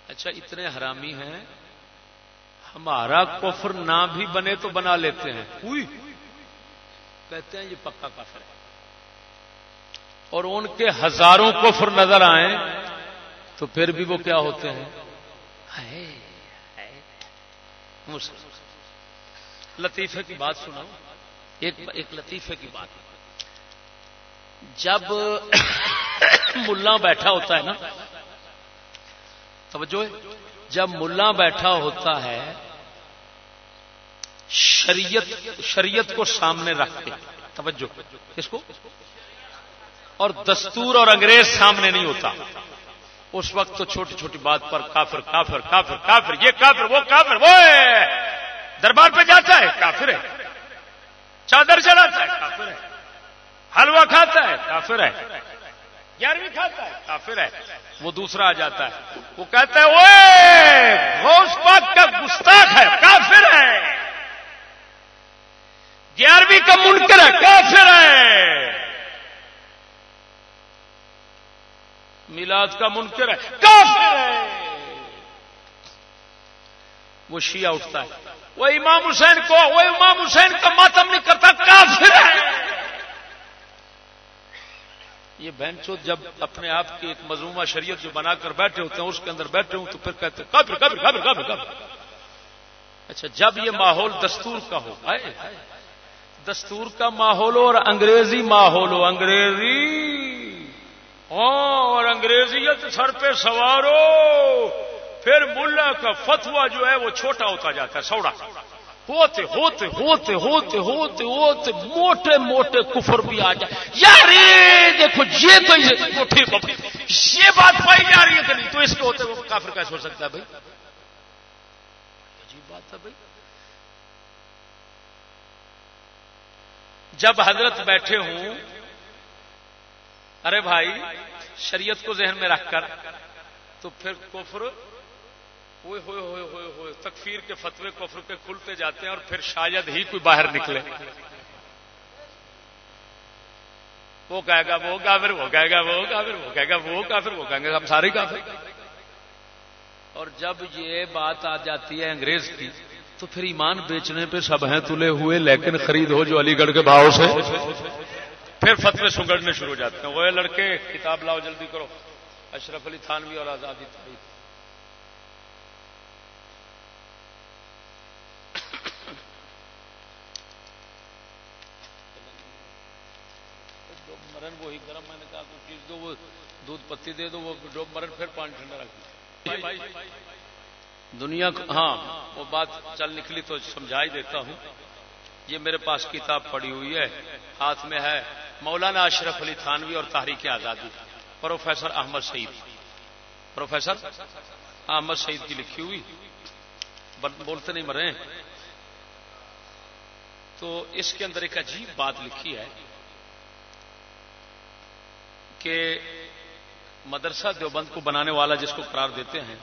اچھا اتنے حرامی ہیں۔ ہمارا کفر نہ بھی بنے تو بنا لیتے ہیں۔ کہتے ہیں یہ پکا کافر ہے۔ اور ان کے ہزاروں کفر نظر آئیں تو پھر بھی وہ کیا ہوتے ہیں؟ لطیفے کی بات سنا ایک ایک لطیفے کی بات۔ جب ملا بیٹھا ہوتا ہے نا، توجہ جب ملا بیٹھا ہوتا ہے، شریعت شریعت کو سامنے رکھ کے۔ توجہ، کس کو؟ اور دستور اور انگریز سامنے نہیں ہوتا۔ اس وقت تو چھوٹی چھوٹی بات پر کافر کافر کافر کافر، یہ کافر، وہ کافر، وہ دربار پہ جاتا ہے، کافر ہے۔ چادر چلاتا ہے، کافر ہے۔ حلوہ کھاتا ہے، کافر ہے۔ گیارہویں کھاتا ہے، کافر ہے۔ وہ دوسرا آ جاتا ہے۔ وہ کہتا ہے وہ غوث پاک کا گستاخ ہے، کافر ہے۔ گیارہویں کا منکر ہے، کافر ہے۔ میلاد کا منکر ہے، کافر ہے۔ وہ شیعہ اٹھتا ہے۔ وہ امام حسین کو، وہ امام حسین کا ماتم نہیں کرتا، کافر ہے۔ یہ بہن چو جب اپنے آپ کی ایک مضمومہ شریعت جو بنا کر بیٹھے ہوتے ہیں، اس کے اندر بیٹھے ہوں تو پھر کہتے ہیں کبر کبر کبر کبر کبر اچھا جب یہ ماحول دستور کا ہو، آئے۔ دستور کا ماحول ہو اور انگریزی ماحول ہو، انگریزی۔ ہاں، اور انگریزیت سر پہ سوارو، پھر ملا کا فتوا جو ہے وہ چھوٹا ہوتا جاتا ہے، سوڑا۔ ہوتے ہوتے ہوتے ہوتے ہوتے ہوتے، موٹے موٹے کفر بھی آ جائے۔ یار دیکھو، یہ تو یہ بات پائی جا رہی ہے کہ نہیں؟ تو اس کے ہوتے وہ کافر کیسے ہو سکتا ہے بھائی؟ عجیب بات ہے بھائی۔ جب حضرت بیٹھے ہوں ارے بھائی، شریعت کو ذہن میں رکھ کر تو پھر کفر ہوئے ہوئے ہوئے ہوئے ہوئے تکفیر کے فتوے کفر کے کھلتے جاتے ہیں اور پھر شاید ہی کوئی باہر نکلے۔ وہ کہے گا، وہ کافر، وہ کہے گا، وہ کافر، وہ کہے گا، وہ کافر، وہ کہیں گے ہم سارے کافر۔ اور جب یہ بات آ جاتی ہے انگریز کی، تو پھر ایمان بیچنے پہ سب ہیں تلے ہوئے، لیکن خرید ہو جو علی گڑھ کے بھاؤ سے۔ پھر فتوے سگڑنے شروع ہو جاتے ہیں۔ وہ لڑکے کتاب لاؤ جلدی کرو۔ اشرف علی تھانوی اور آزادی تاریخ مرن وہی گرم میں نے کہا کوئی چیز دو وہ دودھ پتی دے دو وہ ڈوب مرن پھر پانی ٹھنڈا رکھ دنیا ہاں وہ بات چل نکلی تو سمجھا ہی دیتا ہوں۔ یہ میرے پاس کتاب پڑی ہوئی ہے۔ ہاتھ میں ہے۔ مولانا اشرف علی تھانوی اور تحریک آزادی پروفیسر احمد سعید۔ پروفیسر احمد سعید کی لکھی ہوئی۔ بولتے نہیں مرے۔ تو اس کے اندر ایک عجیب بات لکھی ہے کہ مدرسہ دیوبند کو بنانے والا جس کو قرار دیتے ہیں،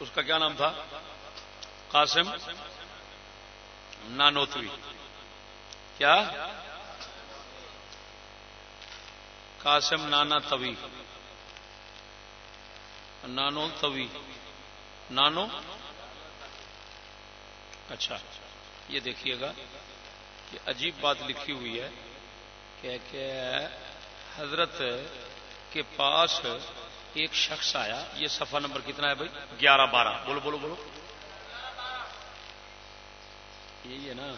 اس کا کیا نام تھا؟ قاسم نانوتوی۔ کیا؟ قاسم نانا توی نانو توی نانو؟ اچھا یہ دیکھیے گا کہ عجیب بات لکھی ہوئی ہے کہ حضرت کے پاس ایک شخص آیا۔ یہ صفحہ نمبر کتنا ہے بھائی؟ گیارہ بارہ۔ بولو بولو بولو۔ یہی ہے نا۔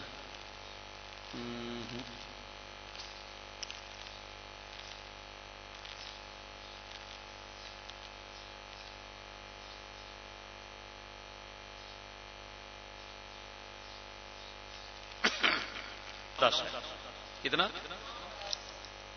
کتنا؟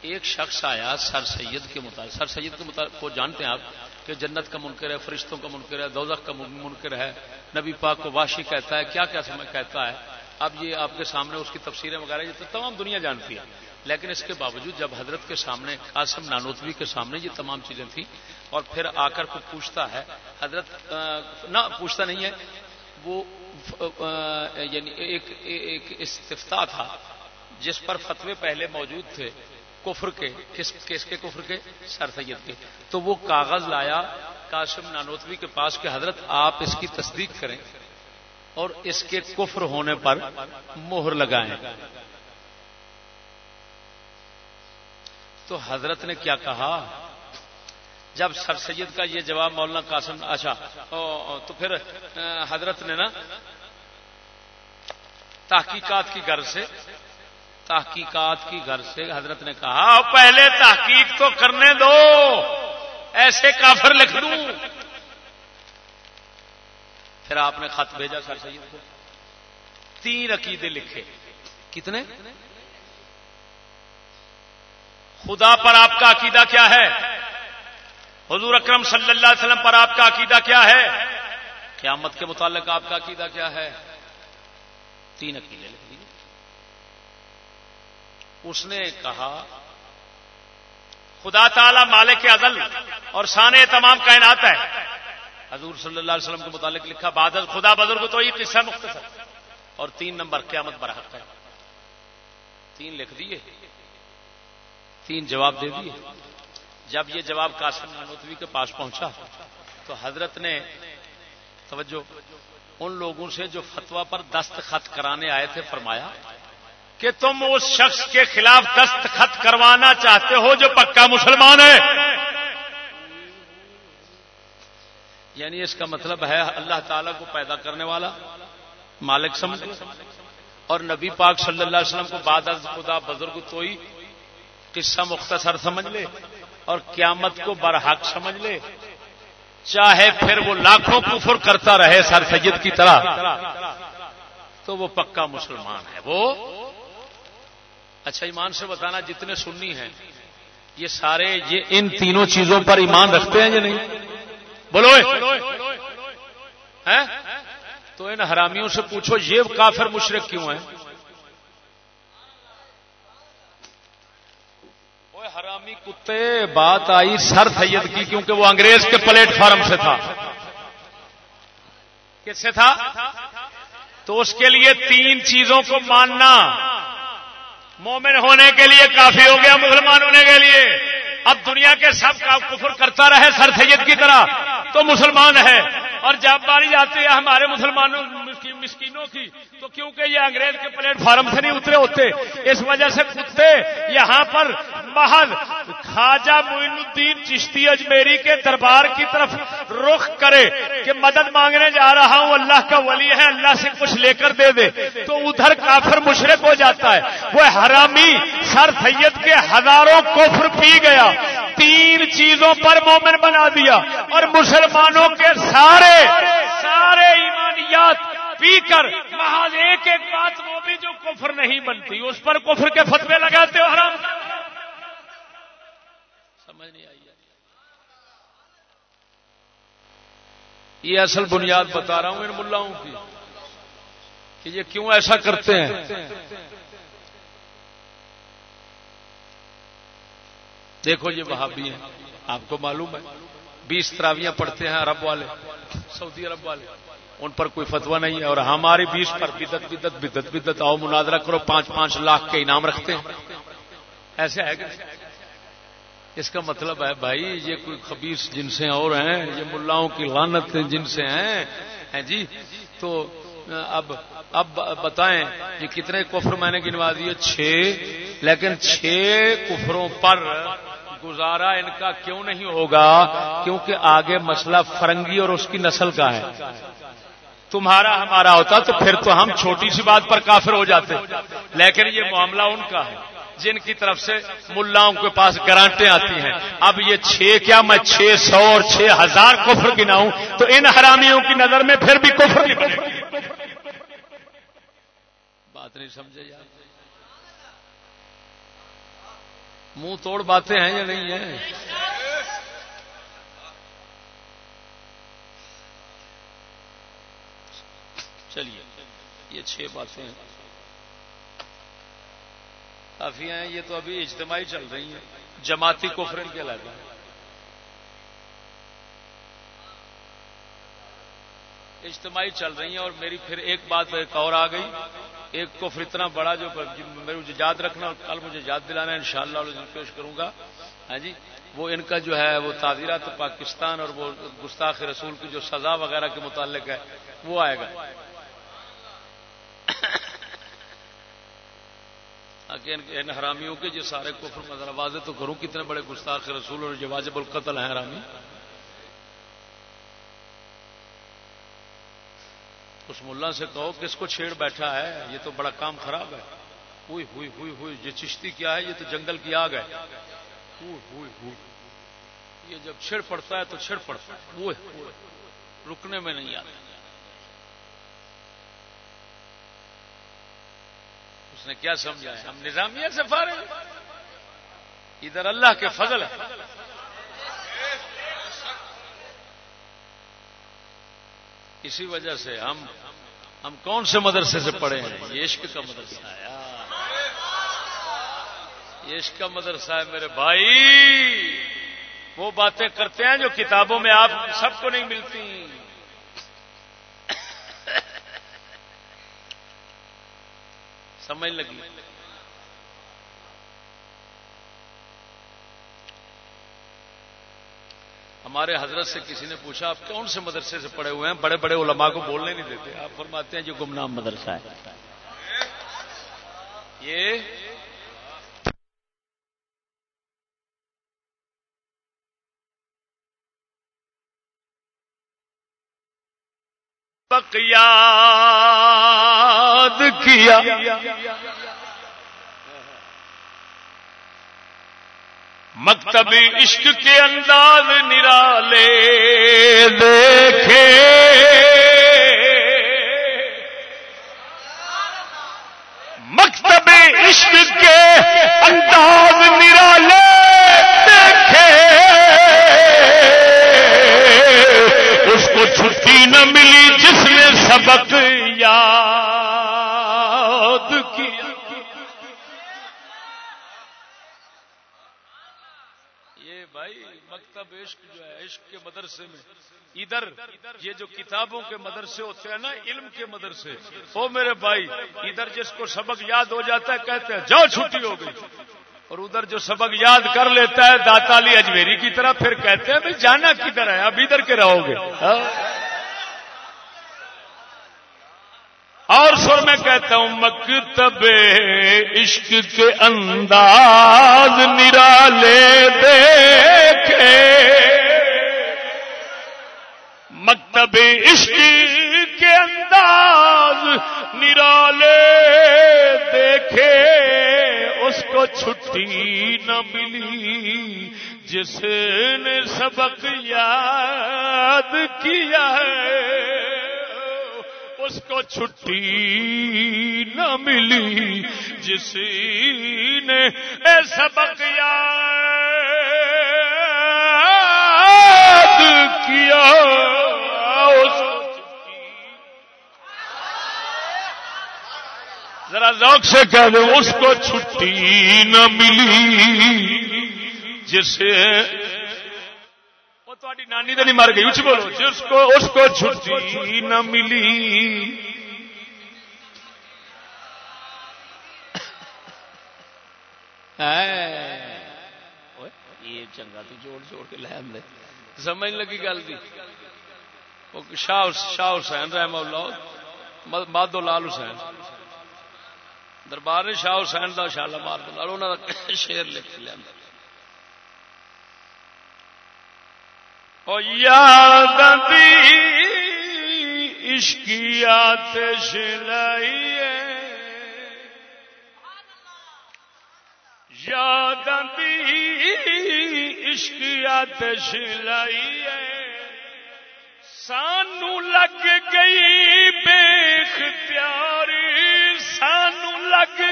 ایک شخص آیا سر سید کے مطابق، سر سید کے مطابق کو جانتے ہیں آپ کہ جنت کا منکر ہے، فرشتوں کا منکر ہے، دوزخ کا منکر ہے، نبی پاک کو واشی کہتا ہے، کیا کیا سمجھ کہتا ہے؟ اب یہ آپ کے سامنے اس کی تفسیریں وغیرہ، یہ تو تمام دنیا جانتی ہے۔ لیکن اس کے باوجود جب حضرت کے سامنے قاسم نانوتوی کے سامنے یہ تمام چیزیں تھیں اور پھر آ کر کو پوچھتا ہے، حضرت نہ، پوچھتا نہیں ہے، وہ یعنی ایک ایک استفتا تھا۔ جس پر فتوے پہلے موجود تھے، کفر کے، کس کس کے کفر کے؟ سر سید کے۔ تو وہ کاغذ لایا، قاسم نانوتوی کے پاس کہ حضرت آپ اس کی تصدیق کریں اور اس کے کفر ہونے پر مہر لگائیں۔ تو حضرت نے کیا کہا؟ جب سر سید کا یہ جواب مولانا قاسم اچھا تو پھر حضرت نے نا تحقیقات کی غرض سے تحقیقات کی غرض سے حضرت نے کہا پہلے تحقیق تو کرنے دو، ایسے کافر لکھ دوں۔ پھر آپ نے خط بھیجا سر سید کو۔ تین عقیدے لکھے۔ کتنے؟ خدا پر آپ کا عقیدہ کیا ہے؟ حضور اکرم صلی اللہ علیہ وسلم پر آپ کا عقیدہ کیا ہے؟ قیامت کے متعلق آپ کا عقیدہ کیا ہے؟ تین عقیدے لکھ لیجیے اس نے کہا، خدا تعالی مالک ازل اور سانے تمام کائنات ہے۔ حضور صلی اللہ علیہ وسلم کے متعلق لکھا بادل خدا بزرگ تو یہ قصہ مختصر اور تین نمبر قیامت برحق ہے۔ تین لکھ دیے، تین جواب دے دیے۔ جب یہ جواب قاسم نانوتوی کے پاس پہنچا تو حضرت نے توجہ، ان لوگوں سے جو فتوا پر دستخط کرانے آئے تھے فرمایا کہ تم اس شخص کے خلاف دستخط کروانا چاہتے ہو جو پکا مسلمان ہے۔ یعنی اس کا مطلب ہے اللہ تعالی کو پیدا کرنے والا، مالک سمجھ اور نبی پاک صلی اللہ علیہ وسلم کو بعد از خدا بزرگ توئی قصہ مختصر سمجھ لے اور قیامت کو برحق سمجھ لے۔ چاہے پھر وہ لاکھوں کفر کرتا رہے سر سید کی طرح، تو وہ پکا مسلمان ہے۔ وہ اچھا ایمان سے بتانا جتنے سننی ہیں، یہ سارے، یہ ان تینوں چیزوں پر ایمان رکھتے ہیں یا نہیں؟ بولو تو ان حرامیوں سے پوچھو، یہ کافر مشرق کیوں ہے حرامی کتے، بات آئی سر سید کی، کیونکہ وہ انگریز کے پلیٹ فارم سے تھا۔ کس سے تھا؟ تو اس کے لیے تین چیزوں کو ماننا۔ مومن ہونے کے لیے کافی ہو گیا، مسلمان ہونے کے لیے۔ اب دنیا کے سب کا کفر کرتا رہے سر سید کی طرح، تو مسلمان ہے۔ اور جب باری جاتی ہے ہمارے مسلمانوں مسکینوں کی، تو کیونکہ یہ انگریز کے پلیٹ فارم سے نہیں اترے ہوتے، اس وجہ سے کتے یہاں پر محض خواجہ معین الدین چشتی اجمیری کے دربار کی طرف رخ کرے کہ مدد مانگنے جا رہا ہوں، اللہ کا ولی ہے، اللہ سے کچھ لے کر دے دے، تو ادھر کافر مشرق ہو جاتا ہے، وہ حرامی سر سید کے ہزاروں کفر پی گیا تین چیزوں پر مومن بنا دیا اور مسلمانوں کے سارے سارے ایمانیات پی کر محاذ ایک ایک بات وہ بھی جو کفر نہیں بنتی، اس پر کفر کے فتوے لگاتے ہو، حرام۔ سمجھ نہیں آئی۔ یہ اصل بنیاد بتا رہا ہوں ان ملاؤں کی کہ یہ کیوں ایسا کرتے ہیں؟ دیکھو یہ وہابی ہیں۔ آپ کو معلوم ہے۔ بیس تراویاں پڑھتے ہیں عرب والے، سعودی عرب والے۔ ان پر کوئی فتوا نہیں ہے اور ہماری بیس پر بدت بدت بدت بدت آؤ مناظرہ کرو، پانچ پانچ لاکھ کے انعام رکھتے ہیں۔ ایسے ہے کہ اس کا مطلب ہے بھائی، یہ کوئی خبیص جن سے اور ہیں، یہ ملاؤں کی لانت جن سے ہیں جی؟ تو اب اب بتائیں، یہ کتنے کفر میں نے گنوا دیے؟ چھ۔ لیکن چھ کفروں پر گزارا ان کا کیوں نہیں ہوگا؟ کیونکہ آگے مسئلہ فرنگی اور اس کی نسل کا ہے۔ تمہارا ہمارا ہوتا تو پھر تو ہم چھوٹی سی بات پر کافر ہو جاتے۔ لیکن یہ معاملہ ان کا ہے۔ جن کی طرف سے ملاؤں کے پاس گرانٹیں آتی ہیں۔ اب یہ چھ کیا میں چھ سو اور چھ ہزار کفر گناؤں؟ تو ان حرامیوں کی نظر میں پھر بھی کفر بات نہیں سمجھے یار۔ منہ توڑ باتیں ہیں یا نہیں ہیں؟ چلیے، یہ چھ باتیں ہیں۔ کافی ہیں، یہ تو ابھی اجتماعی چل رہی ہیں۔ جماعتی کفرن کے لگا اجتماعی چل رہی ہیں اور میری پھر ایک بات ایک اور آ گئی۔ ایک کفر اتنا بڑا جو جی میرے مجھے یاد رکھنا اور کل مجھے یاد دلانا ہے، انشاءاللہ شاء اللہ پیش کروں گا۔ ہاں جی؟ وہ ان کا جو ہے، وہ تعزیرات پاکستان اور وہ گستاخ رسول کی جو سزا وغیرہ کے متعلق ہے، وہ آئے گا۔ ان حرامیوں کے جو سارے کفر ذرا واضح تو کروں، کتنے بڑے گستاخ رسول اور جو واجب القتل ہیں حرامی۔ اس ملا سے کہو کہ اس کو چھیڑ بیٹھا ہے؟ یہ تو بڑا کام خراب ہے۔ ہوئی ہوئی ہوئی ہوئی، یہ چشتی کیا ہے؟ یہ تو جنگل کی آگ ہے۔ یہ جب چھڑ پڑتا ہے تو چھڑ پڑتا ہے۔ وہ رکنے میں نہیں آتا۔ اس نے کیا سمجھا ہے؟ ہم نظامیہ سے فارغ ادھر اللہ کے فضل ہے۔ اسی وجہ سے ہم ہم کون سے مدرسے سے پڑھے ہیں؟ یہ عشق کا مدرسہ ہے عشق کا مدرسہ ہے میرے بھائی۔ وہ باتیں کرتے ہیں جو کتابوں میں آپ سب کو نہیں ملتی۔ سمجھ لگی؟ ہمارے حضرت سے کسی نے پوچھا، آپ کون سے مدرسے سے پڑے ہوئے ہیں؟ بڑے بڑے علماء کو بولنے نہیں دیتے۔ آپ فرماتے ہیں جو گمنام مدرسہ ہے۔ یہ یاد کیا؟ مکتبی عشق کے انداز نرالے دیکھے۔ مکتبی عشق کے انداز نرالے دیکھے۔ اس کو چھٹی نہ ملی جس نے سبق عشق جو ہے، عشق کے مدرسے میں۔ ادھر، یہ جو کتابوں کے مدرسے ہوتے ہیں نا، علم کے مدرسے۔ وہ میرے بھائی، ادھر جس کو سبق یاد ہو جاتا ہے، کہتے ہیں، جاؤ، چھٹی ہو گئی۔ اور ادھر جو سبق یاد کر لیتا ہے، داتالی اجمیری کی طرح پھر کہتے ہیں، بھائی، جانا کدھر ہے؟ اب ادھر کے رہو گے۔ ہاں۔ اور سر میں کہتا ہوں، مکتب عشق کے انداز نرالے دے۔ دیکھے۔ مکتب عشق کے انداز نرالے دیکھے۔ اس کو چھٹی نہ ملی۔ جس نے سبق یاد کیا ہے، اس کو چھٹی نہ ملی۔ جس نے اے سبق یاد کیا ذرا ذوق سے کہہ دو اس کو چھٹی نہ ملی جسے تاری نانی تو نہیں مر گئی اچھ بولو، جس کو، اس کو چھٹی نہ ملی۔ یہ چنگا تو جوڑ جوڑ کے لے آدھے سمجھ لگی گل کی شاہ شاہ حسین رحم اللہ مادو لال حسین۔ دربار نے شاہ حسین کا شالا مار دال کا شیر لکھ لیا یاد عشقیات سلائیے یاد عشقیات سلائیے سانو لگ گئی بیخ پیاری سانو لگ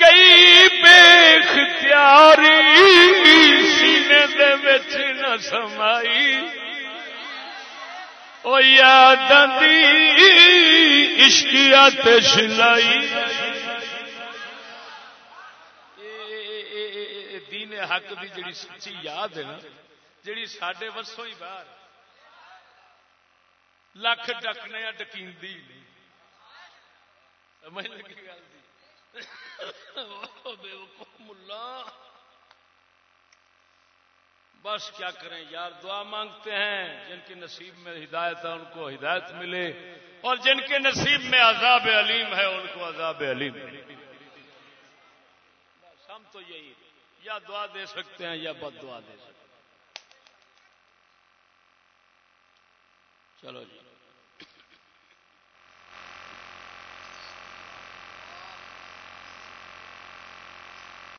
گئی بیخ پیاری سینے دے وچ نہ سمائی۔ او یاد دی عشقیات سلائی حق دی جڑی سچی یاد ہے نا، جڑی سڈے وسوں ہی باہر۔ لکھ ڈکنے ڈکی سمجھ لگی گل ملا۔ بس کیا کریں یار، دعا مانگتے ہیں، جن کے نصیب میں ہدایت ہے، ان کو ہدایت ملے۔ اور جن کے نصیب میں عذاب علیم ہے، ان کو عذاب علیم ہم تو یہی یا دعا دے سکتے ہیں یا بد دعا دے سکتے ہیں۔ چلو جی۔